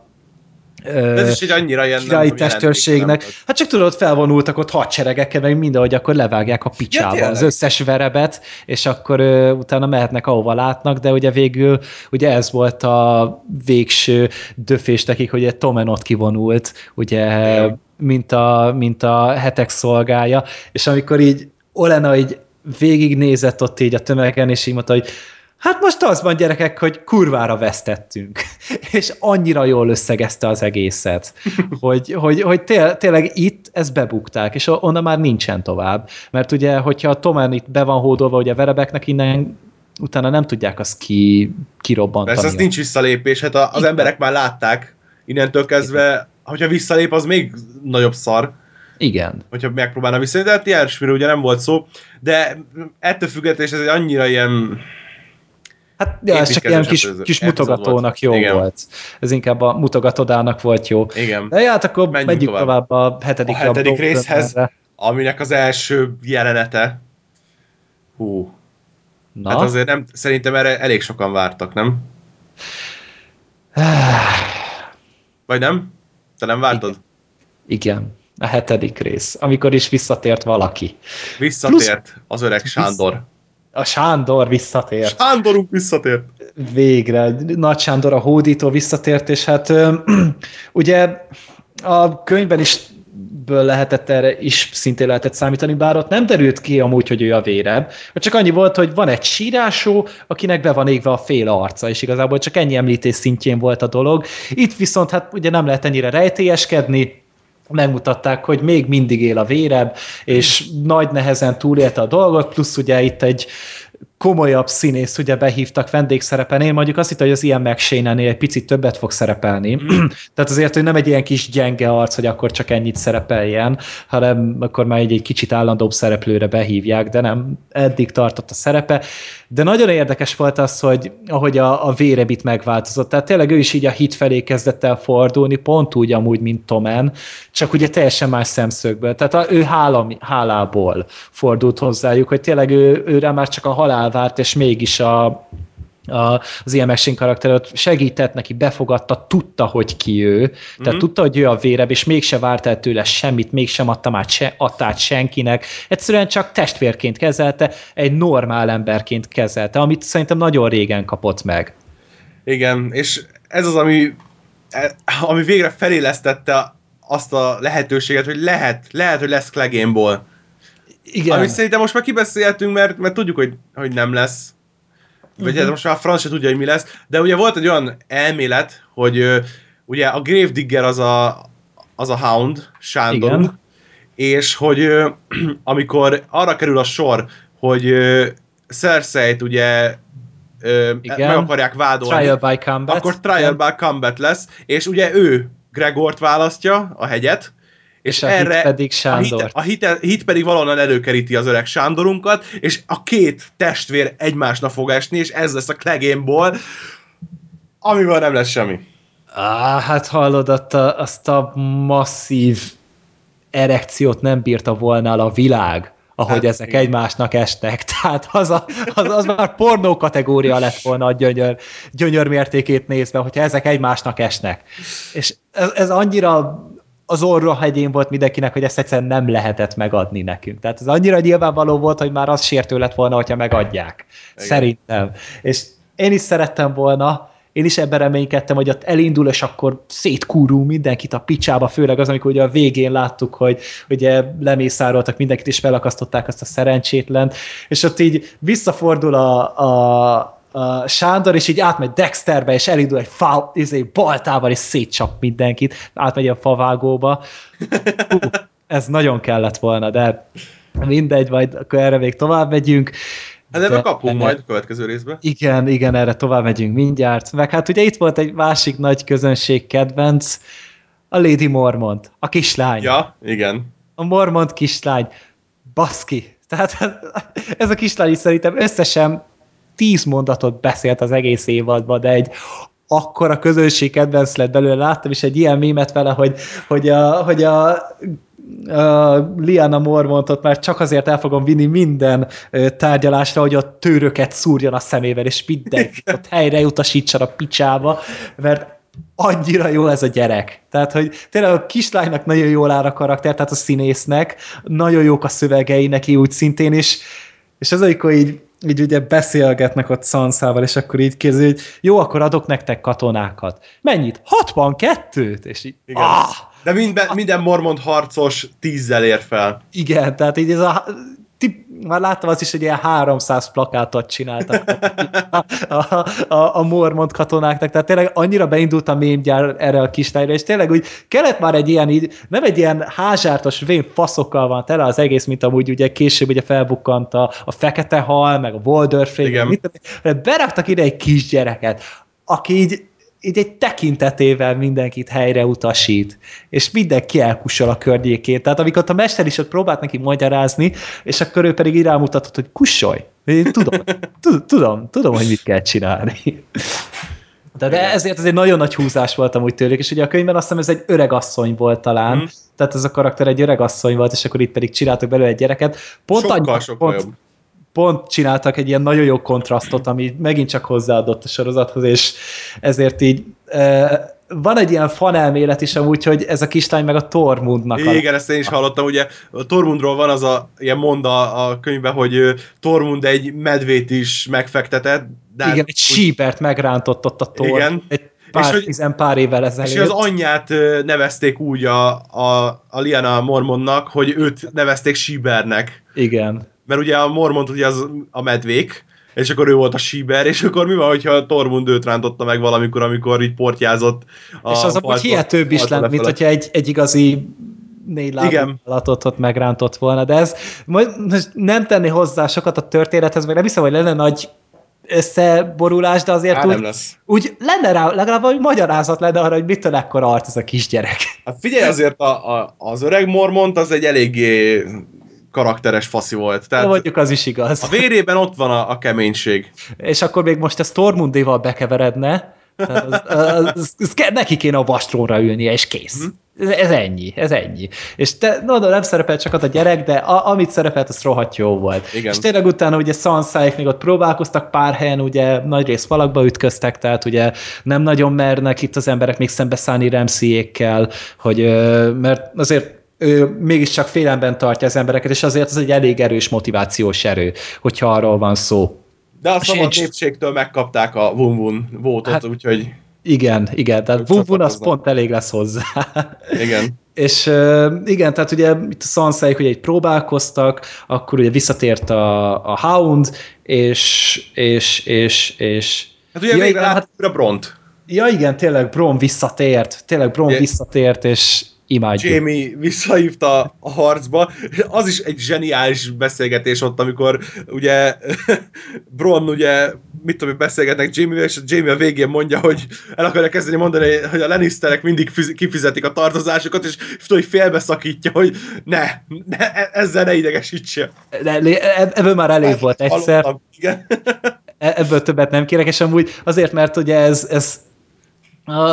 ez is egy annyira ilyen királyi testőrségnek. Hát csak tudod, felvonultak ott hadseregekkel, meg mindenhogy akkor levágják a picsába ja, az összes verebet, és akkor ö, utána mehetnek ahova látnak, de ugye végül ugye ez volt a végső döfés nekik, hogy Tomen ott kivonult, ugye, ja. Mint, a, mint a hetek szolgája, és amikor így Olena így végignézett ott így a tömegen, és így mondta, hogy hát most az van gyerekek, hogy kurvára vesztettünk. és annyira jól összegezte az egészet, hogy, hogy, hogy té tényleg itt ezt bebukták, és onnan már nincsen tovább. Mert ugye, hogyha a Tomen itt be van hódolva, ugye a verebeknek innen utána nem tudják azt ki, kirobbantani. Persze, az nincs visszalépés, hát az Itt emberek már látták, innentől kezdve. Hogyha visszalép, az még nagyobb szar. Igen. Hogyha megpróbálna visszajönni, de hát ilyesmiről ugye nem volt szó, de ettől függetlenül ez egy annyira ilyen Hát ja, ez csak ilyen kis, kis mutogatónak jó Igen. volt. Ez inkább a mutogatódának volt jó. Igen. De hát akkor menjünk, menjünk tovább. tovább a hetedik, a hetedik részhez, erre. aminek az első jelenete. Hú. Na? Hát azért nem, szerintem erre elég sokan vártak, nem? Vagy nem? Te nem vártad? Igen. Igen a hetedik rész, amikor is visszatért valaki. Visszatért Plusz, az öreg Sándor. A Sándor visszatért. Sándorunk visszatért. Végre. Nagy Sándor a hódító visszatért, és hát ugye a könyvben is ből lehetett erre is szintén lehetett számítani, bár ott nem derült ki amúgy, hogy ő a vérebb. Csak annyi volt, hogy van egy sírásó, akinek be van égve a fél arca, és igazából csak ennyi említés szintjén volt a dolog. Itt viszont hát ugye nem lehet ennyire rejtélyeskedni, megmutatták, hogy még mindig él a vérebb, és nagy nehezen túlélte a dolgot, plusz ugye itt egy komolyabb színész ugye behívtak vendégszerepen. Én mondjuk azt hittem, hogy az ilyen mcshane egy picit többet fog szerepelni. Mm. Tehát azért, hogy nem egy ilyen kis gyenge arc, hogy akkor csak ennyit szerepeljen, hanem akkor már egy, egy kicsit állandóbb szereplőre behívják, de nem, eddig tartott a szerepe. De nagyon érdekes volt az, hogy ahogy a, a vérebit megváltozott. Tehát tényleg ő is így a hit felé kezdett el fordulni, pont úgy amúgy, mint Tomen, csak ugye teljesen más szemszögből. Tehát a, ő hála, hálából fordult hozzájuk, hogy tényleg ő, őre már csak a halál várt, és mégis a, az ilyen Machine karakteret segített neki, befogadta, tudta, hogy ki ő, tehát mm-hmm. tudta, hogy ő a vérebb, és mégse várt el tőle semmit, mégsem adta át, se, adta át senkinek, egyszerűen csak testvérként kezelte, egy normál emberként kezelte, amit szerintem nagyon régen kapott meg. Igen, és ez az, ami, e, ami végre felélesztette azt a lehetőséget, hogy lehet, lehet, hogy lesz Klegénból igen. Amit szerintem most már kibeszéltünk, mert, mert tudjuk, hogy, hogy nem lesz. Vagy uh-huh. most már a franc se tudja, hogy mi lesz. De ugye volt egy olyan elmélet, hogy ugye a Gravedigger az a, az a Hound, Sándor, és hogy amikor arra kerül a sor, hogy uh, cersei ugye Igen. meg akarják vádolni. Trial by combat. Akkor trial Igen. by combat lesz, és ugye ő Gregort választja, a hegyet, és, a erre hit pedig Sándor. A hit, a hit, hit pedig valahonnan előkeríti az öreg Sándorunkat, és a két testvér egymásnak fog esni, és ez lesz a klegénból, amivel nem lesz semmi. Á, hát hallod, azt a, azt a masszív erekciót nem bírta volna a világ, ahogy hát, ezek igen. egymásnak estek. Tehát az, a, az, az már pornó kategória lett volna a gyönyör, gyönyör mértékét nézve, hogyha ezek egymásnak esnek. És ez, ez annyira az orra hegyén volt mindenkinek, hogy ezt egyszerűen nem lehetett megadni nekünk. Tehát ez annyira nyilvánvaló volt, hogy már az sértő lett volna, hogyha megadják. Igen. Szerintem. És én is szerettem volna, én is ebben reménykedtem, hogy ott elindul, és akkor szétkúrul mindenkit a picsába, főleg az, amikor ugye a végén láttuk, hogy ugye lemészároltak mindenkit, és felakasztották azt a szerencsétlent, és ott így visszafordul a, a, Sándor, és így átmegy Dexterbe, és elindul egy fa, izé, baltával, és szétcsap mindenkit, átmegy a favágóba. Hú, ez nagyon kellett volna, de mindegy, majd akkor erre még tovább megyünk. Hát ebbe kapunk majd a következő részbe. Igen, igen, erre tovább megyünk mindjárt. Meg hát ugye itt volt egy másik nagy közönség kedvenc, a Lady Mormont, a kislány. Ja, igen. A Mormont kislány. Baszki. Tehát ez a kislány is szerintem összesen tíz mondatot beszélt az egész évadban, de egy akkor a közönség kedvenc lett belőle. Láttam is egy ilyen mémet vele, hogy, hogy a, hogy a uh, Liana Mormontot már csak azért el fogom vinni minden uh, tárgyalásra, hogy a tőröket szúrjon a szemével, és mindenkit ott helyre utasítson a picsába, mert annyira jó ez a gyerek. Tehát, hogy tényleg a kislánynak nagyon jól áll a karakter, tehát a színésznek, nagyon jók a szövegei neki úgy szintén, és, és az, amikor így így ugye beszélgetnek ott Szanszával, és akkor így kérdezi, hogy jó, akkor adok nektek katonákat. Mennyit? 62-t? És így, Igen. Ah! De minden, minden mormont harcos tízzel ér fel. Igen, tehát így ez a tip, már láttam azt is, hogy ilyen 300 plakátot csináltak a, a, a, a Mormont katonáknak, tehát tényleg annyira beindult a mémgyár erre a kislányra, és tényleg úgy kellett már egy ilyen, így, nem egy ilyen házsártos vén faszokkal van tele az egész, mint amúgy ugye később ugye felbukkant a, a fekete hal, meg a Waldorf, mit, beraktak ide egy kisgyereket, aki így így egy tekintetével mindenkit helyre utasít, és mindenki elkussol a környékén. Tehát amikor a mester is ott próbált neki magyarázni, és akkor ő pedig iránymutatott, hogy kussolj. Én tudom, tudom, tudom, hogy mit kell csinálni. De, de ezért ez egy nagyon nagy húzás volt amúgy tőlük, és ugye a könyvben azt hiszem ez egy öreg asszony volt talán, mm. tehát ez a karakter egy öreg asszony volt, és akkor itt pedig csináltak belőle egy gyereket. Pont sokkal, annyi, sokkal pont, jobb pont csináltak egy ilyen nagyon jó kontrasztot, ami megint csak hozzáadott a sorozathoz, és ezért így e, van egy ilyen fanelmélet is amúgy, hogy ez a kislány meg a Tormundnak. Igen, a... ezt én is hallottam, ugye a Tormundról van az a ilyen monda a könyvben, hogy Tormund egy medvét is megfektetett. De igen, egy úgy... sípert megrántott ott a Tor. Igen. Egy pár, és hogy, tizen pár évvel ezelőtt. És az anyját nevezték úgy a, a, a Liana Mormonnak, hogy őt nevezték Síbernek. Igen mert ugye a Mormont ugye az a medvék, és akkor ő volt a síber, és akkor mi van, hogyha Tormund őt rántotta meg valamikor, amikor így portjázott. A és az a hihetőbb is lett, mint hogyha egy, egy igazi négy állatot ott megrántott volna, de ez most nem tenni hozzá sokat a történethez, meg nem hiszem, hogy lenne nagy összeborulás, de azért Há, úgy, lesz. úgy lenne rá, legalább valami magyarázat lenne arra, hogy mitől ekkor art ez a kisgyerek. Hát figyelj, azért a, a, az öreg Mormont az egy eléggé karakteres faszi volt. Tehát mondjuk az is igaz. A vérében ott van a, a keménység. És akkor még most ez Tormundéval bekeveredne, az, az, az, az, neki kéne a vastrónra ülnie, és kész. Ez, mhm. ez ennyi, ez ennyi. És te, no, no, nem szerepelt csak az a gyerek, de a, amit szerepelt, az rohadt jó volt. Igen. És tényleg utána ugye Sansaik még ott próbálkoztak pár helyen, ugye nagy rész falakba ütköztek, tehát ugye nem nagyon mernek itt az emberek még szembeszállni Remszijékkel, hogy mert azért ő mégiscsak félemben tartja az embereket, és azért ez egy elég erős motivációs erő, hogyha arról van szó. De a szabad népségtől megkapták a vun-vun vótot, hát, úgyhogy... Igen, igen, tehát vun-vun az pont elég lesz hozzá. Igen. És uh, igen, tehát ugye itt a Sansaik ugye egy próbálkoztak, akkor ugye visszatért a, a Hound, és, és, és, és Hát ugye ja, végre hát, a Bront. Ja igen, tényleg Bron visszatért, tényleg Bron visszatért, és imádjuk. Jamie visszahívta a harcba, az is egy zseniális beszélgetés ott, amikor ugye Bron ugye, mit tudom, beszélgetnek Jamie és Jamie a végén mondja, hogy el akarja kezdeni mondani, hogy a Lannisterek mindig kifizetik a tartozásokat, és hogy félbeszakítja, hogy ne, ne e- ezzel ne idegesítse. De, e- ebből már elég volt egyszer. igen. E- ebből többet nem kérek, és amúgy azért, mert ugye ez, ez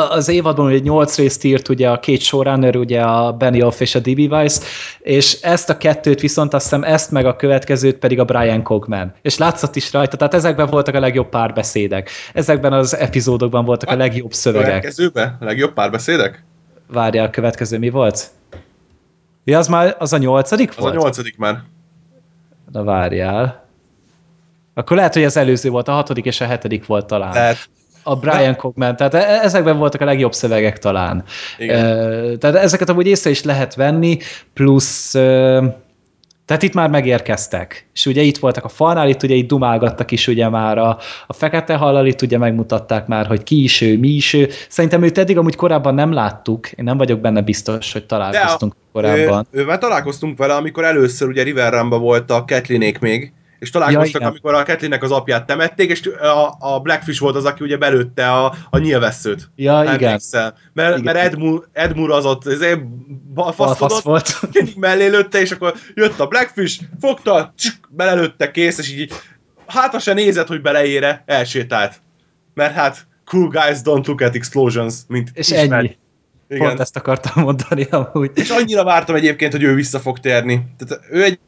az évadban ugye 8 részt írt ugye a két showrunner, ugye a Benioff és a D.B. Weiss, és ezt a kettőt viszont azt hiszem ezt meg a következőt pedig a Brian Cogman. És látszott is rajta, tehát ezekben voltak a legjobb párbeszédek. Ezekben az epizódokban voltak a, a legjobb szövegek. Következőben? A legjobb párbeszédek? Várjál, a következő mi volt? Ja, az már az a nyolcadik Az volt? a nyolcadik már. Na várjál. Akkor lehet, hogy az előző volt, a hatodik és a hetedik volt talán. Tehát, A Brian Cogman, tehát e- ezekben voltak a legjobb szövegek talán. Igen. Tehát ezeket amúgy észre is lehet venni, plusz tehát itt már megérkeztek, és ugye itt voltak a falnál, itt ugye itt dumálgattak is ugye már a, a fekete hallal, itt ugye megmutatták már, hogy ki is ő, mi is ő. Szerintem őt eddig amúgy korábban nem láttuk, én nem vagyok benne biztos, hogy találkoztunk korábban. Ő, ő, már találkoztunk vele, amikor először ugye River Ramba volt a Catlinék még, és találkoztak, igen. amikor a Catlinnek az apját temették, és a, a Blackfish volt az, aki ugye belőtte a, a nyilvesszőt. Ja, igen. Emlékszel? Mert, Igen. mert Edmund, Edmund az ott ezért Balfasz volt. mellé lőtte, és akkor jött a Blackfish, fogta, csuk, belelőtte, kész, és így hátra se nézett, hogy beleére, elsétált. Mert hát cool guys don't look at explosions, mint És ismert. ennyi. Igen. Pont ezt akartam mondani amúgy. És annyira vártam egyébként, hogy ő vissza fog térni. Tehát ő egy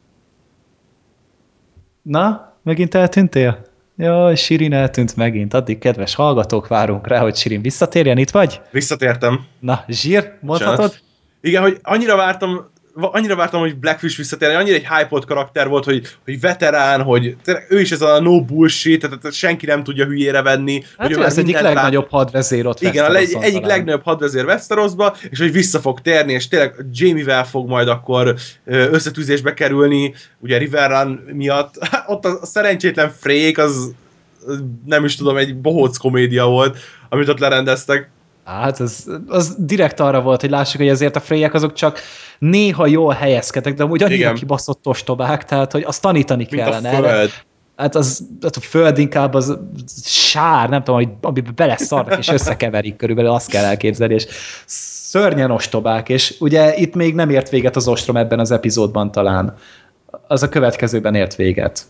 Na, megint eltűntél? Jaj, Sirin eltűnt megint. Addig, kedves hallgatók, várunk rá, hogy Sirin visszatérjen. Itt vagy? visszatértem. Na, zsír, mondhatod? Bocsánat. Igen, hogy annyira vártam, annyira vártam, hogy Blackfish visszatérni, annyira egy hype karakter volt, hogy, hogy veterán, hogy ő is ez a no bullshit, tehát, tehát senki nem tudja hülyére venni. Hát hogy ő az egyik legnagyobb hadvezér ott Igen, a leg, Westeroson egyik legnagyobb hadvezér Westerosba, és hogy vissza fog térni, és tényleg Jamie-vel fog majd akkor összetűzésbe kerülni, ugye River Run miatt. Ott a, a szerencsétlen Frék, az nem is tudom, egy bohóc komédia volt, amit ott lerendeztek. Hát az, az direkt arra volt, hogy lássuk, hogy azért a frejek azok csak néha jól helyezkedtek, de amúgy annyira Igen. kibaszott ostobák, tehát hogy azt tanítani Mint kellene. a föld. Hát az, hát a föld inkább az sár, nem tudom, hogy amiben beleszarnak és összekeverik körülbelül, azt kell elképzelni, és szörnyen ostobák, és ugye itt még nem ért véget az ostrom ebben az epizódban talán. Az a következőben ért véget.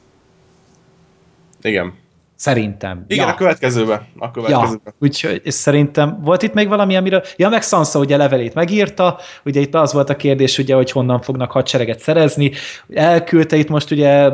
Igen. Szerintem. Igen, ja. a következőbe. A Ja, következőbe. úgyhogy és szerintem volt itt még valami, amiről... Ja, meg Sansa ugye levelét megírta, ugye itt az volt a kérdés, ugye, hogy honnan fognak hadsereget szerezni. Elküldte itt most ugye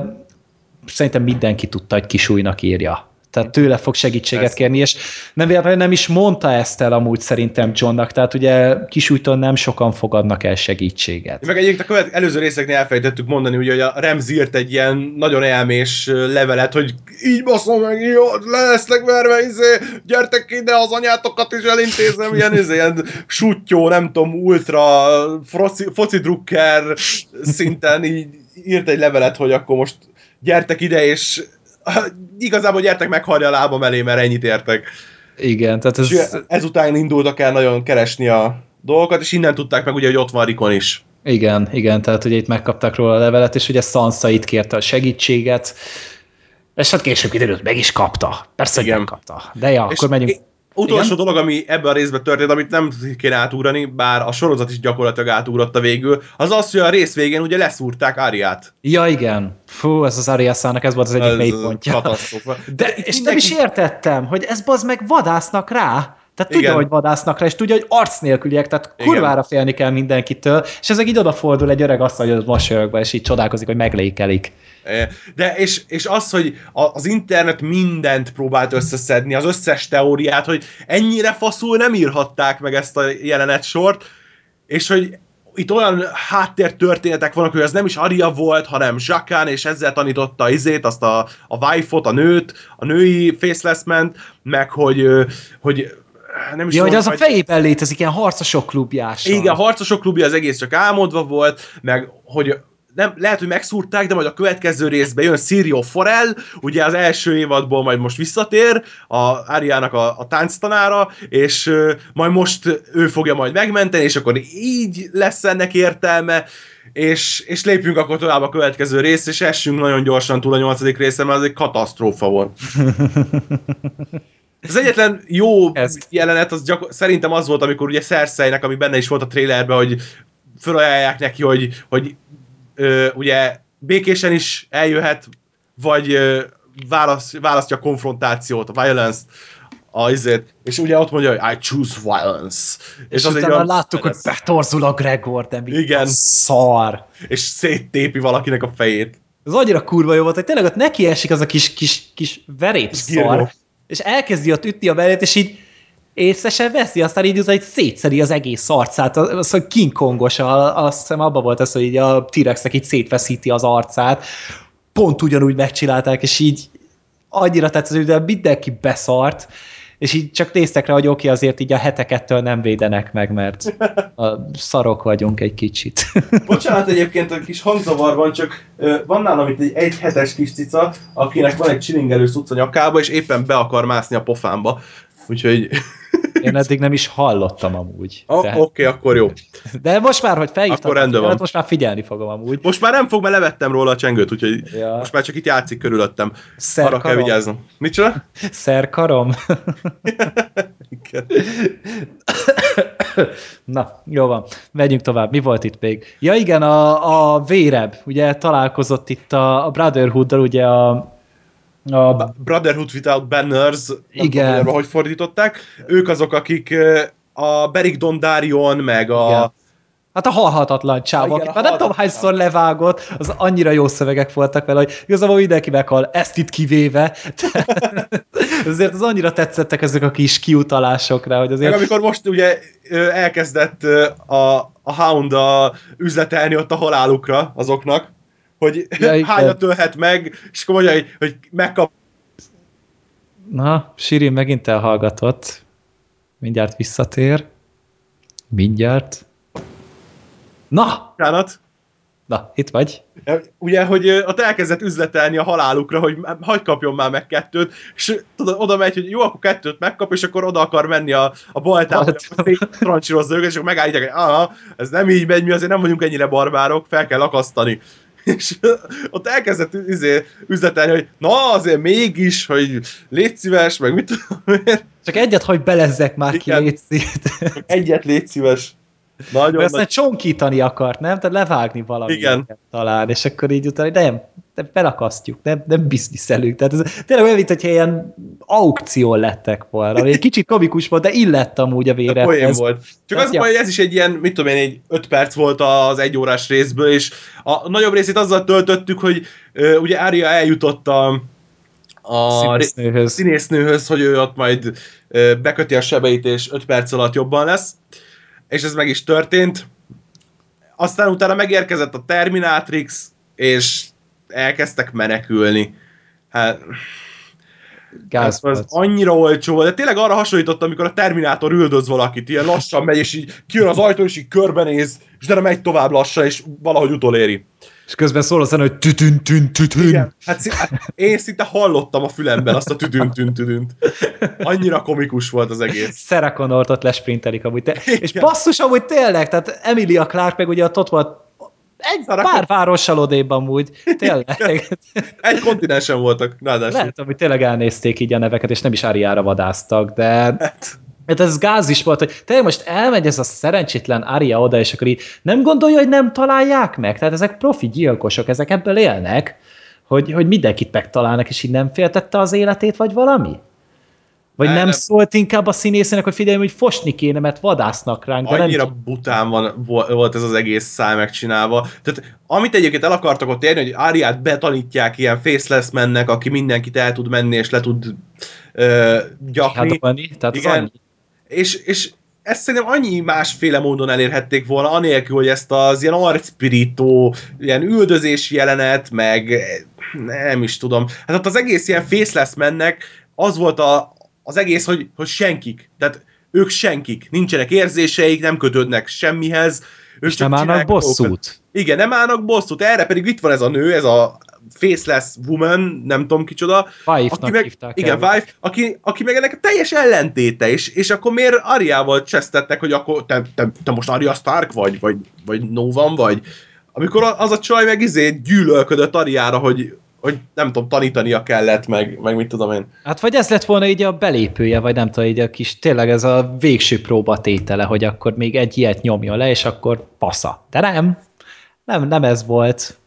szerintem mindenki tudta, hogy kisújnak írja. Tehát tőle fog segítséget Persze. kérni, és nem nem is mondta ezt el amúgy szerintem Johnnak, tehát ugye kisújtól nem sokan fogadnak el segítséget. Meg egyébként a követ, előző részeknél elfelejtettük mondani, ugye, hogy a Remzi írt egy ilyen nagyon elmés levelet, hogy így baszom meg, jó, le lesznek verve, izé, gyertek ide, az anyátokat is elintézem, ilyen, izé, ilyen sutyó, nem tudom, ultra foci, foci drukker szinten így írt egy levelet, hogy akkor most gyertek ide, és igazából gyertek megharja a lábam elé, mert ennyit értek. Igen, tehát És ez, ezután indultak el nagyon keresni a dolgokat, és innen tudták meg ugye, hogy ott van Rikon is. Igen, igen, tehát ugye itt megkapták róla a levelet, és ugye Sansa itt kérte a segítséget, és hát később kiderült, meg is kapta. Persze, hogy Igen. megkapta. De ja, És akkor menjünk. Utolsó Igen? dolog, ami ebben a részben történt, amit nem kéne átugrani, bár a sorozat is gyakorlatilag átugrotta végül, az az, hogy a rész végén ugye leszúrták Áriát. Ja, igen. Fú, ez az Ariaszának, ez volt az egyik mélypontja. Katasztrófa. De, itt és nem is értettem, hogy ez bazd meg vadásznak rá. Tehát tudja, Igen. hogy vadásznak rá, és tudja, hogy arc nélküliek, tehát Igen. kurvára félni kell mindenkitől, és ezek így odafordul egy öreg asszony, hogy mosolyogva, és így csodálkozik, hogy meglékelik. De és, és az, hogy az internet mindent próbált összeszedni, az összes teóriát, hogy ennyire faszul nem írhatták meg ezt a jelenet sort, és hogy itt olyan háttértörténetek vannak, hogy az nem is Aria volt, hanem Zsakán, és ezzel tanította izét, azt a, a wife-ot, a nőt, a női faceless meg hogy, hogy nem is Ja, hogy az a fejében létezik, ilyen harcosok klubjás. igen, a harcosok klubja az egész csak álmodva volt, meg hogy nem, lehet, hogy megszúrták, de majd a következő részben jön Sirio Forel, ugye az első évadból majd most visszatér, a Áriának a, a tánctanára, és ö, majd most ő fogja majd megmenteni, és akkor így lesz ennek értelme, és, és lépjünk akkor tovább a következő rész, és essünk nagyon gyorsan túl a nyolcadik részen, mert az egy katasztrófa volt. Az egyetlen jó Ez- jelenet, az gyakor- szerintem az volt, amikor ugye Cersei-nek, ami benne is volt a trailerben, hogy felajánlják neki, hogy, hogy ö, ugye békésen is eljöhet, vagy ö, választ, választja a konfrontációt, a violence-t, a izét, és ugye ott mondja, hogy I choose violence. És, az egy utána olyan- láttuk, hogy betorzul a Gregor, de mi Igen. szar. És széttépi valakinek a fejét. Ez annyira kurva jó volt, hogy tényleg ott neki esik az a kis, kis, kis verépszar, girló. és elkezdi ott ütni a belét, és így észre se veszi, aztán így az, hogy szétszedi az egész arcát, az, hogy King Kongos, azt hiszem abban volt ez, hogy így a T-Rexnek így szétveszíti az arcát, pont ugyanúgy megcsinálták, és így annyira tetszett, de mindenki beszart, és így csak néztek rá, hogy oké, okay, azért így a hetekettől nem védenek meg, mert a szarok vagyunk egy kicsit. Bocsánat egyébként, a kis hangzavar van, csak van nálam itt egy egy hetes kis cica, akinek van egy csilingelő szuc a nyakába, és éppen be akar mászni a pofámba. Úgyhogy én eddig nem is hallottam amúgy. Oh, Oké, okay, akkor jó. De most már, hogy felhívtam, akkor rendben van. most már figyelni fogom amúgy. Most már nem fog, mert levettem róla a csengőt, úgyhogy ja. most már csak itt játszik körülöttem. Arra kell vigyáznom. Micsoda? Szerkarom? Na, jó van. Megyünk tovább. Mi volt itt még? Ja igen, a, a Véreb, ugye találkozott itt a, a Brotherhood-dal, ugye a a Brotherhood Without Banners, Igen. Tudom, hogy fordították. Ők azok, akik a Beric Dondarion, meg a... Igen. Hát a halhatatlan csáv, akit már nem tudom hányszor levágott, az annyira jó szövegek voltak vele, hogy igazából mindenki meghal, ezt itt kivéve. azért az annyira tetszettek ezek a kis kiutalásokra, hogy azért... Meg amikor most ugye elkezdett a, a Hound a üzletelni ott a halálukra azoknak, hogy ja, hányat ölhet meg, és akkor mondja, hogy, hogy megkap. Na, Sirin megint elhallgatott. Mindjárt visszatér. Mindjárt. Na! Kánat. Na, itt vagy. Ugye, hogy ott elkezdett üzletelni a halálukra, hogy hagyd kapjon már meg kettőt, és tudod, oda megy, hogy jó, akkor kettőt megkap, és akkor oda akar menni a, a baltába, hogy trancsírozza őket, és akkor megállítják, hogy aha, ez nem így megy, mi azért nem vagyunk ennyire barbárok, fel kell akasztani és ott elkezdett izé, üzletelni, hogy na azért mégis, hogy légy szíves, meg mit tudom én. Csak egyet, hogy belezzek már Igen. ki, légy. Egyet légy szíves. Nagyon Mert nagy... csonkítani akart, nem? Tehát levágni valamit Igen. talán, és akkor így utána, de nem, de belakasztjuk, nem, nem bizniszelünk. Tehát ez tényleg olyan, mint hogyha ilyen aukció lettek volna. Egy kicsit komikus volt, de illett amúgy a vére. Ez volt. Csak az ja. baj, hogy ez is egy ilyen, mit tudom én, egy öt perc volt az egy órás részből, és a nagyobb részét azzal töltöttük, hogy uh, ugye Ária eljutott a, a színésznőhöz. színésznőhöz, hogy ő ott majd beköti a sebeit, és öt perc alatt jobban lesz és ez meg is történt. Aztán utána megérkezett a Terminatrix, és elkezdtek menekülni. Hát... Gáz, az annyira olcsó volt, de tényleg arra hasonlított, amikor a Terminátor üldöz valakit, ilyen lassan megy, és így kijön az ajtó, és így körbenéz, és de megy tovább lassan, és valahogy utoléri. És közben szól az hogy tütün, tün, tütün. Igen, hát, hát én szinte hallottam a fülemben azt a tütün, tün, tütünt. Annyira komikus volt az egész. Sarah Connort ott lesprintelik amúgy. Te. És basszus amúgy tényleg, tehát Emilia Clark meg ugye ott volt egy Sarah pár várossal odébb amúgy, tényleg. egy kontinensen voltak, ráadásul. Lehet, hogy tényleg elnézték így a neveket, és nem is Ariára vadáztak, de... Hát mert ez gáz is volt, hogy te most elmegy ez a szerencsétlen Aria oda, és akkor így nem gondolja, hogy nem találják meg? Tehát ezek profi gyilkosok, ezek ebből élnek, hogy, hogy mindenkit megtalálnak, és így nem féltette az életét, vagy valami? Vagy nem, nem szólt inkább a színészének, hogy figyelj, hogy fosni kéne, mert vadásznak ránk. De Annyira nem... bután van, volt ez az egész száj megcsinálva. Tehát amit egyébként el akartak ott érni, hogy Áriát betanítják ilyen faceless mennek, aki mindenkit el tud menni és le tud ö, gyakni. Hadolni, tehát Igen, az annyi és, és ezt szerintem annyi másféle módon elérhették volna, anélkül, hogy ezt az ilyen arcpirító, ilyen üldözési jelenet, meg nem is tudom. Hát ott az egész ilyen faceless mennek, az volt a, az egész, hogy, hogy senkik. Tehát ők senkik. Nincsenek érzéseik, nem kötődnek semmihez. Ők és nem állnak bosszút. Igen, nem állnak bosszút. Erre pedig itt van ez a nő, ez a Faceless Woman, nem tudom kicsoda. Wife-nak meg, Igen, el. Wife, aki, aki meg ennek teljes ellentéte, és, és akkor miért Ariával csesztettek, hogy akkor te, te, te most Arya Stark vagy, vagy, vagy Novan vagy. Amikor az a csaj meg izé gyűlölködött Ariára, hogy, hogy nem tudom, tanítania kellett, meg, meg mit tudom én. Hát vagy ez lett volna így a belépője, vagy nem tudom, így a kis, tényleg ez a végső próbatétele, hogy akkor még egy ilyet nyomja le, és akkor passza. De nem, nem, nem ez volt.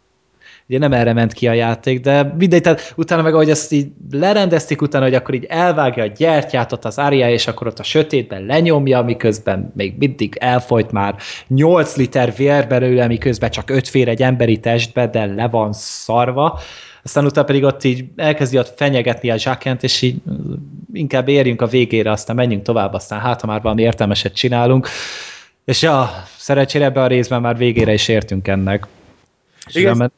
Ugye nem erre ment ki a játék, de mindegy, tehát utána meg, ahogy ezt így lerendezték, utána, hogy akkor így elvágja a gyertyát ott az ária, és akkor ott a sötétben lenyomja, miközben még mindig elfolyt már 8 liter vér belőle, miközben csak 5 fér egy emberi testbe, de le van szarva. Aztán utána pedig ott így elkezdi ott fenyegetni a zsákent, és így inkább érjünk a végére, aztán menjünk tovább, aztán hát, ha már valami értelmeset csinálunk. És ja, szerencsére ebben a részben már végére is értünk ennek. És Igen,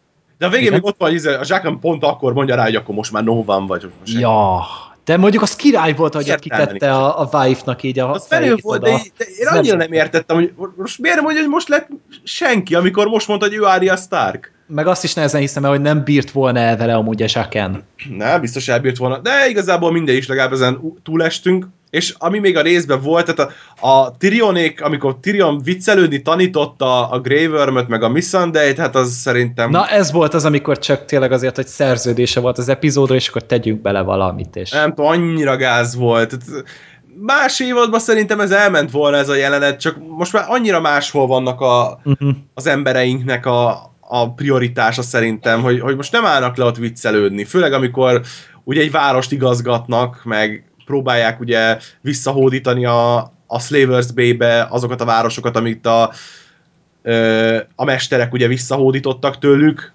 De a végén Igen? még ott van, izé, a Zsákon pont akkor mondja rá, hogy akkor most már no van, vagy most Ja, de mondjuk az király volt, hogy kitette a, a Vive-nak így a Az fejét volt, oda. de, de én Ez annyira nem- nem értettem, hogy most miért mondja, hogy most lett senki, amikor most mondta, hogy ő Arya Stark. Meg azt is nehezen hiszem hogy nem bírt volna el vele amúgy a Zsaken. Nem, biztos elbírt volna, de igazából minden is legalább ezen túlestünk, és ami még a részben volt, tehát a, a Tyrionék, amikor Tyrion viccelődni tanította a Grey Worm-öt, meg a Missandei-t, hát az szerintem... Na ez volt az, amikor csak tényleg azért, hogy szerződése volt az epizódra, és akkor tegyünk bele valamit. És... nem tudom, annyira gáz volt. Más évadban szerintem ez elment volna ez a jelenet, csak most már annyira máshol vannak a, Uh-huh. az embereinknek a, a prioritása szerintem, hogy, hogy most nem állnak le ott viccelődni. Főleg amikor ugye egy várost igazgatnak, meg próbálják ugye visszahódítani a, a Slavers Bay-be azokat a városokat, amit a, a mesterek ugye visszahódítottak tőlük.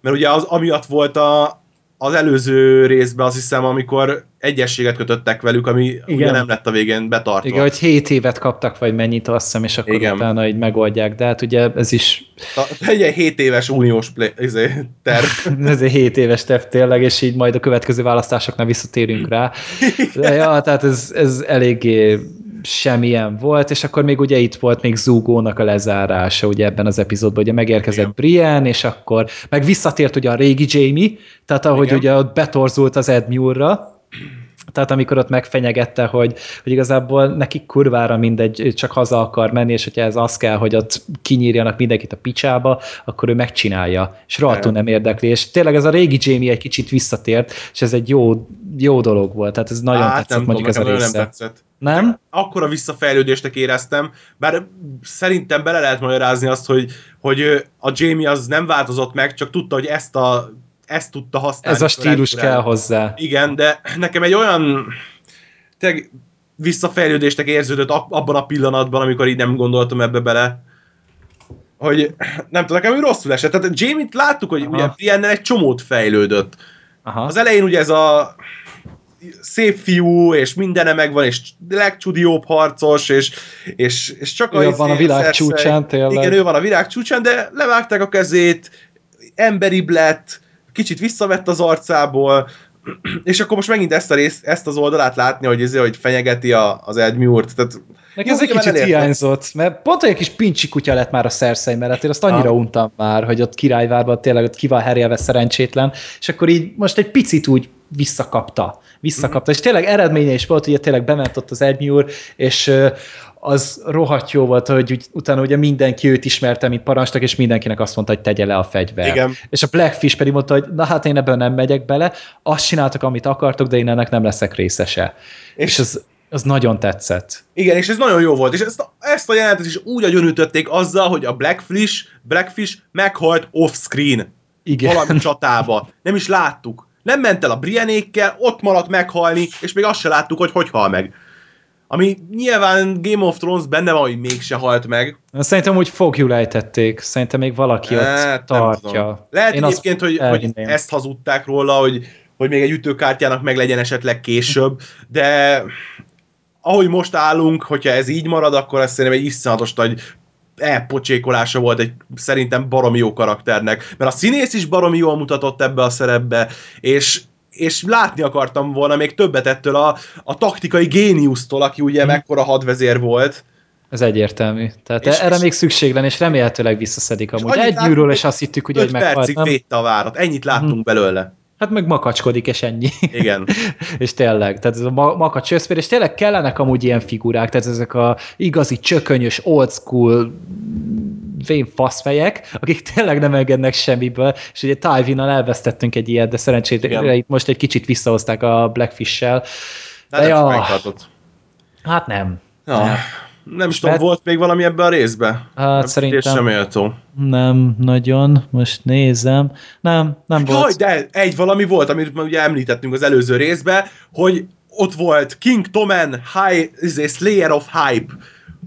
Mert ugye az amiatt volt a, az előző részben azt hiszem, amikor egyességet kötöttek velük, ami Igen. ugye nem lett a végén betartva. Igen, hogy 7 évet kaptak, vagy mennyit azt hiszem, és akkor Igen. Utána így megoldják. De hát ugye ez is Ta- Egy ilyen 7 éves uniós play, izé, terv. ez egy 7 éves terv tényleg, és így majd a következő választásoknál visszatérünk rá. De ja, tehát ez, ez eléggé semmilyen volt, és akkor még ugye itt volt még Zúgónak a lezárása ugye ebben az epizódban, ugye megérkezett Igen. Brienne, és akkor meg visszatért ugye a régi Jamie, tehát ahogy Igen. ugye ott betorzult az Ed Muir-ra, tehát amikor ott megfenyegette, hogy, hogy igazából nekik kurvára mindegy, csak haza akar menni, és hogyha ez az kell, hogy ott kinyírjanak mindenkit a picsába, akkor ő megcsinálja, és rohadtul nem érdekli, és tényleg ez a régi Jamie egy kicsit visszatért, és ez egy jó, jó dolog volt, tehát ez nagyon Hát tetszett nem mondjuk tudom, ez a része. nem tetszett. Nem? akkora visszafejlődésnek éreztem, bár szerintem bele lehet magyarázni azt, hogy, hogy a Jamie az nem változott meg, csak tudta, hogy ezt a ezt tudta használni. Ez a stílus Során. kell hozzá. Igen, de nekem egy olyan tényleg visszafejlődésnek érződött ab- abban a pillanatban, amikor így nem gondoltam ebbe bele, hogy nem tudom, nekem úgy rosszul esett. Tehát Jamie-t láttuk, hogy Aha. ugye Brienne egy csomót fejlődött. Aha. Az elején ugye ez a szép fiú, és mindene megvan, és legcsudióbb harcos, és, és, és csak Ő izé, van a világ Cersei- csúcsán, tényleg. Igen, ő van a világ csúcsán, de levágták a kezét, emberibb lett, kicsit visszavett az arcából, és akkor most megint ezt a részt, ezt az oldalát látni, hogy, izé, hogy fenyegeti a, az Ed Muir-t. Tehát, Neki jó, ez egy kicsit elérte. hiányzott, mert pont olyan kis pincsi kutya lett már a Cersei mellett, én azt annyira Ah. untam már, hogy ott királyvárban tényleg ott ki van herélve szerencsétlen, és akkor így most egy picit úgy visszakapta. Visszakapta, és tényleg eredménye is volt, ugye tényleg bement ott az Edmure, és az rohadt jó volt, hogy úgy, utána ugye mindenki őt ismerte, mint parancsnok, és mindenkinek azt mondta, hogy tegye le a fegyvert. Igen. És a Blackfish pedig mondta, hogy na hát én ebben nem megyek bele, azt csináltak, amit akartok, de én ennek nem leszek részese. És, És- az, az nagyon tetszett. Igen, és ez nagyon jó volt, és ezt a, ezt a jelenetet is úgy agyonütötték azzal, hogy a Blackfish, Blackfish meghalt off-screen Igen. valami csatába. Nem is láttuk. Nem ment el a Briennékkel, ott maradt meghalni, és még azt se láttuk, hogy hogy hal meg. Ami nyilván Game of Thrones benne van, hogy mégse halt meg. Szerintem úgy fogjul ejtették. Szerintem még valaki ott Hát, nem tartja. Lehet Én egyébként, hogy, hogy ezt hazudták róla, hogy, hogy még egy ütőkártyának meg legyen esetleg később, de ahogy most állunk, hogyha ez így marad, akkor ez szerintem egy iszonyatos nagy elpocsékolása volt egy szerintem baromi jó karakternek, mert a színész is baromi jól mutatott ebbe a szerepbe, és és látni akartam volna még többet ettől a, a taktikai géniusztól, aki ugye Mhm. mekkora hadvezér volt. Ez egyértelmű. Tehát És- erre és- még szükség lenne, és remélhetőleg visszaszedik amúgy. Egy hogy és azt hittük, hogy meghalt. percig védte a várat, ennyit láttunk Mhm. belőle. Hát meg makacskodik, és ennyi. Igen. és tényleg, tehát ez a ma- makacs összfér, és tényleg kellenek amúgy ilyen figurák, tehát ezek a igazi csökönyös, old school vén faszfejek, akik tényleg nem engednek semmiből, és ugye Tywin-nal elvesztettünk egy ilyet, de szerencsére Igen. itt most egy kicsit visszahozták a Blackfish-sel. De De nem ja. Hát nem. Ja. Nem. Nem is tudom, volt még valami ebbe a részbe? Hát Nem szerintem- sem méltó. Nem nagyon, most nézem. Nem, nem Jaj, volt. de egy valami volt, amit már ugye említettünk az előző részbe, hogy ott volt King Tomen High, izé, Slayer of Hype,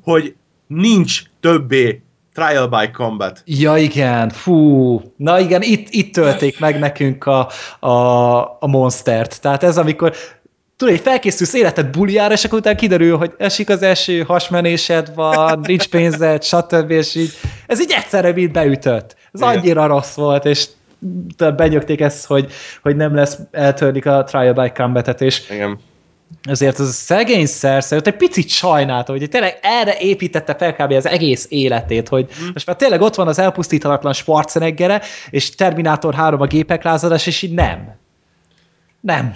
hogy nincs többé Trial by Combat. Ja igen, fú, na igen, itt, itt tölték meg nekünk a, a, a monstert. Tehát ez amikor tudod, hogy felkészülsz életed buliára, és akkor utána kiderül, hogy esik az eső, hasmenésed van, nincs pénzed, stb. És így, ez így egyszerre mind beütött. Ez Igen. annyira rossz volt, és benyögték ezt, hogy, hogy nem lesz, eltörlik a Trial by Combat-et, és Igen. Ezért az a szegény szerszert egy picit sajnálta, hogy tényleg erre építette fel kb. az egész életét, hogy Mhm. most már tényleg ott van az elpusztíthatatlan Schwarzeneggere, és Terminátor 3 a gépek lázadás, és így nem. Nem.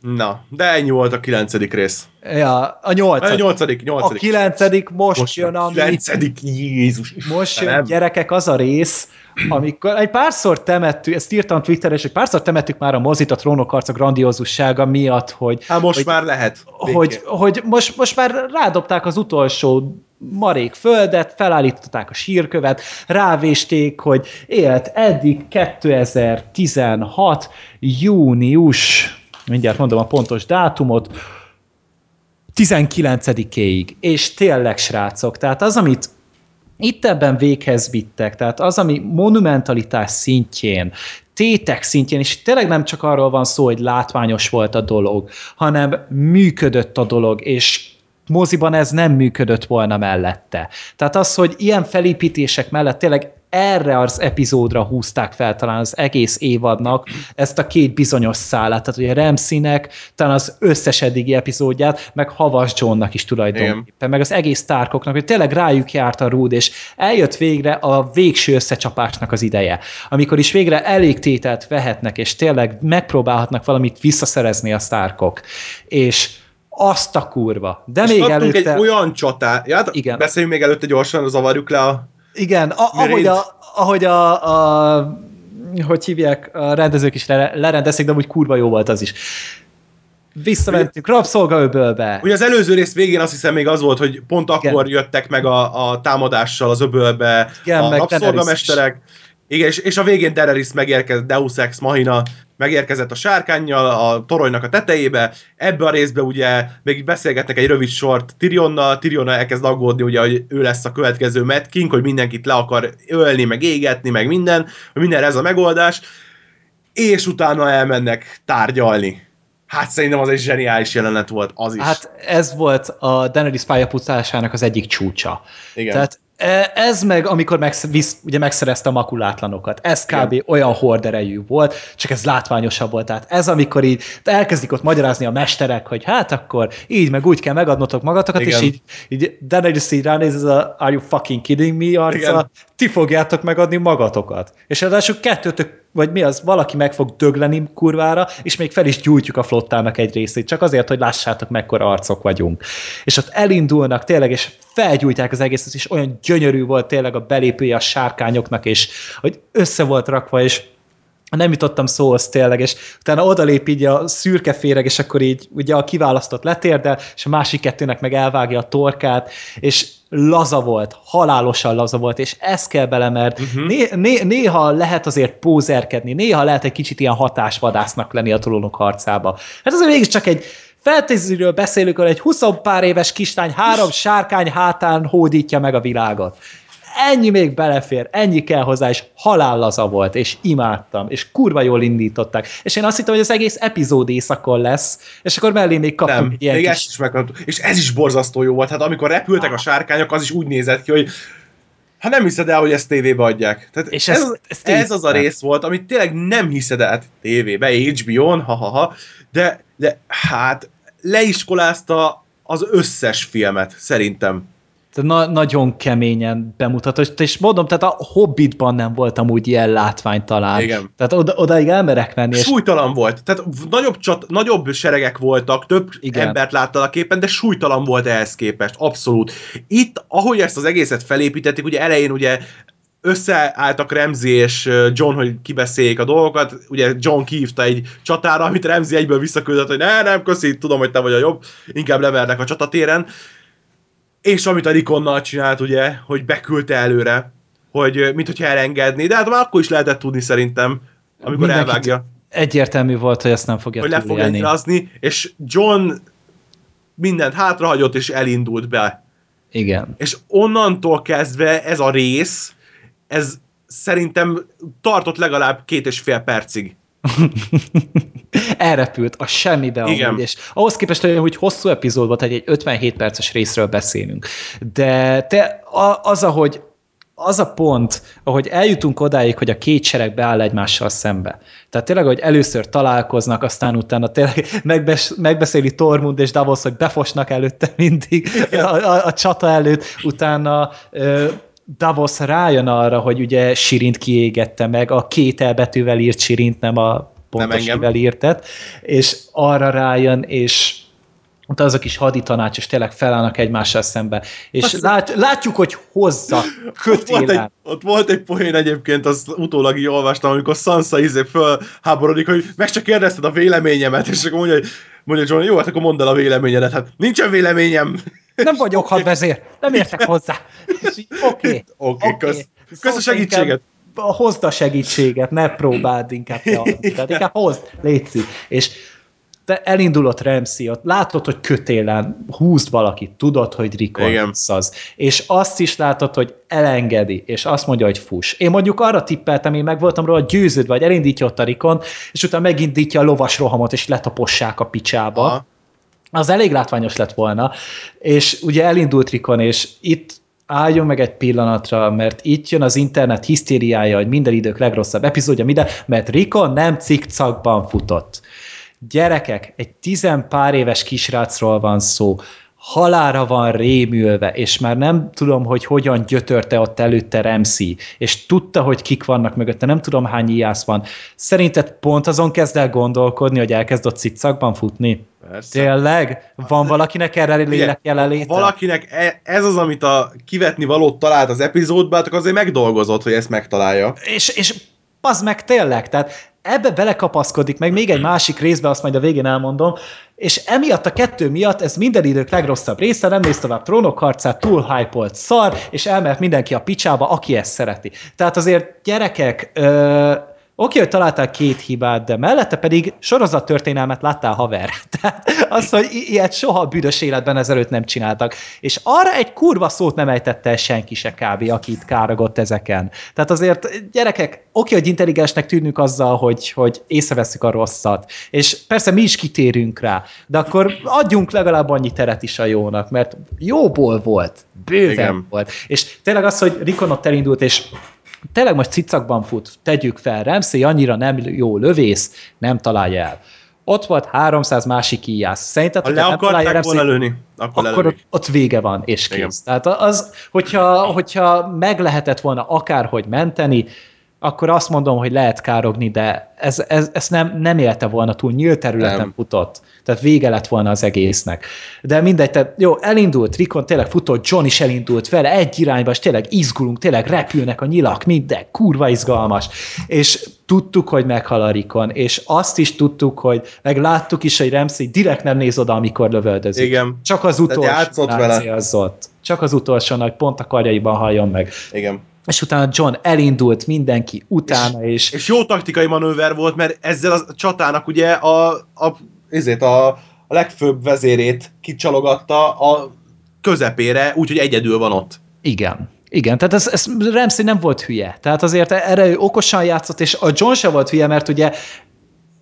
Na, de ennyi volt a kilencedik rész. Ja, a A nyolcadik. nyolcadik, A nyolcadik. kilencedik most, Most jön, ami... kilencedik, Jézus Most jön, Istenem. gyerekek, az a rész, amikor egy párszor temettük, ezt írtam Twitteren, és egy párszor temettük már a mozit a trónokharca grandiózussága miatt, hogy, Hát most hogy, már lehet. hogy, hogy most, most már rádobták az utolsó marék földet, felállították a sírkövet, rávésték, hogy élt eddig 2016. június, mindjárt mondom a pontos dátumot, 19-éig. És tényleg, srácok, tehát az, amit itt ebben véghez vittek, tehát az, ami monumentalitás szintjén, tétek szintjén, és tényleg nem csak arról van szó, hogy látványos volt a dolog, hanem működött a dolog, és moziban ez nem működött volna mellette. Tehát az, hogy ilyen felépítések mellett tényleg erre az epizódra húzták fel talán az egész évadnak ezt a két bizonyos szálát, tehát ugye Ramsey-nek talán az összes eddigi epizódját, meg Havas Johnnak is tulajdonképpen, meg az egész tárkoknak, hogy tényleg rájuk járt a rúd, és eljött végre a végső összecsapásnak az ideje, amikor is végre elég tételt vehetnek, és tényleg megpróbálhatnak valamit visszaszerezni a sztárkok. És azt a kurva. De És még előtte... egy olyan csatát, ja, hát Igen. beszéljünk még előtte gyorsan, zavarjuk le a... Igen, a, ahogy, a, ahogy a, a, hogy hívják, a rendezők is le- lerendezték, de úgy kurva jó volt az is. Visszamentünk rabszolgaöbölbe. Ugye az előző rész végén azt hiszem még az volt, hogy pont Igen. akkor jöttek meg a, a támadással az öbölbe Igen, a rabszolgamesterek. Igen, és, és a végén Daenerys megérkezett, Deus Ex Machina megérkezett a sárkányjal a toronynak a tetejébe. Ebbe a részbe ugye még beszélgetnek egy rövid sort Tyrionnal, Tyrion elkezd aggódni, ugye, hogy ő lesz a következő Mad King, hogy mindenkit le akar ölni, meg égetni, meg minden, hogy minden ez a megoldás, és utána elmennek tárgyalni. Hát szerintem az egy zseniális jelenet volt, az is. Hát ez volt a Daenerys pályaputásának az egyik csúcsa. Igen. Tehát ez meg, amikor megsz, ugye megszerezte a makulátlanokat, ez kb. Igen. olyan horderejű volt, csak ez látványosabb volt. Tehát ez, amikor így elkezdik ott magyarázni a mesterek, hogy hát akkor így, meg úgy kell megadnotok magatokat, Igen. és így, így Daenerys így ránéz, ez a are you fucking kidding me arca, Igen. ti fogjátok megadni magatokat. És ráadásul kettőtök, vagy mi az, valaki meg fog dögleni kurvára, és még fel is gyújtjuk a flottának egy részét, csak azért, hogy lássátok, mekkora arcok vagyunk. És ott elindulnak tényleg, és felgyújtják az egészet, és olyan gyönyörű volt tényleg a belépője a sárkányoknak, és hogy össze volt rakva, és nem jutottam szóhoz tényleg, és utána odalép így a szürke féreg, és akkor így ugye a kiválasztott letérdel, és a másik kettőnek meg elvágja a torkát, és laza volt, halálosan laza volt, és ez kell bele, mert uh-huh. né- né- néha lehet azért pózerkedni, néha lehet egy kicsit ilyen hatásvadásznak lenni a trónok harcába. Hát azért mégiscsak egy feltézőről beszélünk, hogy egy 20 pár éves kislány három sárkány hátán hódítja meg a világot ennyi még belefér, ennyi kell hozzá, és halállaza volt, és imádtam, és kurva jól indították. És én azt hittem, hogy az egész epizód éjszakon lesz, és akkor mellé még kaptunk Nem, ilyen még kis... ezt is megkaptuk. És ez is borzasztó jó volt. Hát amikor repültek a sárkányok, az is úgy nézett ki, hogy ha nem hiszed el, hogy ezt tévébe adják. Tehát És ez, ez- ez, ez ez, az a rész volt, amit tényleg nem hiszed el hát tévébe, HBO-n, ha-ha-ha, de, de hát leiskolázta az összes filmet, szerintem. Tehát Na, nagyon keményen bemutatott, és mondom, tehát a Hobbitban nem voltam úgy ilyen látvány talán. Igen. Tehát oda, odaig elmerek menni, és Súlytalan volt. Tehát nagyobb, csat, nagyobb seregek voltak, több Igen. Embert láttál a képen, de súlytalan volt ehhez képest, abszolút. Itt, ahogy ezt az egészet felépítették, ugye elején ugye összeálltak Remzi és John, hogy kibeszéljék a dolgokat, ugye John kihívta egy csatára, amit Remzi egyből visszaküldött, hogy ne, nem, köszi, tudom, hogy te vagy a jobb, inkább levernek a csatatéren. És amit a Rikonnal csinált, ugye, hogy beküldte előre, hogy ö, mint hogyha elengedni, de hát már akkor is lehetett tudni szerintem, amikor Mindenkit elvágja egyértelmű volt, hogy ezt nem fogja hogy le fog túlélni. egyrazni, és John mindent hátrahagyott, és elindult be. Igen. És onnantól kezdve ez a rész, ez szerintem tartott legalább két és fél percig. Elrepült a semmibe Igen. amúgy, és ahhoz képest, hogy hogy hosszú epizód volt, egy 57 perces részről beszélünk. De te, az, ahogy az a pont, ahogy eljutunk odáig, hogy a két sereg beáll egymással szembe. Tehát tényleg, hogy először találkoznak, aztán utána tényleg megbes, megbeszéli Tormund és Davos, hogy befosnak előtte mindig a, a, a csata előtt, utána ö, Davos rájön arra, hogy ugye Sirint kiégette meg, a két elbetűvel írt Sirint, nem a pontos írtet, és arra rájön, és utána azok is haditanács, és tényleg felállnak egymással szembe. És lát, látjuk, hogy hozza Ott volt, egy, kötélen. ott volt egy poén egyébként, azt utólag így olvastam, amikor Sansa izé fölháborodik, hogy meg csak kérdezted a véleményemet, és akkor mondja, hogy mondja John, jó, hát akkor mondd el a véleményedet. Hát nincsen véleményem. Nem vagyok hadvezér, nem értek hozzá. És így, Oké. Oké, oké. kösz. Kösz a Szóval segítséget. Hozd a segítséget, ne próbáld inkább te adni. Tehát inkább hozd, létszi. És te elindulott Ramsey, ott látod, hogy kötélen húzd valakit, tudod, hogy Rickon Igen. az. És azt is látod, hogy elengedi, és azt mondja, hogy fuss. Én mondjuk arra tippeltem, én meg voltam róla győződve, hogy elindítja ott a Rickon, és utána megindítja a lovas rohamot, és letapossák a picsába Aha. Az elég látványos lett volna, és ugye elindult Rikon, és itt álljon meg egy pillanatra, mert itt jön az internet hisztériája, hogy minden idők legrosszabb epizódja, minden, mert Rikon nem cikcakban futott. Gyerekek, egy tizen pár éves kisrácról van szó, halára van rémülve, és már nem tudom, hogy hogyan gyötörte ott előtte Ramsey, és tudta, hogy kik vannak mögötte, nem tudom, hány ijász van. Szerinted pont azon kezd el gondolkodni, hogy elkezd ott cicakban futni? Persze. Tényleg? Van valakinek erre lélek jelenléte? Valakinek e- ez az, amit a kivetni valót talált az epizódban, akkor azért megdolgozott, hogy ezt megtalálja. És, és az meg tényleg, tehát ebbe belekapaszkodik, meg még egy másik részbe, azt majd a végén elmondom, és emiatt a kettő miatt ez minden idők legrosszabb része, nem néz tovább trónok harcát, túl hype szar, és elmehet mindenki a picsába, aki ezt szereti. Tehát azért gyerekek, ö, Oké, hogy találtál két hibát, de mellette pedig sorozattörténelmet láttál haver. Tehát az, hogy ilyet soha a büdös életben ezelőtt nem csináltak. És arra egy kurva szót nem ejtette el senki se kb., aki itt károgott ezeken. Tehát azért, gyerekek, oké, hogy intelligensnek tűnünk azzal, hogy, hogy észreveszünk a rosszat. És persze mi is kitérünk rá, de akkor adjunk legalább annyi teret is a jónak, mert jóból volt, bőven Igen. volt. És tényleg az, hogy Rikon ott elindult, és tényleg most cicakban fut, tegyük fel, Ramsey annyira nem jó lövész, nem találja el. Ott volt 300 másik íjász. Szerinted, Ha le akarták Ramsey, volna lőni, akkor, akkor ott, ott vége van, és kész. Igen. Tehát az, hogyha, hogyha meg lehetett volna akárhogy menteni, akkor azt mondom, hogy lehet károgni, de ez, ez, ez nem, nem élte volna túl, nyílt területen Nem. futott. Tehát vége lett volna az egésznek. De mindegy, tehát jó, elindult, Rikon tényleg futott, John is elindult vele egy irányba, és tényleg izgulunk, tényleg repülnek a nyilak, minden, kurva izgalmas. És tudtuk, hogy meghal a Rikon, és azt is tudtuk, hogy meg láttuk is, hogy Ramsey direkt nem néz oda, amikor lövöldözik. Igen. Csak az utolsó játszott vele. célzott. Csak az utolsó, hogy pont a karjaiban halljon meg. Igen. És utána John elindult, mindenki utána, és, És jó taktikai manőver volt, mert ezzel a csatának ugye a, a, ezért a, a legfőbb vezérét kicsalogatta a közepére, úgyhogy egyedül van ott. igen. Igen, tehát ez, ez Ramsey nem volt hülye. Tehát azért erre ő okosan játszott, és a John se volt hülye, mert ugye,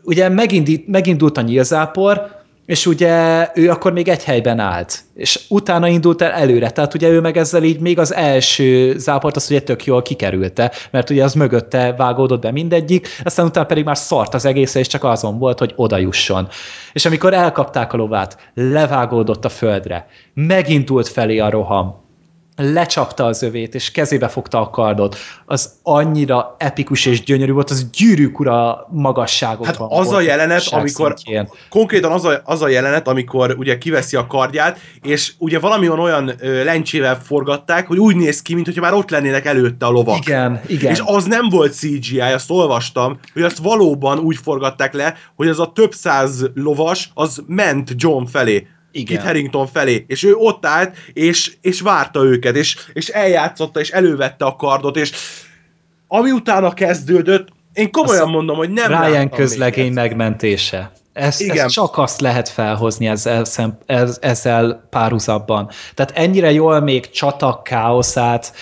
ugye megindít, megindult a nyílzápor, és ugye ő akkor még egy helyben állt, és utána indult el előre, tehát ugye ő meg ezzel így még az első záport azt ugye tök jól kikerülte, mert ugye az mögötte vágódott be mindegyik, aztán utána pedig már szart az egész, és csak azon volt, hogy oda jusson. És amikor elkapták a lovát, levágódott a földre, megindult felé a roham, lecsapta az övét, és kezébe fogta a kardot, az annyira epikus és gyönyörű volt, az gyűrűk ura magasságokban Hát az volt, a jelenet, amikor szintjén. konkrétan az a, az a jelenet, amikor ugye kiveszi a kardját, és ugye valami olyan ö, lencsével forgatták, hogy úgy néz ki, mintha már ott lennének előtte a lovak. Igen, igen. És az nem volt CGI, azt olvastam, hogy azt valóban úgy forgatták le, hogy az a több száz lovas, az ment John felé. Igen. Kit Harington felé, és ő ott állt, és, és várta őket, és, és eljátszotta, és elővette a kardot, és ami utána kezdődött, én komolyan Az mondom, hogy nem Ryan még közlegény megmentése. Ez, Igen. ez csak azt lehet felhozni ezzel, ezzel párhuzabban. Tehát ennyire jól még csata káoszát,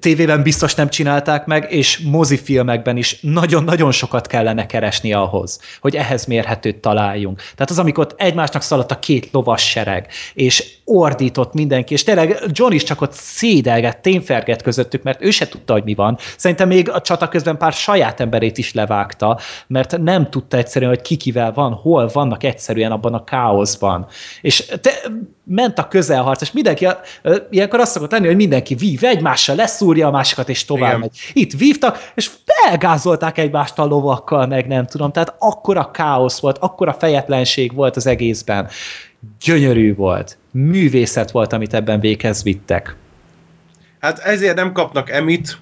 tévében biztos nem csinálták meg, és mozifilmekben is nagyon-nagyon sokat kellene keresni ahhoz, hogy ehhez mérhetőt találjunk. Tehát az, amikor egymásnak szaladt a két lovas sereg, és ordított mindenki, és tényleg John is csak ott szédelgett, tényfergett közöttük, mert ő se tudta, hogy mi van. Szerintem még a csata közben pár saját emberét is levágta, mert nem tudta egyszerűen, hogy ki kivel van, hol vannak egyszerűen abban a káoszban. És te, ment a közelharc, és mindenki, ilyenkor azt szokott lenni, hogy mindenki vív egymással, leszúrja a másikat, és tovább Igen. megy. Itt vívtak, és felgázolták egymást a lovakkal, meg nem tudom. Tehát akkora káosz volt, akkora fejetlenség volt az egészben. Gyönyörű volt. Művészet volt, amit ebben véghez vittek. Hát ezért nem kapnak emit,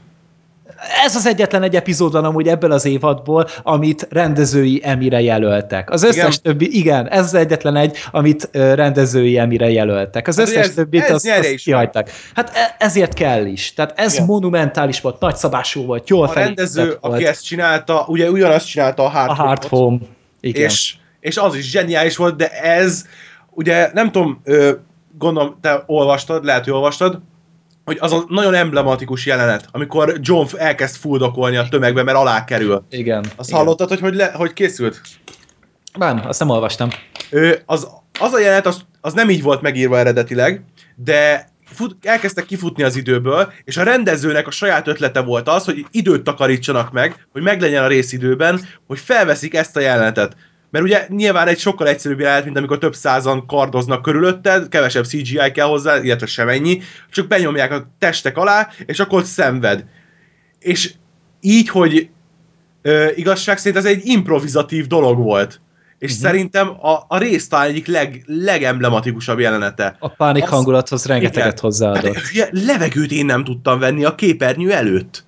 ez az egyetlen egy epizód van amúgy ebből az évadból, amit rendezői emire jelöltek. Az összes igen. többi, igen, ez az egyetlen egy, amit rendezői emire jelöltek. Az hát összes ez, többit ez azt, azt kihagyták. Hát e, ezért kell is. Tehát ez igen. monumentális volt, nagyszabású volt, jól A rendező, volt. aki ezt csinálta, ugye ugyanazt csinálta a Hard, a hard Home. Igen. És, és az is zseniális volt, de ez, ugye nem tudom, gondolom, te olvastad, lehet, hogy olvastad, hogy az a nagyon emblematikus jelenet, amikor John elkezd fuldokolni a tömegbe, mert alá kerül. Igen. Azt igen. hallottad, hogy, hogy, le, hogy készült? Nem, azt nem olvastam. Ő, az, az a jelenet, az, az nem így volt megírva eredetileg, de fut, elkezdtek kifutni az időből, és a rendezőnek a saját ötlete volt az, hogy időt takarítsanak meg, hogy meglegyen a részidőben, hogy felveszik ezt a jelenetet. Mert ugye nyilván egy sokkal egyszerűbb jelenet, mint amikor több százan kardoznak körülötted, kevesebb CGI kell hozzá, illetve semennyi, csak benyomják a testek alá, és akkor szenved. És így, hogy ö, igazság szerint ez egy improvizatív dolog volt. És uh-huh. szerintem a, a rész talán egyik leg, legemblematikusabb jelenete. A pánik Az, hangulathoz rengeteget igen, hozzáadott. Hát, levegőt én nem tudtam venni a képernyő előtt.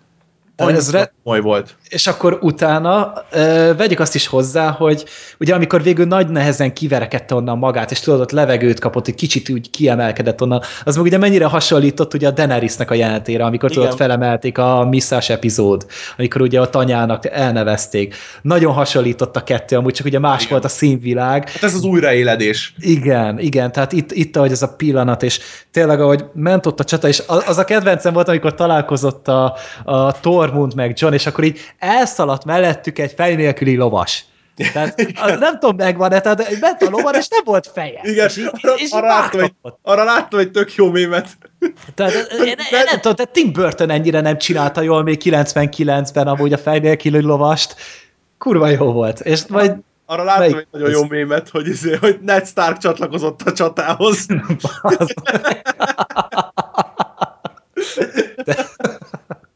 Ez re- volt. És akkor utána ö, vegyük azt is hozzá, hogy ugye amikor végül nagy nehezen kiverekedte onnan magát, és tudod, ott levegőt kapott, egy kicsit úgy kiemelkedett onnan, az meg ugye mennyire hasonlított ugye a Daenerysnek a jelentére, amikor Igen. tudod felemelték a Misszás epizód, amikor ugye a tanyának elnevezték. Nagyon hasonlított a kettő, amúgy csak ugye más igen. volt a színvilág. Hát ez az újraéledés. Igen, igen, tehát itt, itt ahogy ez a pillanat, és tényleg ahogy ment ott a csata, és az a kedvencem volt, amikor találkozott a, a Tormund meg John, és akkor így elszaladt mellettük egy fej nélküli lovas. Tehát az nem tudom, megvan-e, tehát ment a lovar, és nem volt feje. Igen, és, arra, és arra, láttam egy, arra láttam egy tök jó mémet. Tehát én, én nem tudom, tehát Tim Burton ennyire nem csinálta jól még 99-ben amúgy a fej nélküli lovast. Kurva jó volt. És majd arra láttam Melyik egy nagyon jó mémet, hogy, izé, hogy Ned Stark csatlakozott a csatához. De,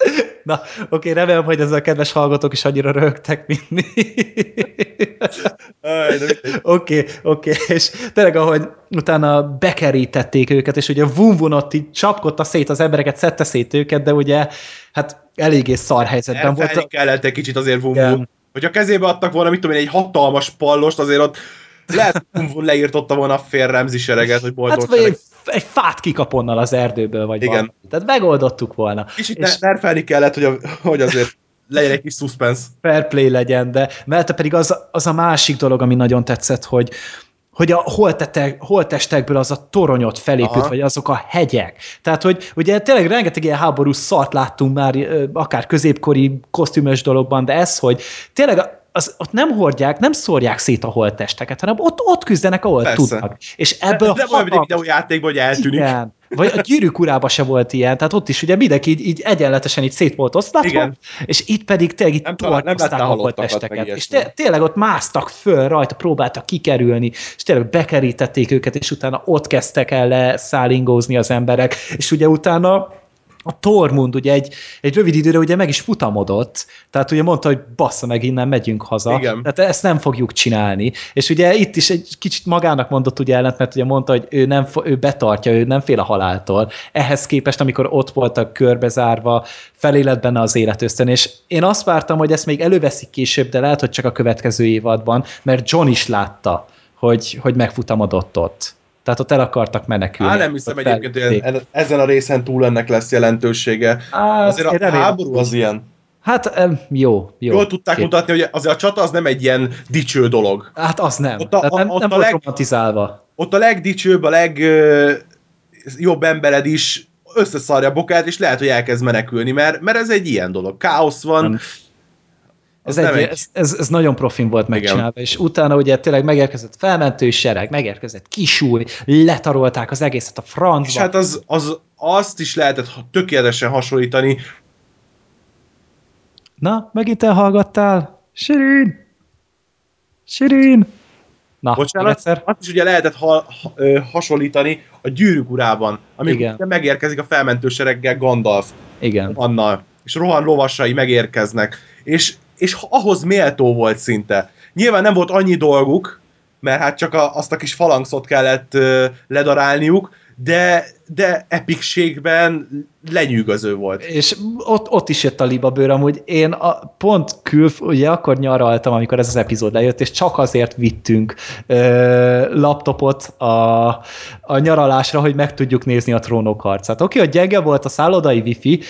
Na, oké, remélem, hogy ezzel a kedves hallgatók is annyira rögtek, mint mi. Oké, oké, és tényleg, ahogy utána bekerítették őket, és ugye vum ott így csapkodta szét az embereket, szedte szét őket, de ugye hát eléggé szar helyzetben volt. Elfelni kellett egy kicsit azért vum. Hogy a kezébe adtak volna, mit tudom én, egy hatalmas pallost, azért ott lehet, hogy leírtotta volna a fél Remzi sereget, hogy boldog hát, egy fát kikap onnan az erdőből, vagy Igen. Valami. Tehát megoldottuk volna. Kicsit és nerfelni kellett, hogy, a, hogy azért legyen egy kis suspense. Fair play legyen, de mert pedig az, az a másik dolog, ami nagyon tetszett, hogy, hogy a holtetek, holtestekből az a toronyot felépült, Aha. vagy azok a hegyek. Tehát, hogy ugye tényleg rengeteg ilyen háborús szart láttunk már, akár középkori kosztümös dologban, de ez, hogy tényleg az, ott nem hordják, nem szórják szét a holttesteket, hanem ott, ott küzdenek, ahol Persze. tudnak. És ebből nem hatalmas... olyan videójátékban, hogy eltűnik. Igen. Vagy a gyűrűk urában se volt ilyen, tehát ott is ugye mindenki így, így egyenletesen így szét volt osztatva, Igen. és itt pedig tényleg itt torkozták a holttesteket. És té- tényleg ott másztak föl rajta, próbáltak kikerülni, és tényleg bekerítették őket, és utána ott kezdtek el leszállingózni az emberek, és ugye utána a Tormund ugye egy, egy rövid időre ugye meg is futamodott, tehát ugye mondta, hogy bassza meg, innen megyünk haza, Igen. tehát ezt nem fogjuk csinálni, és ugye itt is egy kicsit magának mondott ugye ellent, mert ugye mondta, hogy ő, nem, ő betartja, ő nem fél a haláltól, ehhez képest, amikor ott voltak körbezárva, felélet benne az életözten, és én azt vártam, hogy ezt még előveszik később, de lehet, hogy csak a következő évadban, mert John is látta, hogy, hogy megfutamodott ott. Tehát ott el akartak menekülni. Á, nem hiszem egyébként, hogy ezen a részen túl ennek lesz jelentősége. Á, azért a remélem. háború az ilyen. Hát jó, jó. Jól tudták Kép. mutatni, hogy azért a csata az nem egy ilyen dicső dolog. Hát az nem. Ott a, Tehát nem, ott nem a leg, romantizálva. Ott a legdicsőbb, a legjobb embered is összeszarja a bokát, és lehet, hogy elkezd menekülni, mert, mert ez egy ilyen dolog. Káosz van, Nem. Ez, egy, egy... Ez, ez, ez nagyon profin volt megcsinálva, Igen. és utána ugye tényleg megérkezett felmentő sereg, megérkezett kisúj, letarolták az egészet a francba. És hát az, az, azt is lehetett tökéletesen hasonlítani. Na, megint elhallgattál? Sirin! Sirin! Na, Bocsánat, egyszer. azt is ugye lehetett ha, ha, hasonlítani a gyűrűk urában, amikor megérkezik a felmentő sereggel Gandalf. Igen. Annal. És rohan lovasai megérkeznek. És és ahhoz méltó volt szinte. Nyilván nem volt annyi dolguk, mert hát csak a, azt a kis falangszot kellett ö, ledarálniuk, de, de epicségben lenyűgöző volt. És ott, ott is jött a libabőr, amúgy én a, pont kül, ugye akkor nyaraltam, amikor ez az epizód lejött, és csak azért vittünk ö, laptopot a, a nyaralásra, hogy meg tudjuk nézni a trónok harcát. Oké, hogy gyenge volt a szállodai wifi,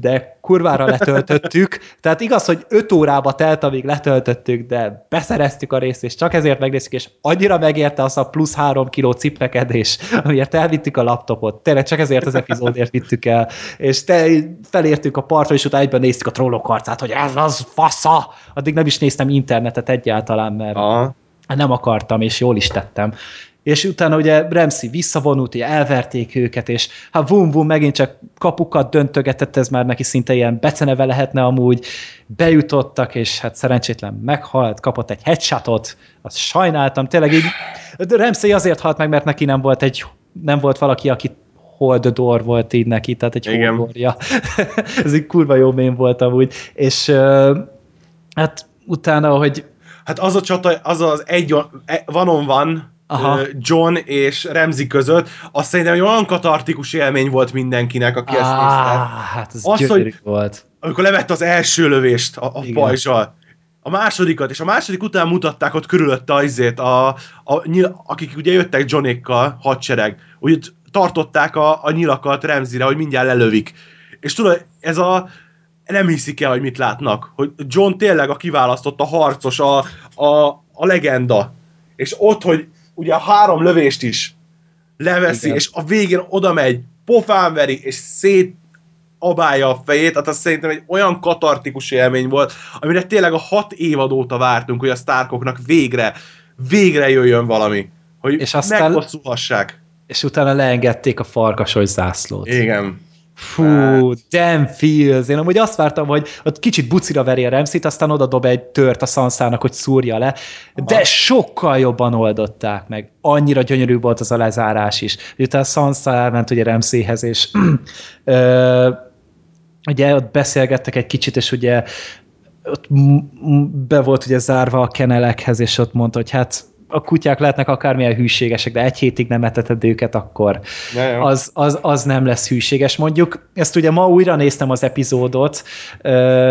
de kurvára letöltöttük, tehát igaz, hogy 5 órába telt, amíg letöltöttük, de beszereztük a részt, és csak ezért megnéztük, és annyira megérte az a plusz 3 kiló cipnekedés, amiért elvittük a laptopot. Tényleg csak ezért az epizódért vittük el. És te felértünk a partra, és utána egyben néztük a trollok harcát, hogy ez az fasza! Addig nem is néztem internetet egyáltalán, mert Aha. nem akartam, és jól is tettem és utána ugye Remszi visszavonult, ugye elverték őket, és hát vum vum megint csak kapukat döntögetett, ez már neki szinte ilyen beceneve lehetne amúgy, bejutottak, és hát szerencsétlen meghalt, kapott egy headshotot, azt sajnáltam, tényleg így, Remszi azért halt meg, mert neki nem volt egy, nem volt valaki, aki hold door volt így neki, tehát egy holdorja. ez egy kurva jó mém volt amúgy, és uh, hát utána, hogy Hát az a csata, az az egy van on van, Aha. John és Remzi között, azt szerintem egy olyan katartikus élmény volt mindenkinek, aki ezt nézte. Hát ez az, hogy volt. Amikor levette az első lövést a, a pajzsal, a másodikat, és a második után mutatták ott körülötte azért, a, a, akik ugye jöttek Johnékkal, hadsereg, úgy tartották a, a nyilakat Remzire, hogy mindjárt lelövik. És tudod, ez a nem hiszik el, hogy mit látnak. Hogy John tényleg a kiválasztott, a harcos, a, a, a legenda. És ott, hogy ugye a három lövést is leveszi, Igen. és a végén oda megy, pofán veri, és szét abálja a fejét, hát az szerintem egy olyan katartikus élmény volt, amire tényleg a hat évad óta vártunk, hogy a Starkoknak végre, végre jöjjön valami. Hogy és aztán, meghosszulhassák. És utána leengedték a farkasos zászlót. Igen. Fú, hát. damn feels. Én amúgy azt vártam, hogy ott kicsit bucira veri a Remszit, aztán oda dob egy tört a szanszának, hogy szúrja le, de Aha. sokkal jobban oldották meg. Annyira gyönyörű volt az a lezárás is. Utána Sansa elment ugye Remszéhez, és ö, ugye ott beszélgettek egy kicsit, és ugye ott be volt ugye zárva a kenelekhez, és ott mondta, hogy hát a kutyák lehetnek akármilyen hűségesek, de egy hétig nem eteted őket, akkor az, az, az nem lesz hűséges. Mondjuk, ezt ugye ma újra néztem az epizódot,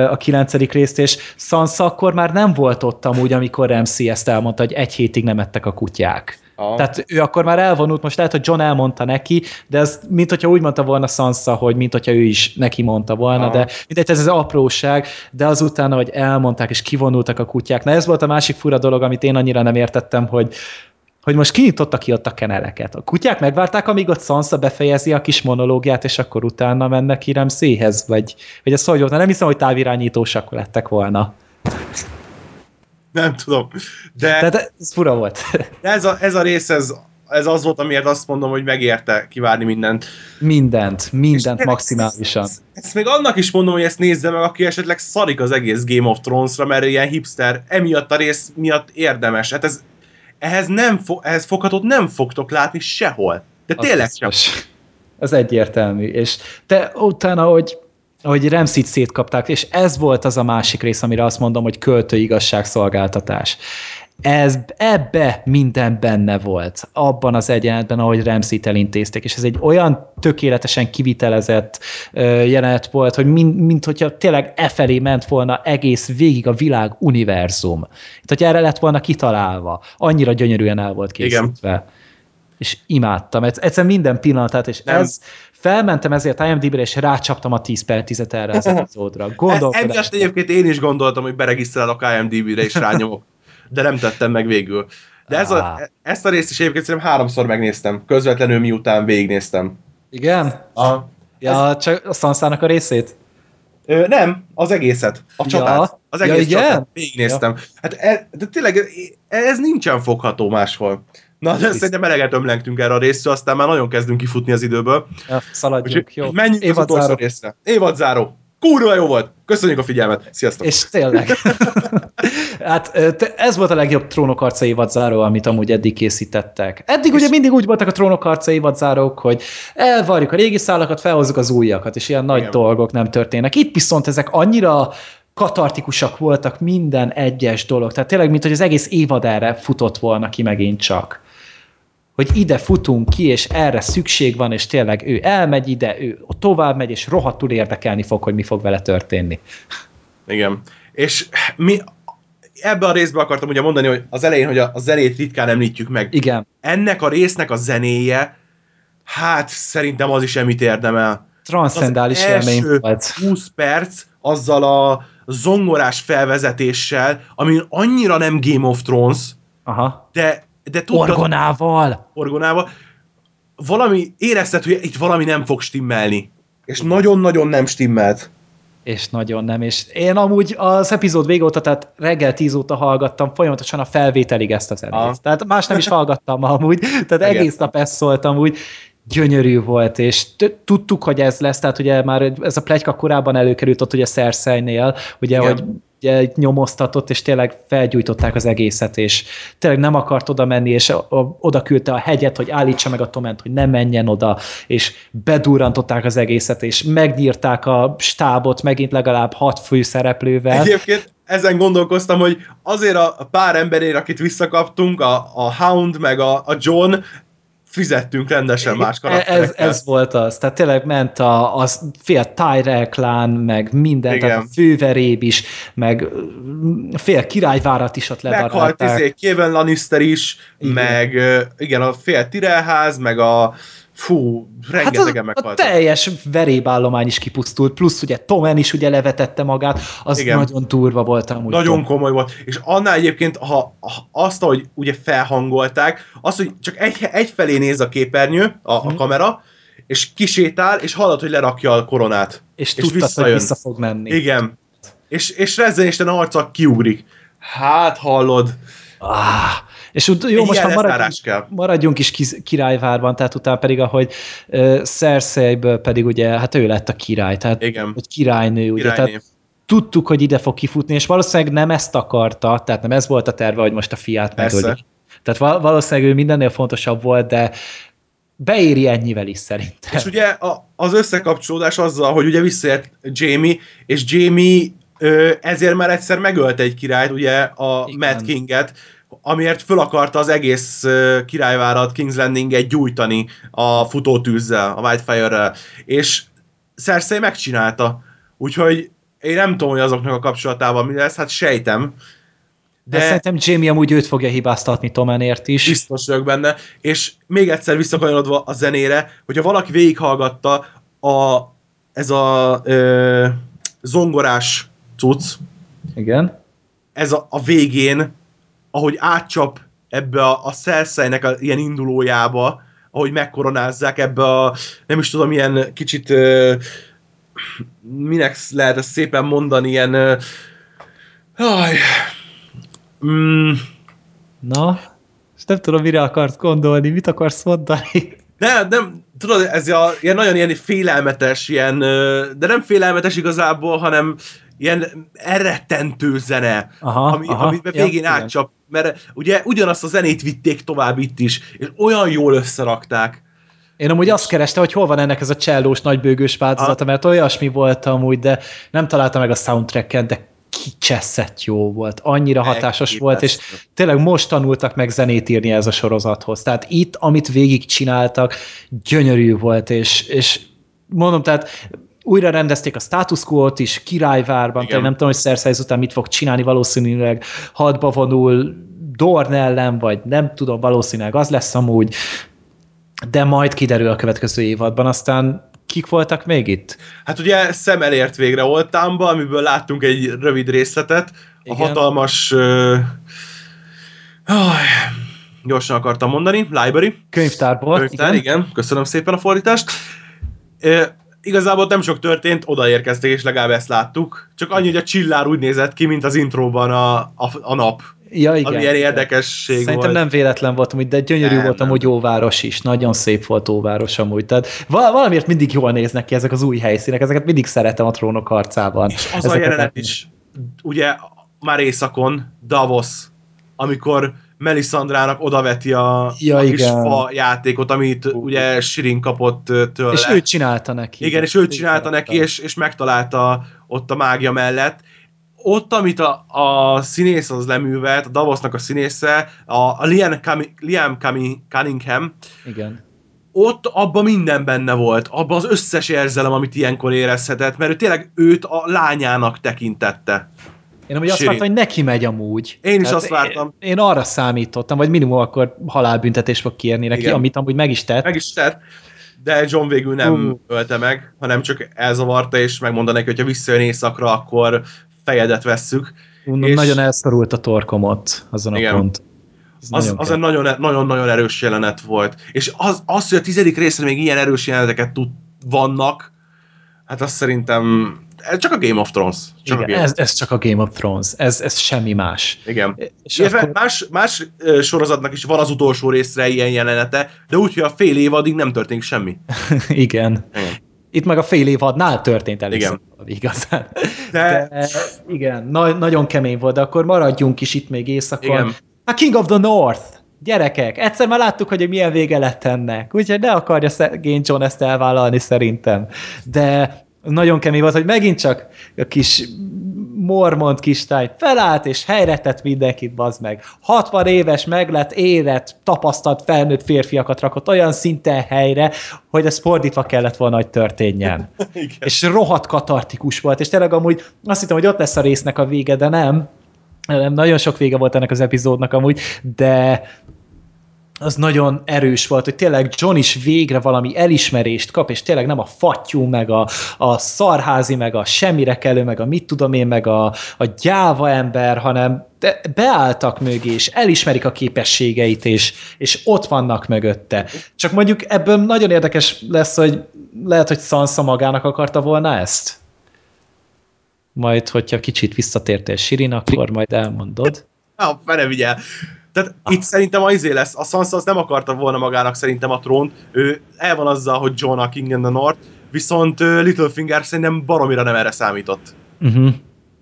a kilencedik részt, és Sansa akkor már nem volt ott amúgy, amikor Ramsey ezt elmondta, hogy egy hétig nem ettek a kutyák. Aha. Tehát ő akkor már elvonult, most lehet, hogy John elmondta neki, de ez mint hogyha úgy mondta volna Sansa, hogy mint hogyha ő is neki mondta volna, Aha. de mindegy, ez az apróság, de azután, hogy elmondták és kivonultak a kutyák. Na ez volt a másik fura dolog, amit én annyira nem értettem, hogy hogy most kinyitotta ki ott a keneleket. A kutyák megvárták, amíg ott Sansa befejezi a kis monológiát, és akkor utána mennek ki széhez, vagy, vagy ez hogy volt? Nem hiszem, hogy távirányítósak lettek volna. Nem tudom. De, Tehát ez fura volt. De ez a, ez a rész, ez, ez az volt, amiért azt mondom, hogy megérte kivárni mindent. Mindent, mindent És maximálisan. Ezt, ezt, ezt még annak is mondom, hogy ezt nézze meg, aki esetleg szarik az egész Game of Thrones-ra, mert ilyen hipster, emiatt a rész miatt érdemes. Hát ez, ehhez, nem fo- ehhez foghatót nem fogtok látni sehol. De tényleg sem. Az egyértelmű. És te utána, hogy hogy Remszit szétkapták, és ez volt az a másik rész, amire azt mondom, hogy költő igazságszolgáltatás. Ez, ebbe minden benne volt, abban az egyenletben, ahogy Remszit elintézték, és ez egy olyan tökéletesen kivitelezett jelenet volt, hogy mint, mint hogyha tényleg e felé ment volna egész végig a világ univerzum. Itt, hogy erre lett volna kitalálva. Annyira gyönyörűen el volt készítve. Igen. És imádtam. Egyszerűen minden pillanatát, és Nem. ez Felmentem ezért IMDb-re, és rácsaptam a 10 per 10 erre az epizódra. Emiatt egyébként én is gondoltam, hogy beregisztrálok IMDb-re, és rányomok. De nem tettem meg végül. De ez a, ezt a részt is egyébként szerintem háromszor megnéztem, közvetlenül miután végignéztem. Igen? A, Ja, csak a Sansának a részét? Ö, nem, az egészet. A csatát. Ja. Az egész Ja, igen? csatát. Végignéztem. Hát e, de tényleg ez nincsen fogható máshol. Na, de szerintem eleget ömlengtünk erre a részre, aztán már nagyon kezdünk kifutni az időből. Ja, szaladjunk, Úgyhogy jó. menjünk az Évad utolsó záró. részre. Évadzáró. Kurva jó volt. Köszönjük a figyelmet. Sziasztok. És tényleg. hát ez volt a legjobb trónokharca évadzáró, amit amúgy eddig készítettek. Eddig ugye mindig úgy voltak a trónokharca évadzárók, hogy elvarjuk a régi szálakat, felhozzuk az újakat, és ilyen nagy Igen. dolgok nem történnek. Itt viszont ezek annyira katartikusak voltak minden egyes dolog. Tehát tényleg, mint hogy az egész évad erre futott volna ki megint csak. Hogy ide futunk ki, és erre szükség van, és tényleg ő elmegy ide, ő tovább megy, és rohadtul érdekelni fog, hogy mi fog vele történni. Igen. És mi ebbe a részbe akartam ugye mondani, hogy az elején, hogy a, a zenét ritkán említjük meg. Igen. Ennek a résznek a zenéje, hát szerintem az is emit érdemel. Transzendális élmény volt. 20 perc azzal a zongorás felvezetéssel, ami annyira nem Game of Thrones, Aha. de, de tudtad, Orgonával. orgonával, valami, érezted, hogy itt valami nem fog stimmelni. És nagyon-nagyon nem stimmelt. És nagyon nem. És én amúgy az epizód vége óta, tehát reggel 10 óta hallgattam folyamatosan a felvételig ezt a zenét. Aha. Tehát más nem is hallgattam amúgy, tehát Igen. egész nap ezt szóltam úgy. Gyönyörű volt, és tudtuk, hogy ez lesz, tehát ugye már ez a plegyka korábban előkerült ott ugye Cersei-nél, ugye, Igen. hogy nyomoztatott, és tényleg felgyújtották az egészet, és tényleg nem akart oda menni, és a, a, oda küldte a hegyet, hogy állítsa meg a Toment, hogy ne menjen oda, és bedurrantották az egészet, és megnyírták a stábot megint legalább hat főszereplővel. Egyébként ezen gondolkoztam, hogy azért a pár emberért, akit visszakaptunk, a, a Hound meg a, a John, fizettünk rendesen más ez, karakterekkel. ez volt az. Tehát tényleg ment a, az fél Tyrell klán, meg minden, Igen. tehát a főveréb is, meg mm, fél királyvárat is ott Meghalt ledarálták. izé, Kevin Lannister is, Igen. meg igen, a fél Tirelház, meg a fú, Hát rengetegen a meghaltak. teljes verébállomány is kipusztult, plusz ugye Tomen is ugye levetette magát, az Igen. nagyon durva volt amúgy. Nagyon Tom. komoly volt. És annál egyébként, ha, ha azt, hogy ugye felhangolták, az, hogy csak egy, egyfelé néz a képernyő, a, Mhm. a kamera, és kisétál, és hallod, hogy lerakja a koronát. És, és tudtad, visszajön. hogy vissza fog menni. Igen. És, és rezzenésten a arca kiugrik. Hát hallod. Ah, és ut- jó, Egy most már maradjunk, maradjunk is királyvárban, tehát utána pedig, ahogy uh, Cersei-ből pedig ugye, hát ő lett a király, tehát Igen. vagy királynő, ugye, Királyné. tehát tudtuk, hogy ide fog kifutni, és valószínűleg nem ezt akarta, tehát nem ez volt a terve, hogy most a fiát megöli. Tehát val- valószínűleg ő mindennél fontosabb volt, de beéri ennyivel is szerintem. És ugye a, az összekapcsolódás azzal, hogy ugye visszajött Jamie, és Jamie ö, ezért már egyszer megölt egy királyt, ugye a Igen. Mad Kinget, amiért föl akarta az egész királyvárat, King's Landing-et gyújtani a futótűzzel, a Whitefire-rel. És Cersei megcsinálta. Úgyhogy én nem tudom, hogy azoknak a kapcsolatában mi lesz, hát sejtem. De, De, de szerintem Jamie amúgy őt fogja hibáztatni Tomenért is. biztos vagyok benne, és még egyszer visszakanyarodva a zenére, hogyha valaki végighallgatta a, ez a ö, zongorás cucc, Igen. ez a, a végén, ahogy átcsap ebbe a, a Cersei-nek a ilyen indulójába, ahogy megkoronázzák ebbe a, nem is tudom, ilyen kicsit ö, minek lehet ezt szépen mondani, ilyen ö, aj, mm, Na, és nem tudom, mire akarsz gondolni, mit akarsz mondani. Nem, nem, tudod, ez a, ilyen nagyon ilyen félelmetes, ilyen, de nem félelmetes igazából, hanem ilyen elrettentő zene, Aha, ami, aha, amit ja, végén igen. átcsap, mert ugye ugyanazt a zenét vitték tovább itt is, és olyan jól összerakták. Én amúgy azt kerestem, hogy hol van ennek ez a csellós nagybőgős változata, mert olyasmi volt amúgy, de nem találtam meg a soundtracken, de kicseszett jó volt, annyira hatásos volt, és tényleg most tanultak meg zenét írni ez a sorozathoz. Tehát itt, amit végig csináltak, gyönyörű volt, és, és mondom, tehát újra rendezték a status quo-t is királyvárban, tehát nem tudom, hogy Cersei után mit fog csinálni, valószínűleg hadba vonul Dorn ellen, vagy nem tudom, valószínűleg az lesz amúgy, de majd kiderül a következő évadban, aztán kik voltak még itt? Hát ugye szem elért végre Oltánba, amiből láttunk egy rövid részletet, a Igen. hatalmas... Uh, gyorsan akartam mondani, library, Könyvtárból. könyvtár, igen. igen, köszönöm szépen a fordítást. Igazából nem sok történt, odaérkeztek, és legalább ezt láttuk. Csak annyi, hogy a csillár úgy nézett ki, mint az intróban a, a, a nap. Ja, igen. Ami ilyen érdekesség Szerintem volt. nem véletlen volt amúgy, de gyönyörű Nem, volt nem. amúgy Óváros is. Nagyon szép volt Óváros amúgy. Tehát val- valamiért mindig jól néznek ki ezek az új helyszínek, ezeket mindig szeretem a trónok harcában. És az a Ezeket jelenet nem- is, ugye már éjszakon, Davos, amikor Melisandrának odaveti a, Ja, a kis fa játékot, amit ugye Sirin kapott tőle. És ő csinálta neki. Igen, és ő csinálta neki, és, és megtalálta ott a mágia mellett. Ott, amit a, a színész az leművelt, a Davosnak a színésze, a, a Liam, Cami, Liam Cami, Cunningham, Igen. ott abban minden benne volt, abban az összes érzelem, amit ilyenkor érezhetett, mert ő tényleg őt a lányának tekintette. Én amúgy azt Sirin. vártam, hogy neki megy amúgy. Én is azt vártam. Én, én arra számítottam, vagy minimum akkor halálbüntetés fog kérni neki, Igen. amit amúgy meg is tett. Meg is tett, de John végül nem Hú. ölte meg, hanem csak elzavarta, és megmondta neki, hogy ha visszajön éjszakra, akkor fejedet vesszük. Mondom, és- Nagyon elszorult a torkom ott, azon Igen. a pont. Az, az kell. egy nagyon- nagyon-nagyon erős jelenet volt. És az, az, hogy a tizedik részre még ilyen erős jeleneteket tud, vannak, hát azt szerintem ez csak a Game of Thrones. Csak a Igen, Game ez, ez csak a Game of Thrones, ez, ez semmi más. Igen. És Illetve akkor, más, más sorozatnak is van az utolsó részre ilyen jelenete, de úgy, hogy a fél évadig nem történik semmi. igen. Igen. Itt meg a fél évadnál történt először. Igen. valami Igazán. De, De, igen, na, nagyon kemény volt, de akkor maradjunk is itt még éjszakon. Igen. A King of the North! Gyerekek, egyszer már láttuk, hogy milyen vége lett ennek, úgyhogy ne akarja szegény John ezt elvállalni szerintem. De nagyon kemény volt, hogy megint csak a kis mormont kistáj felállt, és helyre tett mindenkit, bazd meg. 60 éves, meglett, érett, tapasztalt felnőtt férfiakat rakott olyan szinten helyre, hogy ez fordítva kellett volna, hogy történjen. és rohadt katartikus volt, és tényleg amúgy azt hittem, hogy ott lesz a résznek a vége, de nem. Nem nagyon sok vége volt ennek az epizódnak amúgy, de az nagyon erős volt, hogy tényleg John is végre valami elismerést kap, és tényleg nem a fattyú, meg a, a szarházi, meg a semmire kelő, meg a mit tudom én, meg a, a gyáva ember, hanem beálltak mögé, és elismerik a képességeit, és, és ott vannak mögötte. Csak mondjuk ebből nagyon érdekes lesz, hogy lehet, hogy Sansa magának akarta volna ezt? Majd, hogyha kicsit visszatértél Sirin, akkor majd elmondod. Ah, fene vigyel. Tehát Ah. itt szerintem az izé lesz, a Sansa az nem akarta volna magának szerintem a trónt, ő el van azzal, hogy John a King in the North, viszont Littlefinger szerintem baromira nem erre számított. Uh-huh.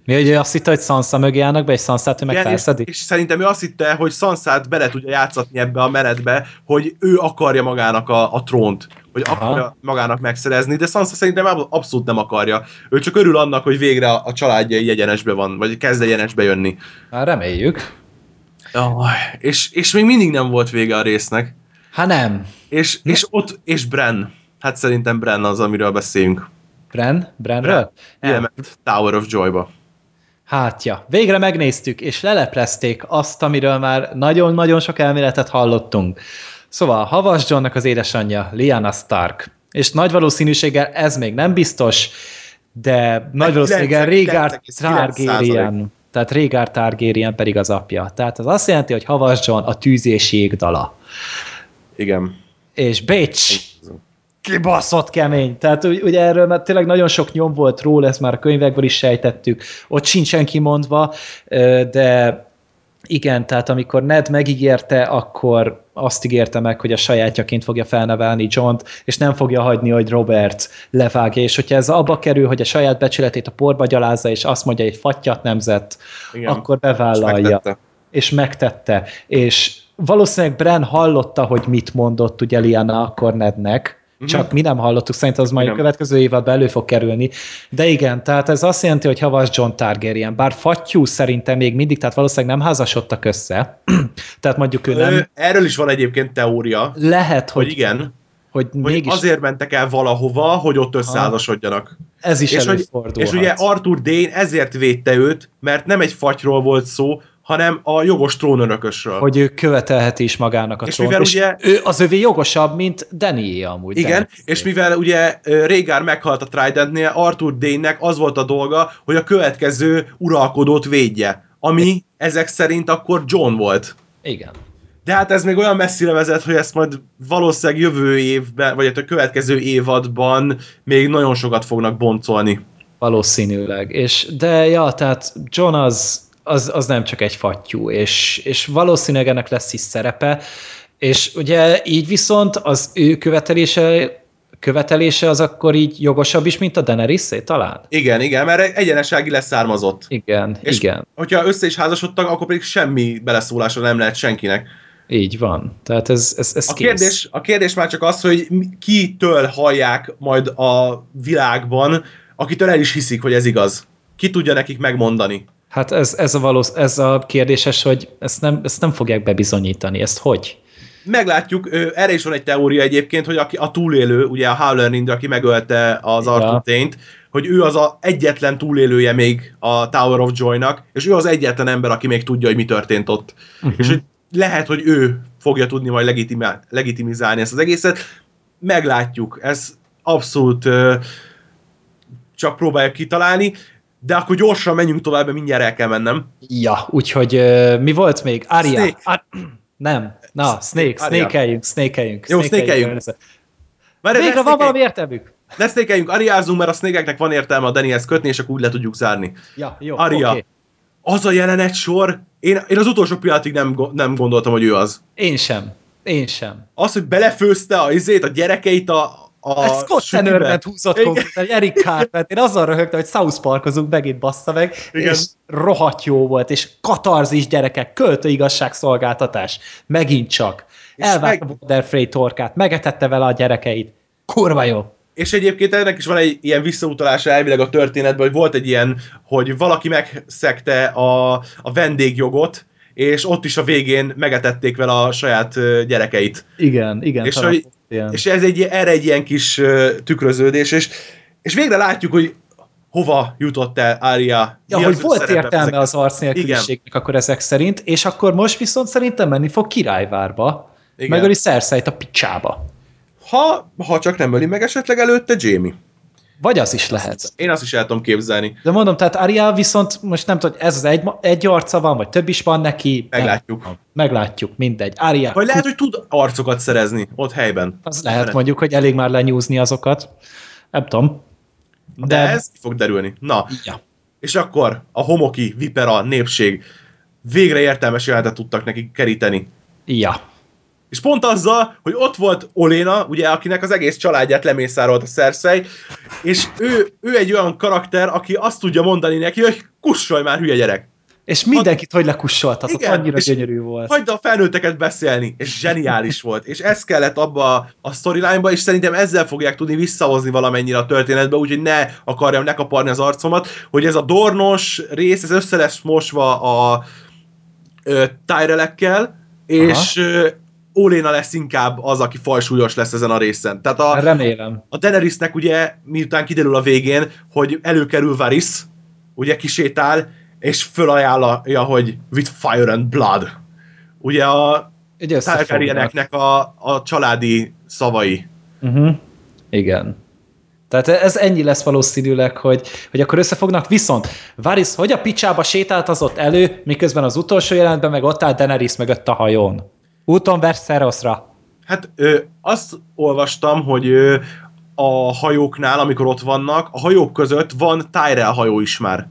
Mi ugye azt hitte, hogy Sansa mögé állnak be, és Sansát ő meg Igen, és, és szerintem ő azt hitte, hogy Sansát bele tudja játszatni ebbe a menetbe, hogy ő akarja magának a, a trónt, hogy Aha. akarja magának megszerezni, de Sansa szerintem ab- abszolút nem akarja. Ő csak örül annak, hogy végre a, családja így egyenesbe van, vagy kezd egyenesbe jönni. Hát reméljük. Oh, és, és még mindig nem volt vége a résznek. Hát nem. És, és ott, és Bren. Hát szerintem Bren az, amiről beszéljünk. Bren? Brenről? Elment Tower of Joy-ba. Hát ja, végre megnéztük, és leleplezték azt, amiről már nagyon-nagyon sok elméletet hallottunk. Szóval Havas Johnnak az édesanyja, Lyanna Stark. És nagy valószínűséggel ez még nem biztos, de nagy valószínűséggel 99,9%. Rhaegar Targaryen, tehát Rhaegar Targaryen pedig az apja. Tehát az azt jelenti, hogy Havas John a tűz és jég dala. Igen. És bitch! kibaszott kemény. Tehát ugy- ugye erről már tényleg nagyon sok nyom volt róla, ezt már a könyvekből is sejtettük, ott sincsen kimondva, de igen, tehát amikor Ned megígérte, akkor azt ígérte meg, hogy a sajátjaként fogja felnevelni John-t, és nem fogja hagyni, hogy Robert levágja, és hogyha ez abba kerül, hogy a saját becsületét a porba gyalázza, és azt mondja, hogy fattyat nemzet, Igen. akkor És bevállalja megtette. és megtette, és valószínűleg Bren hallotta, hogy mit mondott ugye Liana akkor Nednek, Mhm. csak mi nem hallottuk, szerintem az majd a Nem. következő évadban elő fog kerülni. De igen, tehát ez azt jelenti, hogy havas John Targaryen, bár fattyú szerintem még mindig, tehát valószínűleg nem házasodtak össze, tehát mondjuk ő nem, Erről is van egyébként teória, lehet, hogy hogy, igen, hogy hogy mégis azért mentek el valahova, hogy ott összeházasodjanak. ez is És, hogy, előfordulhat. és ugye Arthur Dane ezért védte őt, mert nem egy fatyról volt szó, hanem a jogos trónörökösről. hogy ő követelheti is magának a És trónt, mivel és ugye- ő, az övé jogosabb, mint Danié amúgy. Igen, Dany. és mivel ugye Rhaegar meghalt a Tridentnél, Arthur Dane-nek az volt a dolga, hogy a következő uralkodót védje, ami ezek szerint akkor John volt. Igen. De hát ez még olyan messzire vezet, hogy ezt majd valószínűleg jövő évben, vagy hát a következő évadban még nagyon sokat fognak boncolni. Valószínűleg. És, de ja, tehát John az, az, az nem csak egy fattyú, és, és valószínűleg ennek lesz is szerepe, és ugye így viszont az ő követelése követelése az akkor így jogosabb is, mint a daenerys talán? Igen, igen, mert egyenesági leszármazott. Igen, És igen. hogyha össze is házasodtak, akkor pedig semmi beleszólása nem lehet senkinek. Így van. Tehát ez, ez, ez A kész. kérdés, a kérdés már csak az, hogy kitől hallják majd a világban, akitől el is hiszik, hogy ez igaz. Ki tudja nekik megmondani? Hát ez, ez, a valósz, ez a kérdéses, hogy ezt nem, ezt nem fogják bebizonyítani. Ezt hogy? Meglátjuk, erre is van egy teória egyébként, hogy aki, a túlélő, ugye a Howler Rindr, aki megölte az Ja. Arthur hogy ő az a egyetlen túlélője még a Tower of Joy-nak, és ő az egyetlen ember, aki még tudja, hogy mi történt ott. Uh-huh. És hogy lehet, hogy ő fogja tudni majd legitimizálni ezt az egészet. Meglátjuk. Ez abszolút ö, csak próbáljuk kitalálni, de akkor gyorsan menjünk tovább, mert mindjárt el kell mennem. Ja, úgyhogy uh, mi volt még? Arya. Snake. Ar- nem. Na, Snake, snake-eljünk, snake-eljünk. Jó, snake-eljünk. Végre van valami értelmük. Ne snake ariázunk, mert a snake van értelme a Daniels kötni, és akkor úgy le tudjuk zárni. Ja, jó, Arya. oké. Az a jelenet sor, én, én az utolsó pillanatig nem, nem gondoltam, hogy ő az. Én sem. Én sem. Az, hogy belefőzte a izét, a gyerekeit a, a Ez Scott. Tenorment húzott konkrétan, Eric Cartman. Én azzal röhögtem, hogy South Parkozunk, megint bassza meg, Igen. és rohadt jó volt, és katarzis gyerekek, költő igazságszolgáltatás, megint csak. Elvágta meg- Border Frey torkát, megetette vele a gyerekeit. Kurva jó. És egyébként ennek is van egy ilyen visszautalása elvileg a történetben, hogy volt egy ilyen, hogy valaki megszegte a, a vendégjogot, és ott is a végén megetették vele a saját gyerekeit. Igen, igen. És hogy- ilyen. És ez egy, erre egy ilyen kis tükröződés, és, és végre látjuk, hogy hova jutott el Arya. Ja, hogy volt értelme ezek- az arc nélküliségnek akkor ezek szerint, és akkor most viszont szerintem menni fog királyvárba, Igen. megöli Cersei-t a picsába. Ha, ha csak nem öli meg esetleg előtte Jamie. Vagy az is lehet. Én azt is el tudom képzelni. De mondom, tehát Arya viszont most nem tudom, ez az egy, egy arca van, vagy több is van neki. Meglátjuk. Nem, meglátjuk, mindegy. Arya, Vagy lehet, hogy tud arcokat szerezni ott helyben. az lehet mondjuk, hogy elég már lenyúzni azokat. Nem tudom. De, De- ez fog derülni. Na, Ja. és akkor a homoki, vipera, népség végre értelmes jelenetet tudtak neki keríteni. Ja. És pont azzal, hogy ott volt Oléna, ugye, akinek az egész családját lemészárolt a Cersei, és ő, ő egy olyan karakter, aki azt tudja mondani neki, hogy kussolj már, hülye gyerek. És mindenkit hogy lekussoltatott, Igen, annyira gyönyörű volt. Hagyd a felnőtteket beszélni, és zseniális volt. És ez kellett abba a, storyline-ba, és szerintem ezzel fogják tudni visszahozni valamennyire a történetbe, úgyhogy ne akarjam ne kaparni az arcomat, hogy ez a dornos rész, ez össze lesz mosva a ö, Tyrellekkel, és Oléna lesz inkább az, aki fajsúlyos lesz ezen a részen. Tehát a, Remélem. a Daenerysnek ugye, miután kiderül a végén, hogy előkerül Varys, ugye kisétál, és fölajánlja, hogy with fire and blood. Ugye a. Targaryeneknek a, a családi szavai. Uh-huh. Igen. Tehát ez ennyi lesz valószínűleg, hogy, hogy akkor összefognak. Viszont Varys hogy a picsába sétált az ott elő, miközben az utolsó jelentben meg ott áll Daenerys mögött a hajón. Úton Verszeroszra. Hát ö, azt olvastam, hogy ö, a hajóknál, amikor ott vannak, a hajók között van Tyrell hajó is már.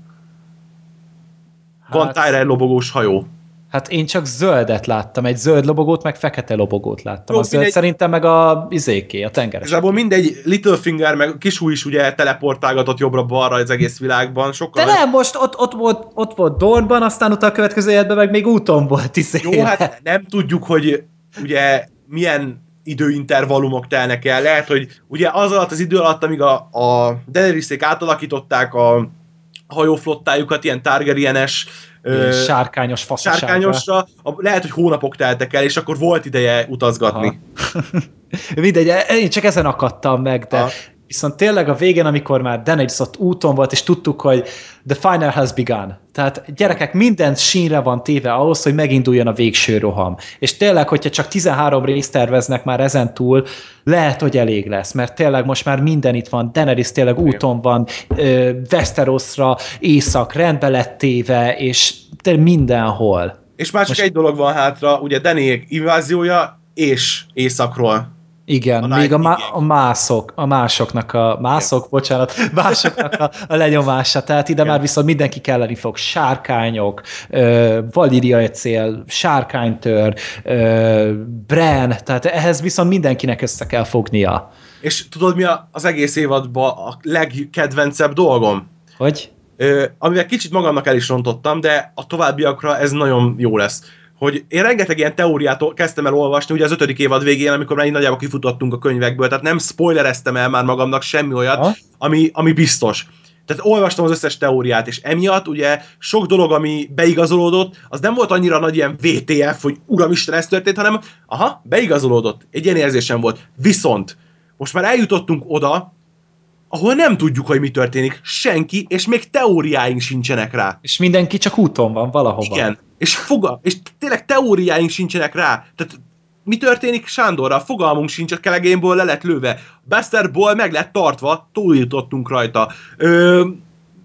Van Hát- Tyrell lobogós hajó. Hát én csak zöldet láttam, egy zöld lobogót, meg fekete lobogót láttam. Jó, a zöld mindegy. szerintem meg a izéké, a tengeres. Igazából mindegy, Littlefinger meg Kisú is ugye teleportálgatott jobbra-balra az egész világban. Sokkal De nem, most ott, ott, volt, ott volt Dornban, aztán utána a következő életben meg még úton volt izé. Jó, hát nem tudjuk, hogy ugye milyen időintervallumok telnek el. Lehet, hogy ugye az alatt az idő alatt, amíg a, a Daenerys-ék átalakították a hajóflottájukat, ilyen Targaryenes, Sárkányos faszaságra. sárkányosra, a, lehet, hogy hónapok teltek el, és akkor volt ideje utazgatni. Mindegy, én csak ezen akadtam meg, de Aha. Viszont tényleg a végén, amikor már Daenerys ott úton volt, és tudtuk, hogy the final has begun. Tehát gyerekek, minden sínre van téve ahhoz, hogy meginduljon a végső roham. És tényleg, hogyha csak 13 részt terveznek már ezen túl, lehet, hogy elég lesz, mert tényleg most már minden itt van, Daenerys tényleg úton van, ö, Westerosra, észak, rendbe lett téve, és tényleg mindenhol. És már csak Most- egy dolog van hátra, ugye Daniel inváziója és északról. Igen, A még a, má- a mászok, a másoknak a, mászok, Igen. bocsánat, másoknak a, a lenyomása, tehát ide Igen. már viszont mindenki kelleni fog, sárkányok, ö, valíria cél, sárkánytör, ö, Bren, tehát ehhez viszont mindenkinek össze kell fognia. És tudod mi a- az egész évadban a legkedvencebb dolgom? Hogy? Ö, amivel kicsit magamnak el is rontottam, de a továbbiakra ez nagyon jó lesz. Hogy én rengeteg ilyen teóriát kezdtem el olvasni, ugye az ötödik évad végén, amikor már így nagyjából kifutottunk a könyvekből, tehát nem spoilereztem el már magamnak semmi olyat, Ha? ami, ami biztos. Tehát olvastam az összes teóriát, és emiatt ugye sok dolog, ami beigazolódott, az nem volt annyira nagy ilyen VTF, hogy uramisten ez történt, hanem aha, beigazolódott. Egy ilyen érzésem volt. Viszont most már eljutottunk oda, ahol nem tudjuk, hogy mi történik. Senki, és még teóriáink sincsenek rá. És mindenki csak úton van valahova. Igen. És, foga, és tényleg teóriáink sincsenek rá. Tehát mi történik Sándorral? Fogalmunk sincs, a kelegénból le lett lőve. Busterból meg lett tartva, túljutottunk rajta. Ö,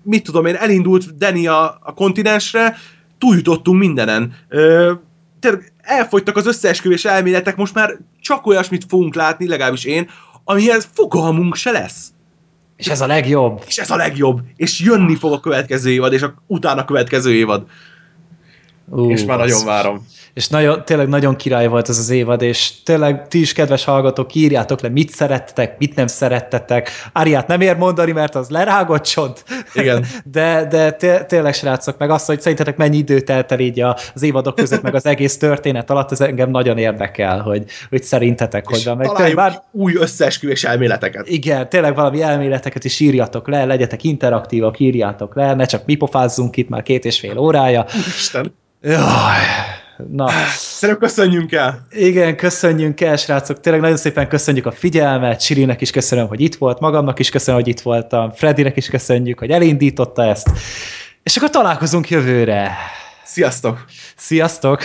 mit tudom én, elindult Danny a, a kontinensre, túljutottunk mindenen. Ö, tényleg elfogytak az összeesküvés elméletek, most már csak olyasmit fogunk látni, legalábbis én, amihez fogalmunk se lesz. És ez a legjobb. És ez a legjobb. És jönni fog a következő évad, és a, utána a következő évad. Ú, és már nagyon várom. És nagyon, tényleg nagyon király volt ez az évad, és tényleg ti is, kedves hallgatók, írjátok le, mit szerettetek, mit nem szerettetek. Áriát nem ér mondani, mert az lerágott csont. Igen. De, de té- tényleg, srácok, meg azt, hogy szerintetek mennyi idő telt el így az évadok között, meg az egész történet alatt, ez engem nagyon érdekel, hogy, hogy szerintetek hogy És van. Meg tényleg, bár, új összeesküvés elméleteket. igen, tényleg valami elméleteket is írjatok le, legyetek interaktívak, írjátok le, ne csak mi pofázzunk itt már két és fél órája. Isten. Jaj, na, Szerintem köszönjünk el. igen, köszönjünk el, srácok, tényleg nagyon szépen köszönjük a figyelmet, Sirinek is köszönöm, hogy itt volt, magamnak is köszönöm, hogy itt voltam, Fredinek is köszönjük, hogy elindította ezt, és akkor találkozunk jövőre. Sziasztok! Sziasztok!